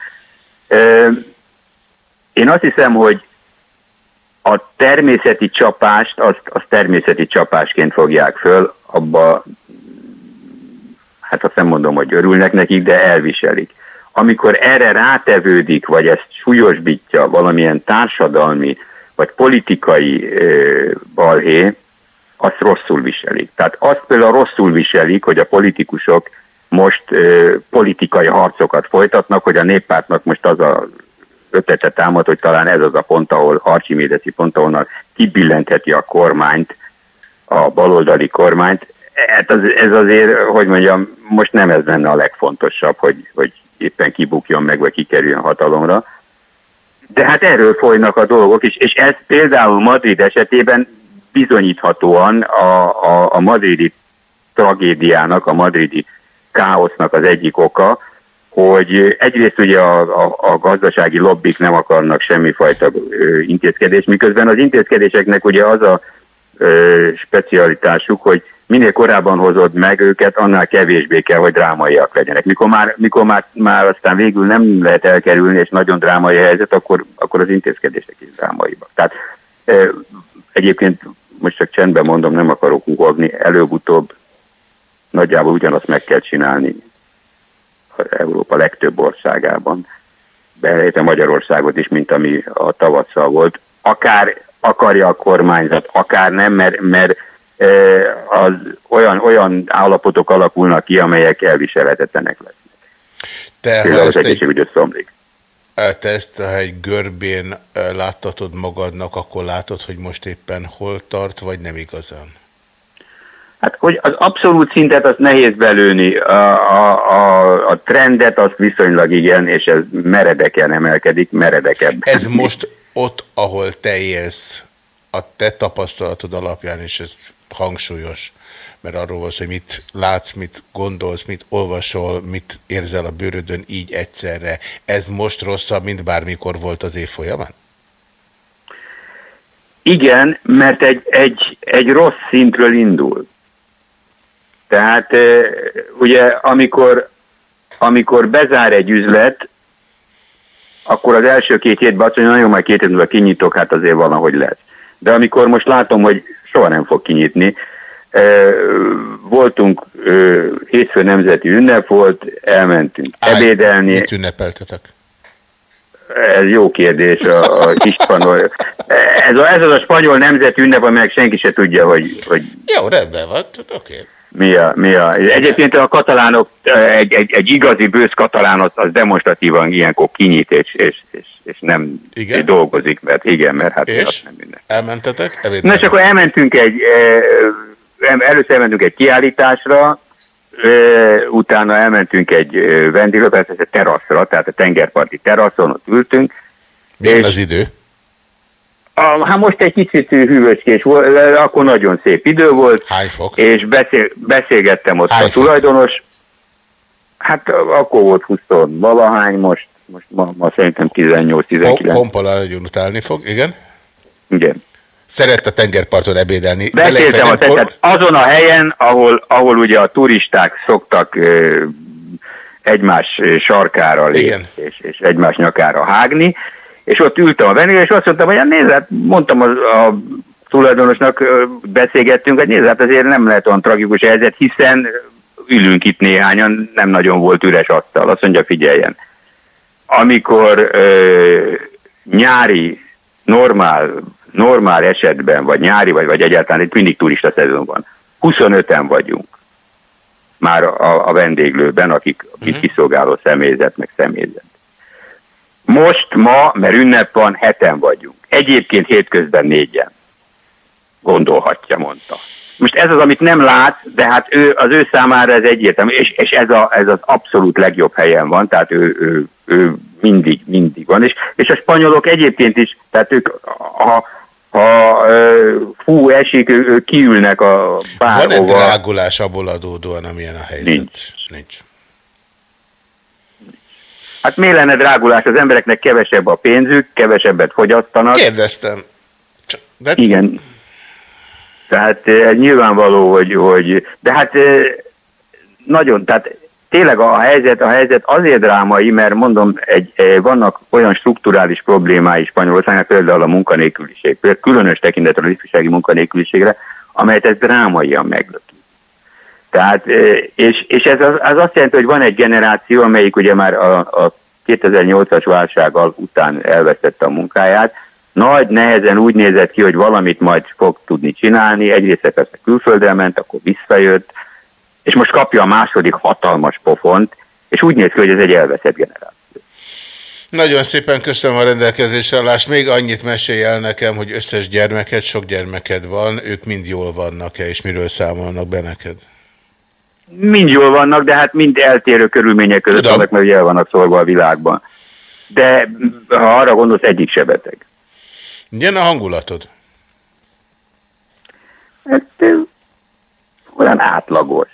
Én azt hiszem, hogy a természeti csapást, azt, azt természeti csapásként fogják föl, abba, hát azt nem mondom, hogy örülnek nekik, de elviselik. Amikor erre rátevődik, vagy ezt súlyosbítja valamilyen társadalmi, vagy politikai ö, balhé, azt rosszul viselik. Tehát azt például rosszul viselik, hogy a politikusok most ö, politikai harcokat folytatnak, hogy a néppártnak most az a ötlete támad, hogy talán ez az a pont, ahol Archimédeci pont, ahol kibillentheti a kormányt, a baloldali kormányt. Hát az, ez azért, hogy mondjam, most nem ez lenne a legfontosabb, hogy, hogy éppen kibukjon meg, vagy kikerüljön hatalomra. De hát erről folynak a dolgok, és, és ez például Madrid esetében bizonyíthatóan a, a, a madridi tragédiának, a madridi káosznak az egyik oka, hogy egyrészt ugye a, a, a gazdasági lobbik nem akarnak semmifajta ö, intézkedés, miközben az intézkedéseknek ugye az a ö, specialitásuk, hogy minél korábban hozod meg őket, annál kevésbé kell, hogy drámaiak legyenek. Mikor már, mikor már, már aztán végül nem lehet elkerülni, és nagyon drámai a helyzet, akkor, akkor az intézkedések is drámaiak. Tehát ö, egyébként most csak csendben mondom, nem akarok ugogni, előbb-utóbb nagyjából ugyanazt meg kell csinálni Európa legtöbb országában, beleértve Magyarországot is, mint ami a tavasszal volt. Akár akarja a kormányzat, akár nem, mert, mert az olyan, olyan állapotok alakulnak ki, amelyek elviselhetetlenek lesznek. Te, Például az egészségügy összeomlik. te ezt a egy görbén ö, láttatod magadnak, akkor látod, hogy most éppen hol tart, vagy nem igazán? Hát, hogy az abszolút szintet azt nehéz belőni, a, a, a, a trendet azt viszonylag igen, és ez meredeken emelkedik, meredekebb. Ez most ott, ahol te élsz, a te tapasztalatod alapján, és ez hangsúlyos, mert arról van hogy mit látsz, mit gondolsz, mit olvasol, mit érzel a bőrödön így egyszerre. Ez most rosszabb, mint bármikor volt az év folyamán? Igen, mert egy, egy, egy rossz szintről indul. Tehát eh, ugye amikor, amikor bezár egy üzlet, akkor az első két hétben azt mondja, nagyon majd két hét múlva kinyitok, hát azért valahogy lesz. De amikor most látom, hogy soha nem fog kinyitni, voltunk, hétfő nemzeti ünnep volt, elmentünk Állj, ebédelni. Mit ünnepeltetek? Ez jó kérdés, a, a kis spanyol. Ez, a, ez az a spanyol nemzeti ünnep, amelyek senki se tudja, hogy, hogy Jó, rendben van, oké. Okay. Mi a, mi a. Egyébként a katalánok, egy, egy, egy igazi bősz katalán az, az demonstratívan ilyenkor kinyit, és, és, és, és nem Igen? dolgozik, mert igen, mert hát És? nem minden. Elmentetek? Ebéd Na és akkor elmentünk egy, először elmentünk egy kiállításra, utána elmentünk egy vendéglőbe, egy teraszra, tehát a tengerparti teraszon, ott ültünk. Milyen az idő? A, hát most egy kicsit hűvöskés volt, akkor nagyon szép idő volt. Hány fok? És beszél, beszélgettem ott Hány a fok? tulajdonos. Hát akkor volt 20 valahány, most, most ma, ma szerintem 18-19. Honpola nagyon utálni fog, igen? Igen. Szeret a tengerparton ebédelni. Beszéltem a tehát azon a helyen, ahol, ahol ugye a turisták szoktak ö, egymás sarkára lépni, és, és egymás nyakára hágni, és ott ültem a vendégre, és azt mondtam, hogy hát nézd, hát mondtam az, a tulajdonosnak, beszélgettünk, hogy nézd, hát azért nem lehet olyan tragikus helyzet, hiszen ülünk itt néhányan, nem nagyon volt üres asztal. Azt mondja, figyeljen, amikor ö, nyári, normál, normál esetben, vagy nyári, vagy, vagy egyáltalán itt mindig turista szezon van, 25-en vagyunk már a, a vendéglőben, akik, akik uh-huh. kiszolgáló személyzet, meg személyzet. Most, ma, mert ünnep van, heten vagyunk. Egyébként hétközben négyen. Gondolhatja, mondta. Most ez az, amit nem lát, de hát ő, az ő számára ez egyértelmű, és, és ez, a, ez az abszolút legjobb helyen van, tehát ő, ő, ő mindig, mindig van. És, és a spanyolok egyébként is, tehát ők, ha, ha fú, esik, ő, ő kiülnek a Van-e bárhova. drágulás abból adódóan, amilyen a helyzet? Nincs. Nincs. Hát miért lenne drágulás? Az embereknek kevesebb a pénzük, kevesebbet fogyasztanak. Kérdeztem. De... Igen. Tehát eh, nyilvánvaló, hogy, hogy de hát eh, nagyon, tehát tényleg a helyzet, a helyzet azért drámai, mert mondom, egy, eh, vannak olyan strukturális problémái Spanyolországnak, például a munkanélküliség, például különös tekintetről az ifjúsági munkanélküliségre, amelyet ez drámaian meglöki. Tehát, eh, és, és ez az, az azt jelenti, hogy van egy generáció, amelyik ugye már a, a 2008-as válsággal után elvesztette a munkáját, nagy nehezen úgy nézett ki, hogy valamit majd fog tudni csinálni, egyrészt persze külföldre ment, akkor visszajött, és most kapja a második hatalmas pofont, és úgy néz ki, hogy ez egy elveszett generáció. Nagyon szépen köszönöm a rendelkezésre állást. Még annyit mesélj el nekem, hogy összes gyermeked, sok gyermeked van, ők mind jól vannak-e, és miről számolnak be neked? Mind jól vannak, de hát mind eltérő körülmények között Tudom. vannak, mert ugye el vannak szorva a világban. De ha arra gondolsz, egyik se beteg. Milyen a hangulatod? Hát, olyan átlagos.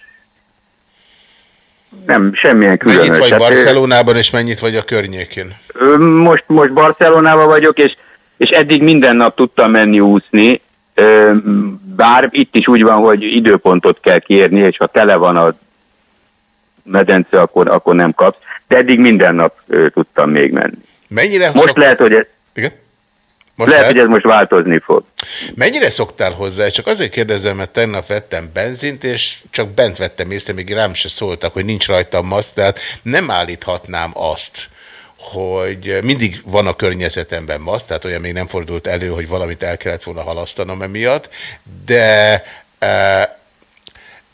Nem, semmilyen különös. Mennyit vagy Hát, Barcelonában, és mennyit vagy a környékén? Most, most Barcelonában vagyok, és, és eddig minden nap tudtam menni úszni, bár itt is úgy van, hogy időpontot kell kérni, és ha tele van a medence, akkor, akkor nem kapsz, de eddig minden nap ö, tudtam még menni. Mennyire Most szok- lehet, hogy ez, Igen? Most lehet, hogy ez most változni fog. Mennyire szoktál hozzá? Csak azért kérdezem, mert tegnap vettem benzint, és csak bent vettem észre, még rám se szóltak, hogy nincs rajtam maszk, tehát nem állíthatnám azt, hogy mindig van a környezetemben maszk, tehát olyan még nem fordult elő, hogy valamit el kellett volna halasztanom emiatt, de e,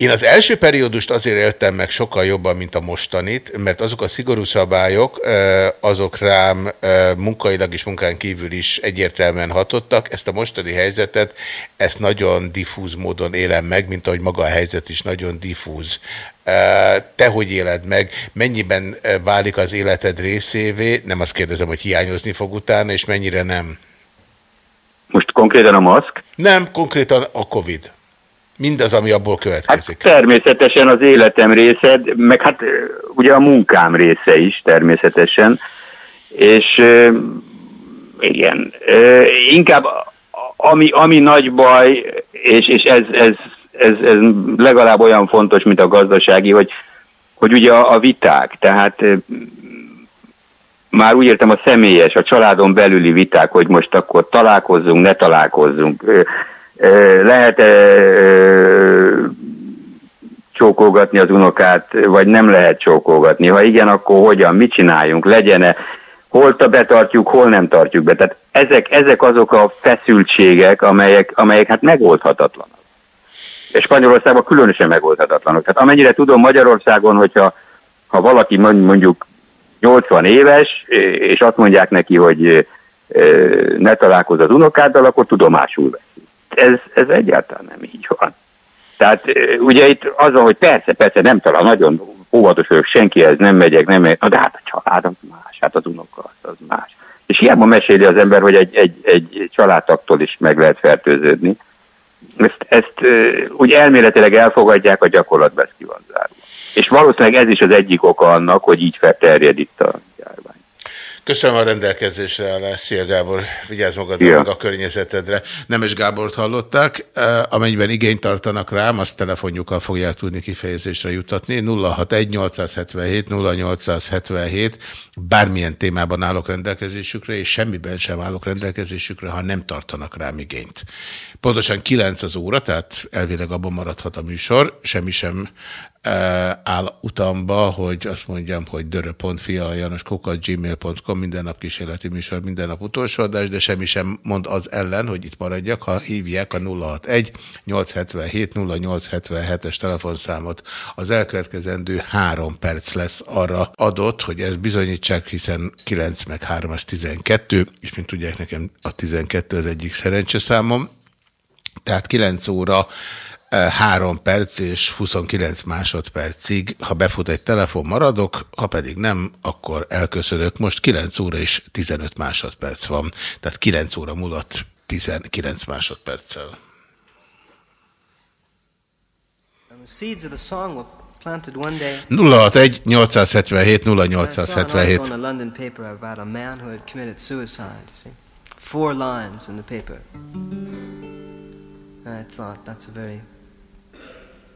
Én az első periódust azért éltem meg sokkal jobban, mint a mostanit, mert azok a szigorú szabályok, azok rám munkailag és munkán kívül is egyértelműen hatottak. Ezt a mostani helyzetet, ezt nagyon diffúz módon élem meg, mint ahogy maga a helyzet is nagyon diffúz. Te hogy éled meg? Mennyiben válik az életed részévé? Nem azt kérdezem, hogy hiányozni fog utána, és mennyire nem? Most konkrétan a maszk? Nem, konkrétan a Covid. Mindaz, ami abból következik. Hát természetesen az életem része, meg hát ugye a munkám része is természetesen, és igen, inkább ami, ami nagy baj, és, és ez, ez, ez, ez legalább olyan fontos, mint a gazdasági, hogy, hogy ugye a, a viták, tehát már úgy értem a személyes, a családon belüli viták, hogy most akkor találkozzunk, ne találkozzunk. Lehet-e csókolgatni az unokát, vagy nem lehet csókolgatni? Ha igen, akkor hogyan, mit csináljunk? Legyen-e, hol ta betartjuk, hol nem tartjuk be? Tehát ezek, ezek azok a feszültségek, amelyek, amelyek hát megoldhatatlanak. És Spanyolországban különösen megoldhatatlanok. Tehát amennyire tudom Magyarországon, hogyha ha valaki mond- mondjuk 80 éves, és azt mondják neki, hogy ne találkozz az unokáddal, akkor tudomásul veszi. Ez, ez egyáltalán nem így van. Tehát ugye itt az van, hogy persze, persze nem talán, nagyon óvatos vagyok, senkihez nem megyek, nem megyek, de hát a család az más, hát az unoka az, más. És hiába meséli az ember, hogy egy, egy, egy családtaktól is meg lehet fertőződni. Ezt, ezt úgy elméletileg elfogadják, a gyakorlatban ez ki van zárva. És valószínűleg ez is az egyik oka annak, hogy így felterjed itt a járvány. Köszönöm a rendelkezésre állás. Szia Gábor, vigyázz magadra, meg a környezetedre. Nemes Gábort hallották, amennyiben igényt tartanak rám, azt telefonjukkal fogják tudni kifejezésre jutatni. 061-877-0877, bármilyen témában állok rendelkezésükre, és semmiben sem állok rendelkezésükre, ha nem tartanak rám igényt. Pontosan 9 az óra, tehát elvileg abban maradhat a műsor, semmi sem áll utamba, hogy azt mondjam, hogy dörö.fialajanoskukat.gmail.com minden nap kísérleti műsor, minden nap utolsó adás, de semmi sem mond az ellen, hogy itt maradjak, ha hívják a 061 877 0877-es telefonszámot. Az elkövetkezendő három perc lesz arra adott, hogy ez bizonyítsák, hiszen 9 meg 3 az 12, és mint tudják, nekem a 12 az egyik szerencseszámom. Tehát 9 óra 3 perc és 29 másodpercig, ha befut egy telefon, maradok, ha pedig nem, akkor elköszönök. Most 9 óra és 15 másodperc van, tehát 9 óra múlott 19 másodperccel. The seeds of the song were planted one day. 061 877 I saw an 0877. article in a London paper about a man who had committed suicide. You see, four lines in the paper. And I thought that's a very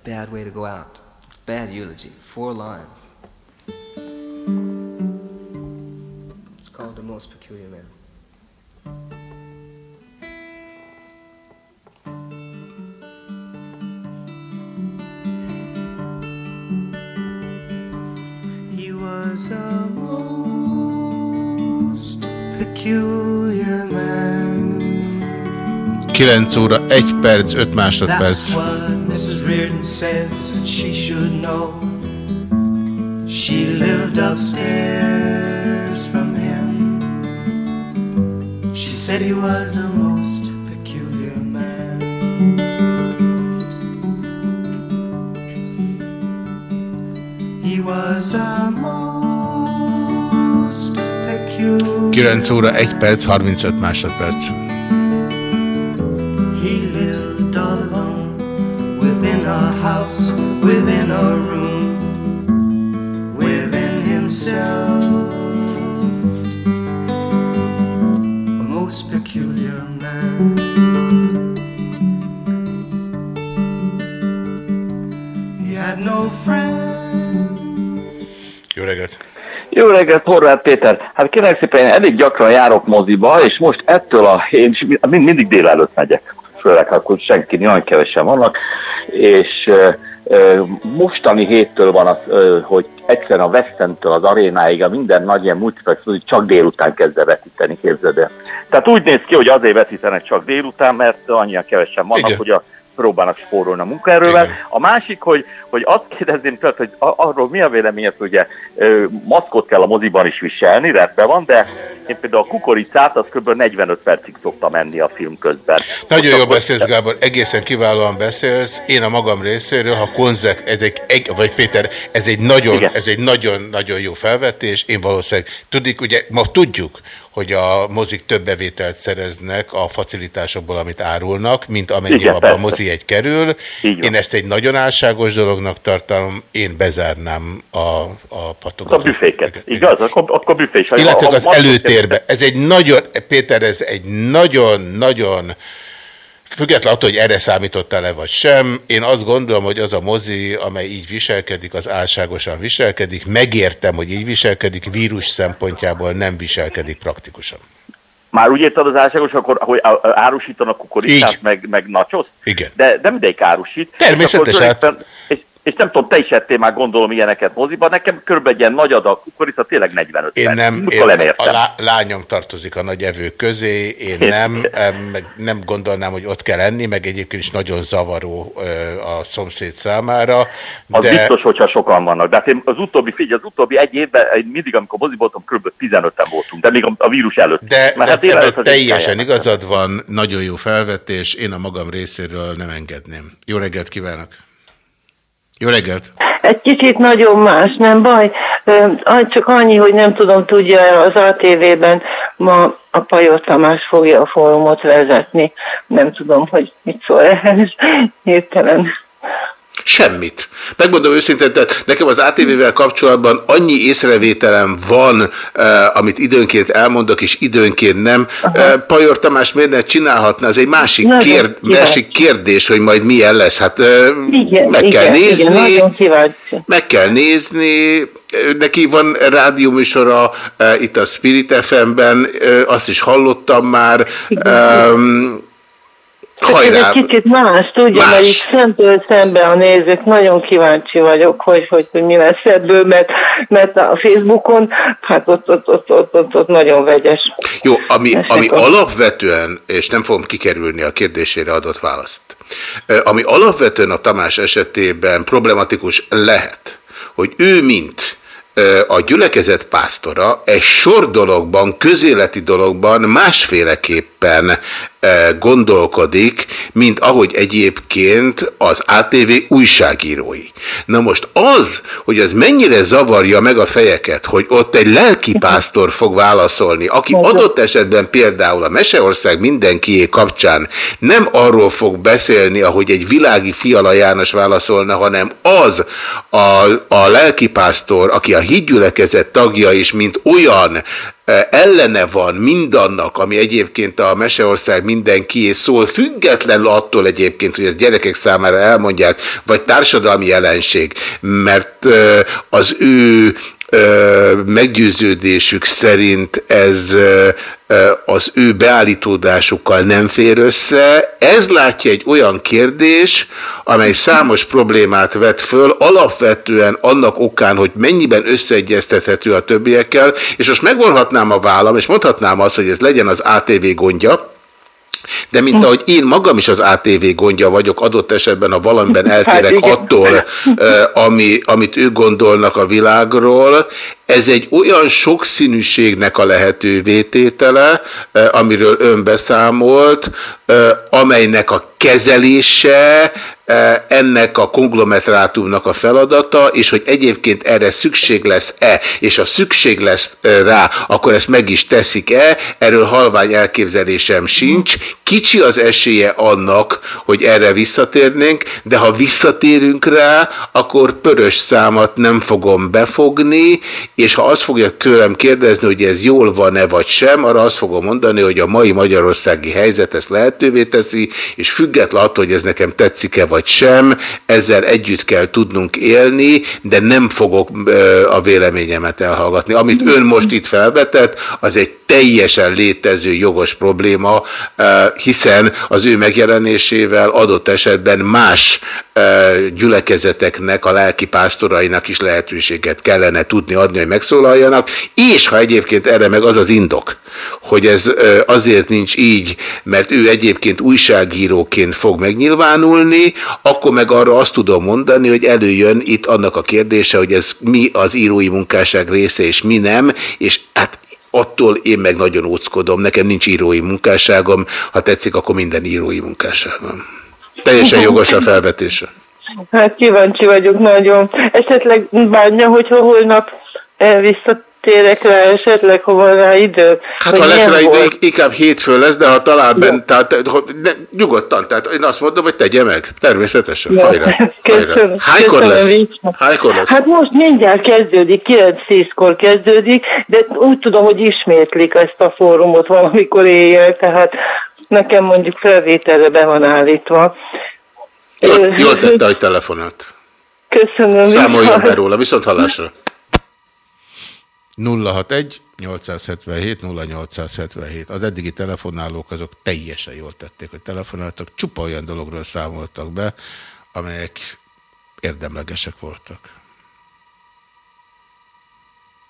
bad way to go out. Bad eulogy. Four lines. It's called the most peculiar man. He was a most peculiar man. 9 óra 1 perc, 5 másodperc. That's what Mrs. Reardon says that she should know. She lived upstairs from him. She said he was a most peculiar man. He was a most peculiar 9 óra 1 perc, 35 másodperc. Within a room, within himself. A most peculiar man. He had no friend. Jó reggelt! Jó reggelt, Horváth Péter. Hát kérlek szépen, én elég gyakran járok moziba, és most ettől a... Én mind, mindig délelőtt megyek, főleg akkor senki, nagyon kevesen vannak, és ö, mostani héttől van az, hogy egyszerűen a West End-től az arénáig a minden nagy ilyen multiplex csak délután kezd el vetíteni, képzeld el. Tehát úgy néz ki, hogy azért vetítenek csak délután, mert annyian kevesen vannak, Igen. hogy a próbálnak spórolni a munkaerővel. A másik, hogy, hogy azt kérdezném tőled, hogy arról mi a véleményed, hogy ugye maszkot kell a moziban is viselni, rendben van, de én például a kukoricát az kb. 45 percig szoktam menni a film közben. Nagyon jól beszélsz, Gábor, egészen kiválóan beszélsz. Én a magam részéről, ha konzek, ez egy, egy vagy Péter, ez egy nagyon, Igen. ez egy nagyon-nagyon jó felvetés. Én valószínűleg, tudik, ugye ma tudjuk, hogy a mozik több bevételt szereznek a facilitásokból, amit árulnak, mint amennyi abban a mozi egy kerül. Én ezt egy nagyon álságos dolognak tartom, én bezárnám a, a patogatót. A büféket, igaz? Akkor, akkor büfé is. Illetve az előtérbe. Ez egy nagyon, Péter, ez egy nagyon-nagyon, független attól, hogy erre számítottál-e vagy sem, én azt gondolom, hogy az a mozi, amely így viselkedik, az álságosan viselkedik. Megértem, hogy így viselkedik, vírus szempontjából nem viselkedik praktikusan. Már úgy érted az álságos, akkor, hogy árusítanak kukoricát, meg, meg nacsoszt? Igen. De, de mindegyik árusít. Természetes, És, akkor és, és nem tudom, te is ettél már gondolom ilyeneket moziban, nekem körülbelül egy ilyen nagy adag kukorica, tényleg 45 Én nem, én, a lá, lányom tartozik a nagy evők közé, én nem, em, meg nem gondolnám, hogy ott kell enni, meg egyébként is nagyon zavaró a szomszéd számára. Az de... biztos, hogyha sokan vannak. De hát én az utóbbi, figyelj, az utóbbi egy évben, én mindig, amikor moziban voltam, kb. 15-en voltunk, de még a, vírus előtt. De, Mert de hát azért teljesen igazad van, nagyon jó felvetés, én a magam részéről nem engedném. Jó reggelt kívánok! Jó reggelt! Egy kicsit nagyon más, nem baj. Csak annyi, hogy nem tudom, tudja az ATV-ben ma a Pajor Tamás fogja a fórumot vezetni. Nem tudom, hogy mit szól ehhez hirtelen. Semmit. Megmondom őszintén, tehát nekem az ATV-vel kapcsolatban annyi észrevételem van, eh, amit időnként elmondok, és időnként nem. Eh, Pajor Tamás miért ne csinálhatna? Ez egy másik, Nagyon kérd, kíváncsi. másik kérdés, hogy majd milyen lesz. Hát eh, Igen, meg kell igen, nézni. igen. Meg kell nézni, neki van rádióműsora eh, itt a Spirit FM-ben, eh, azt is hallottam már. Um, Csak ez hajrá! egy kicsit más, tudja, Más. mert itt szemtől szembe a nézők, nagyon kíváncsi vagyok, hogy, hogy, hogy mi lesz ebből, mert, mert a Facebookon, hát ott, ott, ott, ott, ott, ott nagyon vegyes. Jó, ami, ami alapvetően, és nem fogom kikerülni a kérdésére adott választ, ami alapvetően a Tamás esetében problematikus lehet, hogy ő mint a gyülekezet pásztora egy sor dologban, közéleti dologban másféleképpen gondolkodik, mint ahogy egyébként az ATV újságírói. Na most az, hogy ez mennyire zavarja meg a fejeket, hogy ott egy lelkipásztor fog válaszolni, aki adott esetben például a Meseország mindenkié kapcsán nem arról fog beszélni, ahogy egy világi Fiala János válaszolna, hanem az a, a lelkipásztor, aki a hídgyülekezet tagja is, mint olyan eh, ellene van mindannak, ami egyébként a Meseország mindenkié szól, függetlenül attól egyébként, hogy ezt gyerekek számára elmondják, vagy társadalmi jelenség, mert eh, az ő meggyőződésük szerint ez az ő beállítódásukkal nem fér össze. Ez látja egy olyan kérdés, amely számos problémát vet föl, alapvetően annak okán, hogy mennyiben összeegyeztethető a többiekkel, és most megvonhatnám a vállam, és mondhatnám azt, hogy ez legyen az ATV gondja, de mint ahogy én magam is az ATV gondja vagyok, adott esetben, ha valamiben eltérek igen. attól, ami, amit ők gondolnak a világról, ez egy olyan sokszínűségnek a lehetővé tétele, amiről ön beszámolt, amelynek a kezelése ö, ennek a konglomerátumnak a feladata, és hogy egyébként erre szükség lesz-e, és ha szükség lesz ö, rá, akkor ezt meg is teszik-e, erről halvány elképzelésem sincs. Kicsi az esélye annak, hogy erre visszatérnénk, de ha visszatérünk rá, akkor pörös számat nem fogom befogni, és ha azt fogja tőlem kérdezni, hogy ez jól van-e vagy sem, arra azt fogom mondani, hogy a mai magyarországi helyzet ezt lehetővé teszi, és független attól, hogy ez nekem tetszik-e vagy sem, ezzel együtt kell tudnunk élni, de nem fogok a véleményemet elhallgatni. Amit ön most itt felvetett, az egy teljesen létező jogos probléma, hiszen az ő megjelenésével adott esetben más gyülekezeteknek, a lelki pásztorainak is lehetőséget kellene tudni adni, hogy megszólaljanak, és ha egyébként erre meg az az indok, hogy ez azért nincs így, mert ő egyébként újságíróként fog megnyilvánulni, akkor meg arra azt tudom mondani, hogy előjön itt annak a kérdése, hogy ez mi az írói munkásság része, és mi nem, és hát attól én meg nagyon óckodom, nekem nincs írói munkásságom, ha tetszik, akkor minden írói munkásságom. Teljesen jogos a felvetése. Hát kíváncsi vagyok nagyon. Esetleg bánja, hogyha holnap eh, visszatérek rá, esetleg, ha van rá idő. Hát ha lesz rá idő, volt. inkább hétfő lesz, de ha talál benne, tehát hogy ne, nyugodtan, tehát én azt mondom, hogy tegye meg, természetesen. Ja, Hajrá. Köszönöm. Hánykor köszönöm, lesz? Victor. Hánykor lesz? Hát most mindjárt kezdődik, 9-10-kor kezdődik, de úgy tudom, hogy ismétlik ezt a fórumot valamikor éjjel, tehát nekem mondjuk felvételre be van állítva. Jól, jól tette, hogy telefonált. Köszönöm. Számoljon viszont- be róla, viszont hallásra. 061 877 0877. Az eddigi telefonálók azok teljesen jól tették, hogy telefonáltak, csupa olyan dologról számoltak be, amelyek érdemlegesek voltak.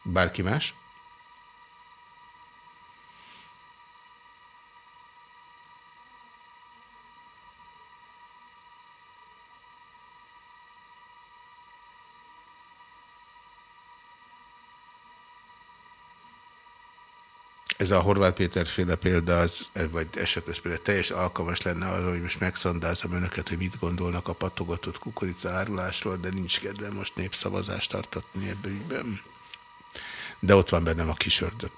Bárki más? Ez a Horváth Péter féle példa, az, vagy esetleg például teljesen alkalmas lenne arra, hogy most megszondázom önöket, hogy mit gondolnak a patogatott kukorica árulásról, de nincs kedve most népszavazást tartatni ebben ügyben. De ott van bennem a kis ördög.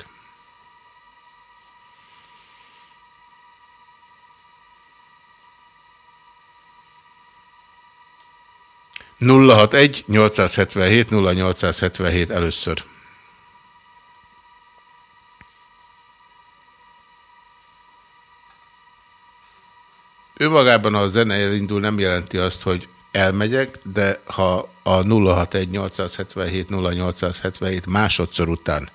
nulla hat egy 877 0877 először. Önmagában, ha a zene elindul, nem jelenti azt, hogy elmegyek, de ha a 061 877 0877 másodszor után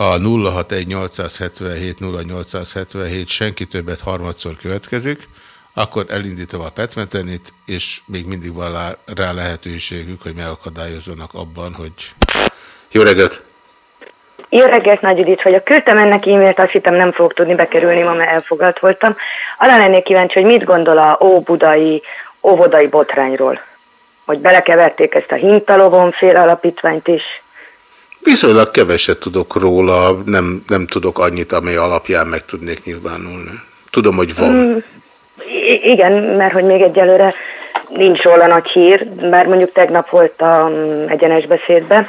a 061 877 0877 senki többet harmadszor következik, akkor elindítom a petmetenit, és még mindig van rá lehetőségük, hogy megakadályozzanak abban, hogy... Jó reggelt! Jó reggelt, Nagy Judit vagyok. Küldtem ennek e-mailt, azt hittem nem fogok tudni bekerülni, ma mert elfoglalt voltam. Arra lennék kíváncsi, hogy mit gondol a óbudai óvodai botrányról. Hogy belekeverték ezt a hintalovon fél alapítványt is. Viszonylag keveset tudok róla, nem, nem tudok annyit, amely alapján meg tudnék nyilvánulni. Tudom, hogy van. Mm, igen, mert hogy még egyelőre nincs róla nagy hír, bár mondjuk tegnap voltam egyenes beszédben.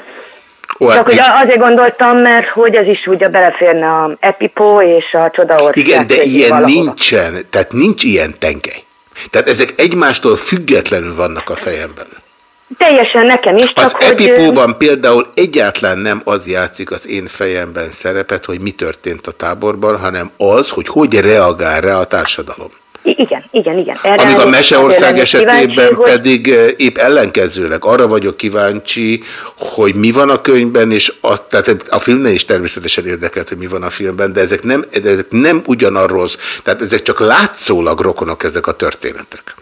Hát Csak nincs- azért gondoltam, mert hogy ez is ugye beleférne a Epipo és a Csodaország. Igen, de ilyen valahova. nincsen, tehát nincs ilyen tengely. Tehát ezek egymástól függetlenül vannak a fejemben. Teljesen nekem is, csak Az hogy... epipóban például egyáltalán nem az játszik az én fejemben szerepet, hogy mi történt a táborban, hanem az, hogy hogy reagál rá a társadalom. Igen, igen, igen. Erre Amíg a Meseország esetében hogy- pedig eh, épp ellenkezőleg arra vagyok kíváncsi, hogy mi van a könyvben, és a, tehát a filmben is természetesen érdekelt, hogy mi van a filmben, de ezek nem, de ezek nem ugyanarról, tehát ezek csak látszólag rokonok ezek a történetek.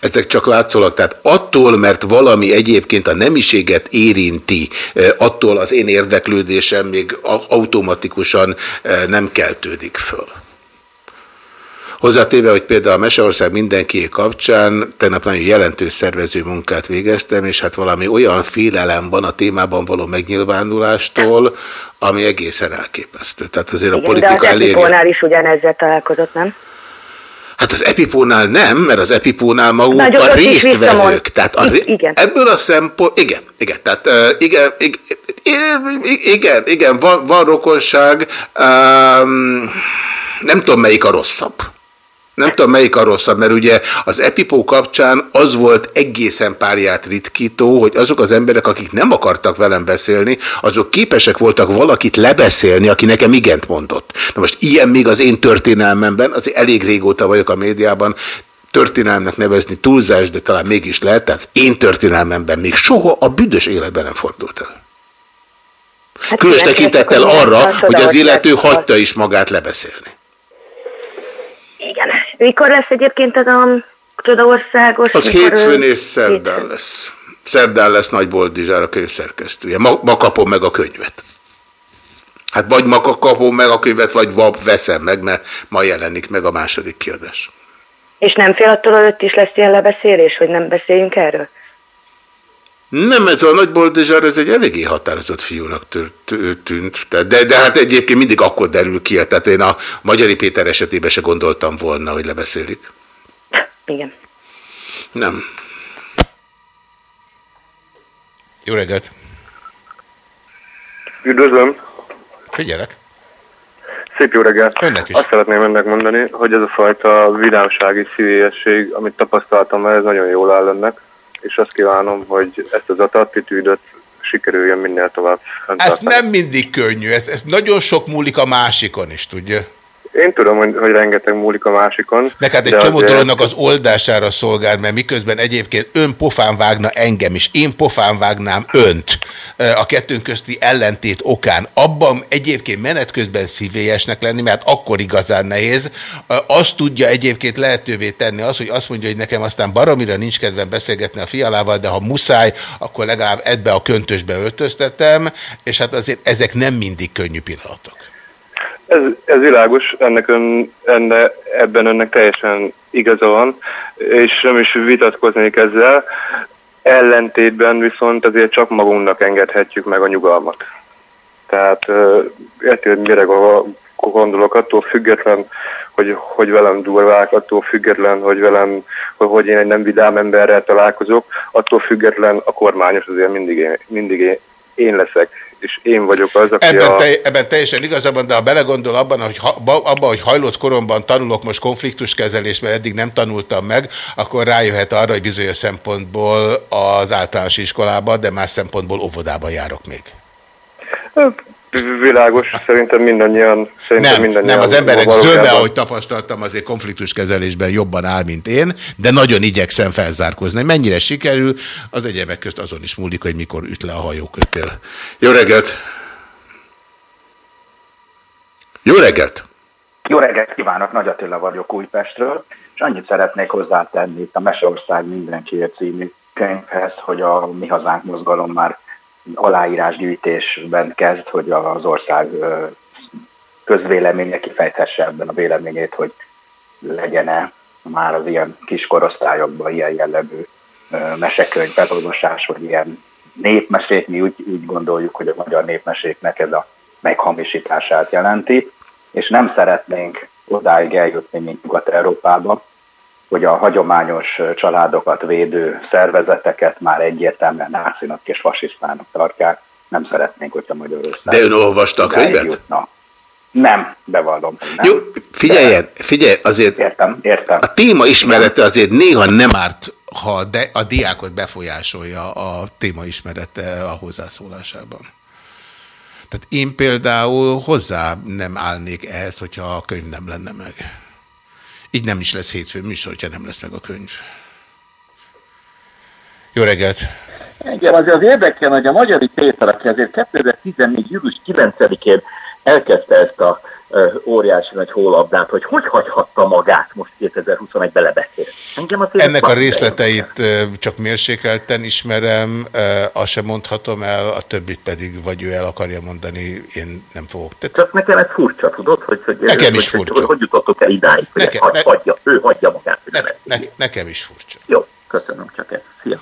Ezek csak látszólag, tehát attól, mert valami egyébként a nemiséget érinti, eh, attól az én érdeklődésem még automatikusan eh, nem keltődik föl. Hozzátéve, hogy például a Meseország mindenki kapcsán tegnap nagyon jelentős szervező munkát végeztem, és hát valami olyan félelem van a témában való megnyilvánulástól, ami egészen elképesztő. Tehát azért a Igen, de politika az eléri... Epipónál is ugyanezzel találkozott, nem? Hát az Epipónál nem, mert az Epipónál maguk Nagyon a résztvevők. Tehát a, igen. ebből a szempont, igen, igen, tehát igen, igen, igen, igen, van, van rokonság, um, nem tudom melyik a rosszabb. Nem tudom, melyik a rosszabb, mert ugye az Epipó kapcsán az volt egészen párját ritkító, hogy azok az emberek, akik nem akartak velem beszélni, azok képesek voltak valakit lebeszélni, aki nekem igent mondott. Na most ilyen még az én történelmemben, azért elég régóta vagyok a médiában, történelmnek nevezni túlzás, de talán mégis lehet, tehát az én történelmemben még soha a büdös életben nem fordult el. Hát Különös tekintettel arra, hogy az illető hagyta is magát lebeszélni. Igen. Mikor lesz egyébként ez a Csodaországos? Az hétfőn és szerdán lesz. Szerdán lesz Nagy Boldizsár a könyvszerkesztője. Ma, ma kapom meg a könyvet. Hát vagy ma kapom meg a könyvet, vagy veszem meg, mert ma jelenik meg a második kiadás. És nem fél attól, hogy ott is lesz ilyen lebeszélés, hogy nem beszéljünk erről? Nem, ez a Nagy Boldizsár, ez egy eléggé határozott fiúnak tűnt. De, de hát egyébként mindig akkor derül ki, tehát én a Magyari Péter esetében se gondoltam volna, hogy lebeszélik. Igen. Nem. Jó reggelt! Üdvözlöm! Figyelek! Szép jó reggelt! Önnek is. Azt szeretném önnek mondani, hogy ez a fajta vidámsági szívélyesség, amit tapasztaltam, ez nagyon jól áll önnek, és azt kívánom, hogy ezt az attitűdöt sikerüljön minél tovább. Ez nem mindig könnyű, ez, ez nagyon sok múlik a másikon is, tudja? Én tudom, hogy, hogy rengeteg múlik a másikon. Meg hát egy csomó azért... dolognak az oldására szolgál, mert miközben egyébként ön pofán vágna engem is, én pofán vágnám önt a kettőnk közti ellentét okán. Abban egyébként menet közben szívélyesnek lenni, mert akkor igazán nehéz. Azt tudja egyébként lehetővé tenni az, hogy azt mondja, hogy nekem aztán baromira nincs kedvem beszélgetni a fialával, de ha muszáj, akkor legalább ebbe a köntösbe öltöztetem, és hát azért ezek nem mindig könnyű pillanatok. Ez, ez világos, ennek ön, enne, ebben önnek teljesen igaza van, és nem is vitatkoznék ezzel. Ellentétben viszont azért csak magunknak engedhetjük meg a nyugalmat. Tehát érti, hogy mire gondolok, attól független, hogy, hogy velem durvák, attól független, hogy velem, hogy én egy nem vidám emberrel találkozok, attól független a kormányos azért mindig én, mindig én, én leszek és én vagyok az, aki ebben, a... te, ebben teljesen igazabban, de ha belegondol abban, hogy, ha, abban, hogy hajlott koromban tanulok most konfliktuskezelést, mert eddig nem tanultam meg, akkor rájöhet arra, hogy bizonyos szempontból az általános iskolában, de más szempontból óvodában járok még. Világos, szerintem mindannyian... Szerintem nem, mindannyian nem, az emberek zöme, ahogy tapasztaltam, azért konfliktuskezelésben jobban áll, mint én, de nagyon igyekszem felzárkozni. Mennyire sikerül, az egyebek közt azon is múlik, hogy mikor üt le a hajókötél. Jó reggelt! Jó reggelt! Jó reggelt kívánok, Nagy Attila vagyok Újpestről, és annyit szeretnék hozzátenni itt a Meseország mindenkiért című könyvhez, hogy a Mi Hazánk mozgalom már aláírásgyűjtésben kezd, hogy az ország közvéleménye kifejthesse ebben a véleményét, hogy legyen-e már az ilyen kiskorosztályokban ilyen jellegű mesekönyv felolvasás, vagy ilyen népmesék, mi úgy, úgy gondoljuk, hogy a magyar népmeséknek ez a meghamisítását jelenti, és nem szeretnénk odáig eljutni, mint Nyugat-Európában, hogy a hagyományos családokat védő szervezeteket már egyértelműen nácinak és fasisztának tartják. Nem szeretnénk, hogyha Magyarország... De ön olvasta a könyvet? Jutna. Nem, bevallom. Nem. Jó, figyeljen, figyelj, azért értem, értem. a téma ismerete azért néha nem árt, ha a diákot befolyásolja a téma ismerete a hozzászólásában. Tehát én például hozzá nem állnék ehhez, hogyha a könyv nem lenne meg. Így nem is lesz hétfő műsor, hogyha nem lesz meg a könyv. Jó reggelt! Engem azért az érdekel, hogy a Magyari Péter, aki azért 2014. július 9-én elkezdte ezt a óriási nagy hólabdát, hogy hogy hagyhatta magát most 2021-be lebeszél. Engem Ennek a részleteit csak mérsékelten ismerem, azt sem mondhatom el, a többit pedig vagy ő el akarja mondani, én nem fogok. Te... Csak nekem ez furcsa, tudod? Hogy, hogy, nekem hogy, is furcsa. Hogy, hogy jutottok el idáig, hogy nekem, ne... hagyja, ő hagyja magát. Ne, ne, nekem is furcsa. Jó, köszönöm csak ezt. Szia.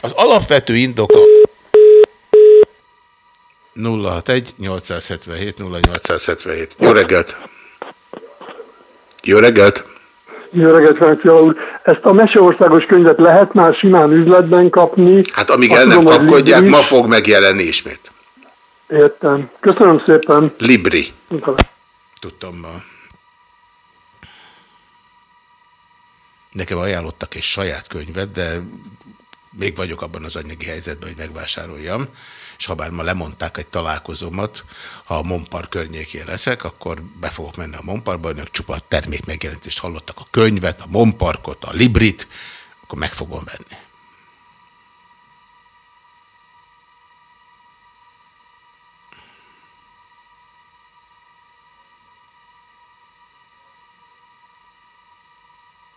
Az alapvető indoka 061 877 0877. Jó reggelt! Jó reggelt! Jó reggelt, Francia úr! Ezt a Meseországos könyvet lehet már simán üzletben kapni? Hát amíg el nem kapkodják, ma fog megjelenni ismét. Értem. Köszönöm szépen. Libri. Tudtam ma. Nekem ajánlottak egy saját könyvet, de még vagyok abban az anyagi helyzetben, hogy megvásároljam, és ha bár ma lemondták egy találkozómat, ha a Monpar környékén leszek, akkor be fogok menni a Monparba, önök csupa termék megjelenítést hallottak, a könyvet, a Monparkot, a Librit, akkor meg fogom venni.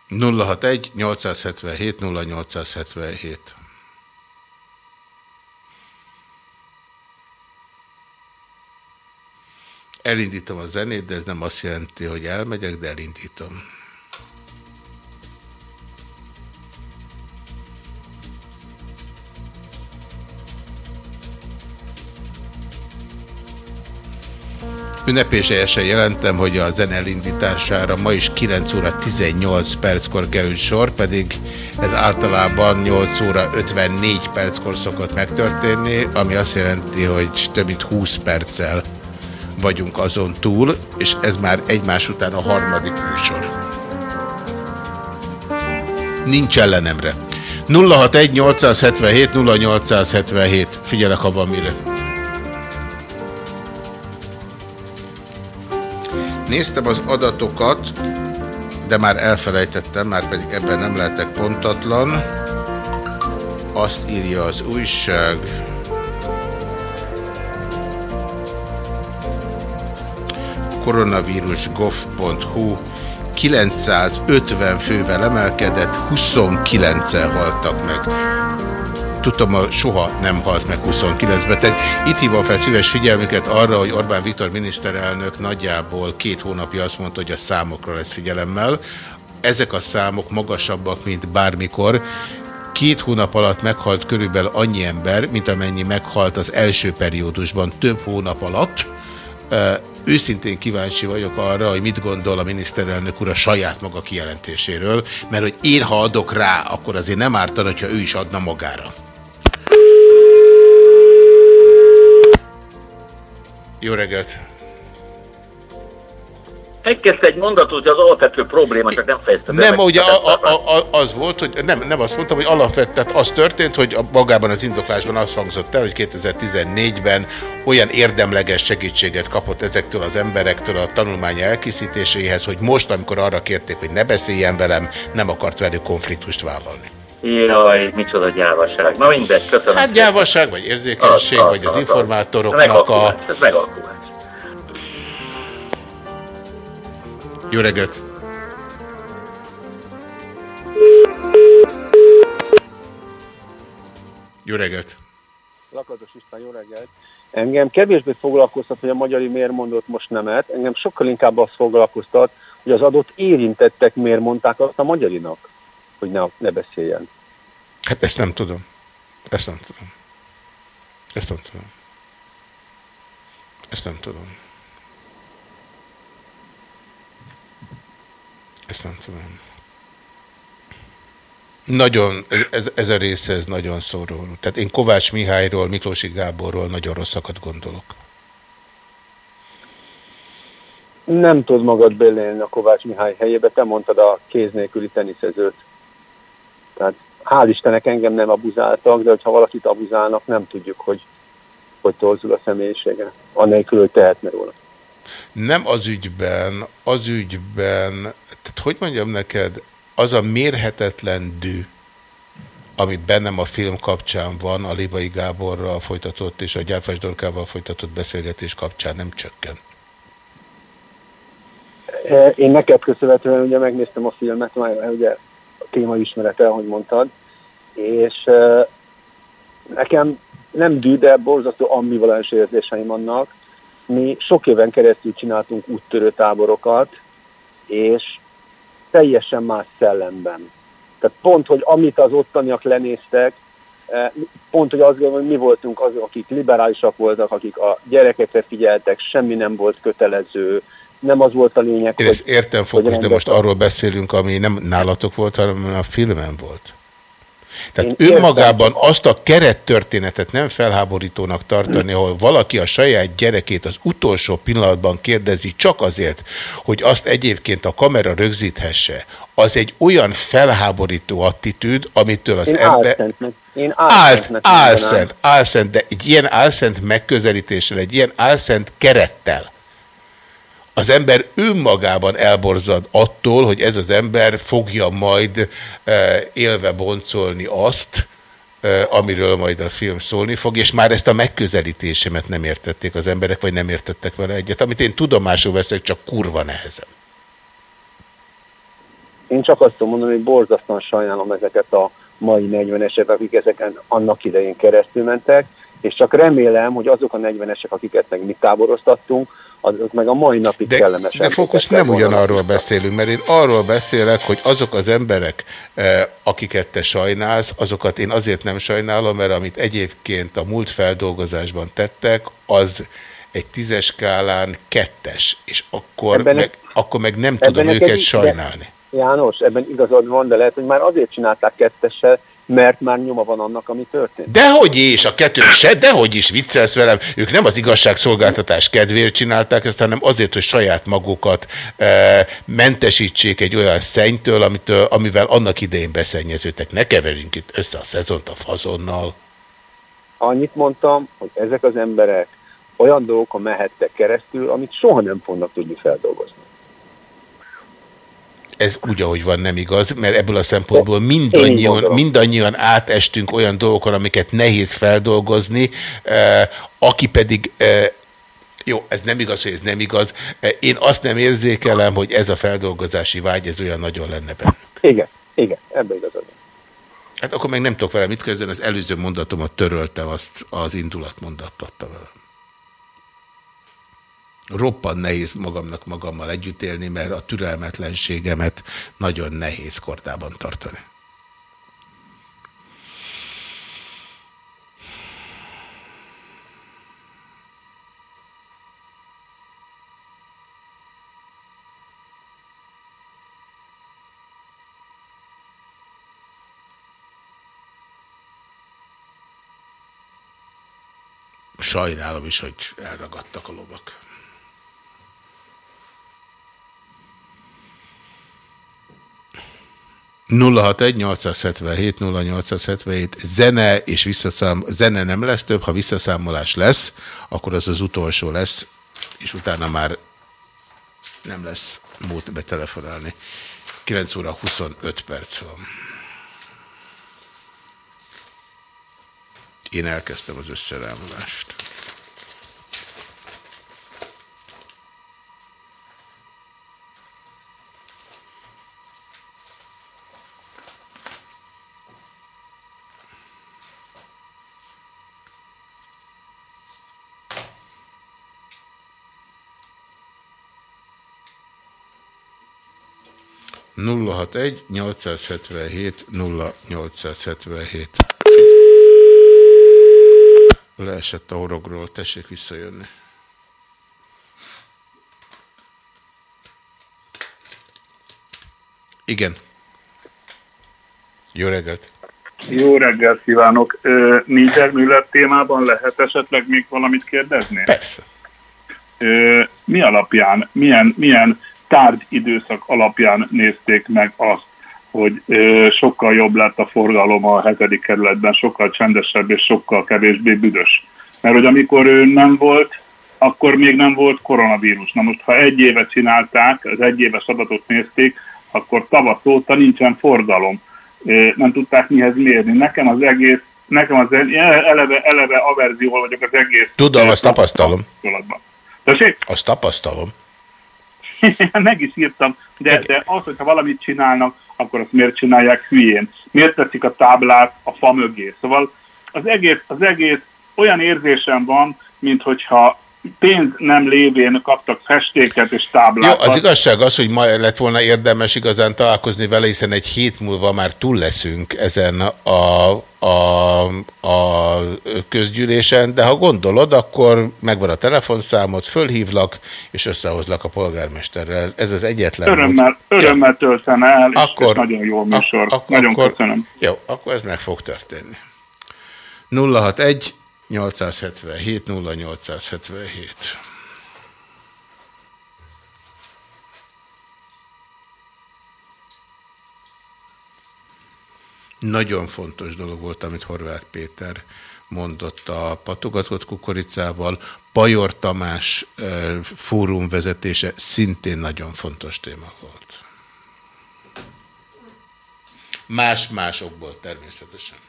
Nulla 877 0877 Elindítom a zenét, de ez nem azt jelenti, hogy elmegyek, de elindítom. Ünnepélyesen jelentem, hogy a zene elindítására ma is 9 óra 18 perckor kerül sor, pedig ez általában 8 óra 54 perckor szokott megtörténni, ami azt jelenti, hogy több mint 20 perccel vagyunk azon túl, és ez már egymás után a harmadik műsor. Nincs ellenemre. 061 877 0877. Figyelek abban mire. Néztem az adatokat, de már elfelejtettem, már pedig ebben nem lehetek pontatlan. Azt írja az újság. koronavírus.gov.hu 950 fővel emelkedett, 29-en haltak meg. Tudom, a soha nem halt meg 29 beteg. Itt hívom fel szíves figyelmüket arra, hogy Orbán Viktor miniszterelnök nagyjából két hónapja azt mondta, hogy a számokra lesz figyelemmel. Ezek a számok magasabbak, mint bármikor. Két hónap alatt meghalt körülbelül annyi ember, mint amennyi meghalt az első periódusban több hónap alatt. Őszintén kíváncsi vagyok arra, hogy mit gondol a miniszterelnök úr a saját maga kijelentéséről, mert hogy én, ha adok rá, akkor azért nem ártan, hogyha ő is adna magára. Jó reggelt! Megkezdte egy mondatot, hogy az alapvető probléma, csak nem fejeztem. Nem, ugye a, a, a, az volt, hogy nem, nem azt mondtam, hogy alapvetően az történt, hogy a, magában az indoklásban az hangzott el, hogy 2014-ben olyan érdemleges segítséget kapott ezektől az emberektől a tanulmány elkészítéséhez, hogy most, amikor arra kérték, hogy ne beszéljen velem, nem akart velük konfliktust vállalni. Jaj, micsoda gyávaság. Na mindegy, köszönöm. Hát gyávaság, vagy érzékenység, az, az, vagy az, az informátoroknak a... Ez megalkulás. Jó reggelt! Jó reggelt! Lakatos István, jó reggelt! Engem kevésbé foglalkoztat, hogy a magyari miért mondott most nemet, engem sokkal inkább azt foglalkoztat, hogy az adott érintettek miért mondták azt a magyarinak, hogy ne, ne beszéljen. Hát ezt nem tudom. Ezt nem tudom. Ezt nem tudom. Ezt nem tudom. Ezt nem tudom. Nagyon, ez, ez a része, ez nagyon szóró. Tehát én Kovács Mihályról, Miklósi Gáborról nagyon rosszakat gondolok. Nem tud magad belélni a Kovács Mihály helyébe, te mondtad a kéz nélküli teniszezőt. Tehát hál' Istennek engem nem abuzáltak, de hogyha valakit abuzálnak, nem tudjuk, hogy hogy torzul a személyisége, annélkül, hogy tehetne róla. Nem az ügyben, az ügyben, tehát hogy mondjam neked, az a mérhetetlen dű, ami bennem a film kapcsán van, a Libai Gáborral folytatott és a Gyárfás Dorkával folytatott beszélgetés kapcsán nem csökken. E, én neked köszönhetően ugye megnéztem a filmet, már ugye a téma ismerete, ahogy mondtad, és e, nekem nem dű, de borzasztó ambivalens érzéseim vannak. Mi sok éven keresztül csináltunk úttörő táborokat, és teljesen más szellemben. Tehát pont, hogy amit az ottaniak lenéztek, eh, pont, hogy azt gondolom, hogy mi voltunk azok, akik liberálisak voltak, akik a gyerekekre figyeltek, semmi nem volt kötelező, nem az volt a lényeg, Én hogy... ezt értem, Fokus, de most arról beszélünk, ami nem nálatok volt, hanem a filmen volt. Tehát Én önmagában értem. azt a kerettörténetet nem felháborítónak tartani, ahol valaki a saját gyerekét az utolsó pillanatban kérdezi csak azért, hogy azt egyébként a kamera rögzíthesse, az egy olyan felháborító attitűd, amitől az Én ember... Én álszent, álszent, álszent, de egy ilyen álszent megközelítéssel, egy ilyen álszent kerettel, az ember önmagában elborzad attól, hogy ez az ember fogja majd e, élve boncolni azt, e, amiről majd a film szólni fog, és már ezt a megközelítésemet nem értették az emberek, vagy nem értettek vele egyet, amit én tudomásul veszek, csak kurva nehezen. Én csak azt tudom mondani, hogy borzasztóan sajnálom ezeket a mai 40-esek, akik ezeken annak idején keresztül mentek, és csak remélem, hogy azok a 40-esek, akiket meg mi táboroztattunk, azok meg a mai napig De, kellemes de fókusz nem ugyanarról beszélünk, mert én arról beszélek, hogy azok az emberek, eh, akiket te sajnálsz, azokat én azért nem sajnálom, mert amit egyébként a múlt feldolgozásban tettek, az egy tízes skálán kettes, és akkor, Ebben- meg, akkor meg nem tudom neked őket is- sajnálni. De, János, ebben igazad van, de lehet, hogy már azért csinálták kettessel, mert már nyoma van annak, ami történt. Dehogy is, a kettő se, dehogy is viccelsz velem. Ők nem az igazságszolgáltatás kedvéért csinálták ezt, hanem azért, hogy saját magukat e, mentesítsék egy olyan szennytől, amitől, amivel annak idején beszennyeződtek. Ne keverjünk itt össze a szezont a fazonnal. Annyit mondtam, hogy ezek az emberek olyan dolgokon mehettek keresztül, amit soha nem fognak tudni feldolgozni. Ez úgy, ahogy van, nem igaz, mert ebből a szempontból mindannyian, mindannyian átestünk olyan dolgokon, amiket nehéz feldolgozni, eh, aki pedig eh, jó, ez nem igaz, hogy ez nem igaz. Eh, Én azt nem érzékelem, hogy ez a feldolgozási vágy, ez olyan nagyon lenne benne. Igen, igen, ebben igazad. Hát akkor meg nem tudok vele mit kezdeni, az előző mondatomat töröltem, azt az indulatmondat adta velem. Roppan nehéz magamnak magammal együtt élni, mert a türelmetlenségemet nagyon nehéz kordában tartani. Sajnálom is, hogy elragadtak a lovak. Nulla hat egy 877 0877 zene és visszaszám, zene nem lesz több, ha visszaszámolás lesz, akkor az az utolsó lesz, és utána már nem lesz mód betelefonálni. 9 óra 25 perc van. Én elkezdtem az összerámolást. Nulla hat egy 877 0877 Leesett a horogról, tessék visszajönni. Igen. Jó reggelt. Jó reggelt kívánok! Ö, Niedermüller témában lehet esetleg még valamit kérdezni? Persze. Ö, mi alapján, milyen, milyen tárgyidőszak alapján nézték meg azt, hogy sokkal jobb lett a forgalom a hetedik kerületben, sokkal csendesebb és sokkal kevésbé büdös. Mert hogy amikor ő nem volt, akkor még nem volt koronavírus. Na most, ha egy évet csinálták, az egy éves adatot nézték, akkor tavasz óta nincsen forgalom. Nem tudták mihez mérni. Nekem az egész, nekem az eleve, eleve averzió vagyok az egész. Tudom, azt tapasztalom. Azt tapasztalom. meg is írtam, de, de az, hogyha valamit csinálnak, akkor azt miért csinálják hülyén? Miért teszik a táblát a fa mögé? Szóval az egész, az egész olyan érzésem van, mint hogyha pénz nem lévén kaptak festéket és Jó, táblákat. az igazság az, hogy ma lett volna érdemes igazán találkozni vele, hiszen egy hét múlva már túl leszünk ezen a, a, a közgyűlésen, de ha gondolod, akkor megvan a telefonszámod, fölhívlak, és összehozlak a polgármesterrel. Ez az egyetlen mód. Örömmel, örömmel töltene el, és, Akkor- és nagyon jó műsor. ak- nagyon akkor- köszönöm. Jó, akkor ez meg fog történni. 061 877 0877 Nagyon fontos dolog volt, amit Horváth Péter mondott a patogatott kukoricával. Pajor Tamás fórum vezetése szintén nagyon fontos téma volt. Más-másokból természetesen.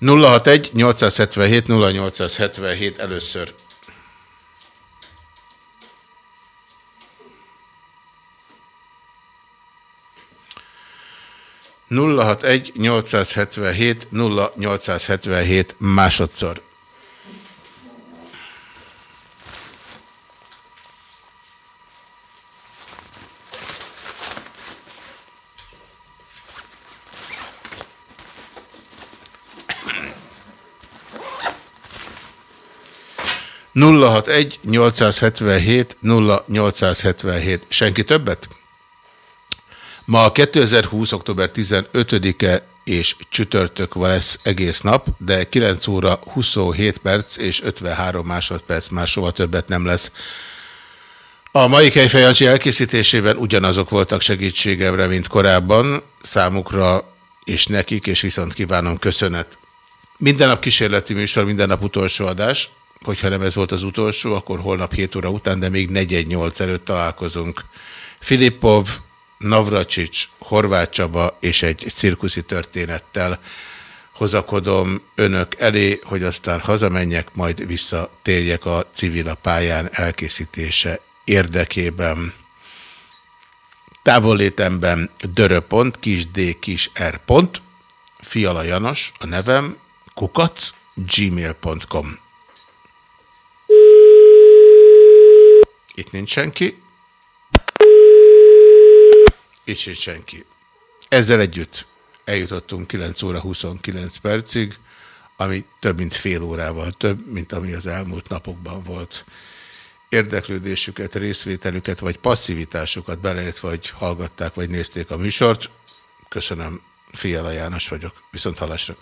061 877 0877 először. nulla hat egy nyolcszázhetvenhét nulla nyolcszázhetvenhét másodszor. 061 877 0877. Senki többet? Ma 2020. október 15-e és csütörtök lesz egész nap, de 9 óra 27 perc és 53 másodperc már soha többet nem lesz. A mai Kejfejancsi elkészítésében ugyanazok voltak segítségemre, mint korábban, számukra és nekik, és viszont kívánom köszönet. Minden nap kísérleti műsor, minden nap utolsó adás. Hogyha nem ez volt az utolsó, akkor holnap 7 óra után, de még 418 előtt találkozunk. Filippov, Navracsics, Horváth Csaba és egy cirkuszi történettel hozakodom önök elé, hogy aztán hazamenjek, majd visszatérjek a civil a pályán elkészítése érdekében. Távollétemben döröpont, d, kis r. Fiala Janos, a nevem, kukac, gmail.com. Itt nincs senki. Itt sincs senki. Ezzel együtt eljutottunk 9 óra 29 percig, ami több mint fél órával több, mint ami az elmúlt napokban volt. Érdeklődésüket, részvételüket vagy passzivitásukat beleértve, vagy hallgatták, vagy nézték a műsort. Köszönöm, Fiala János vagyok. Viszont hallásra.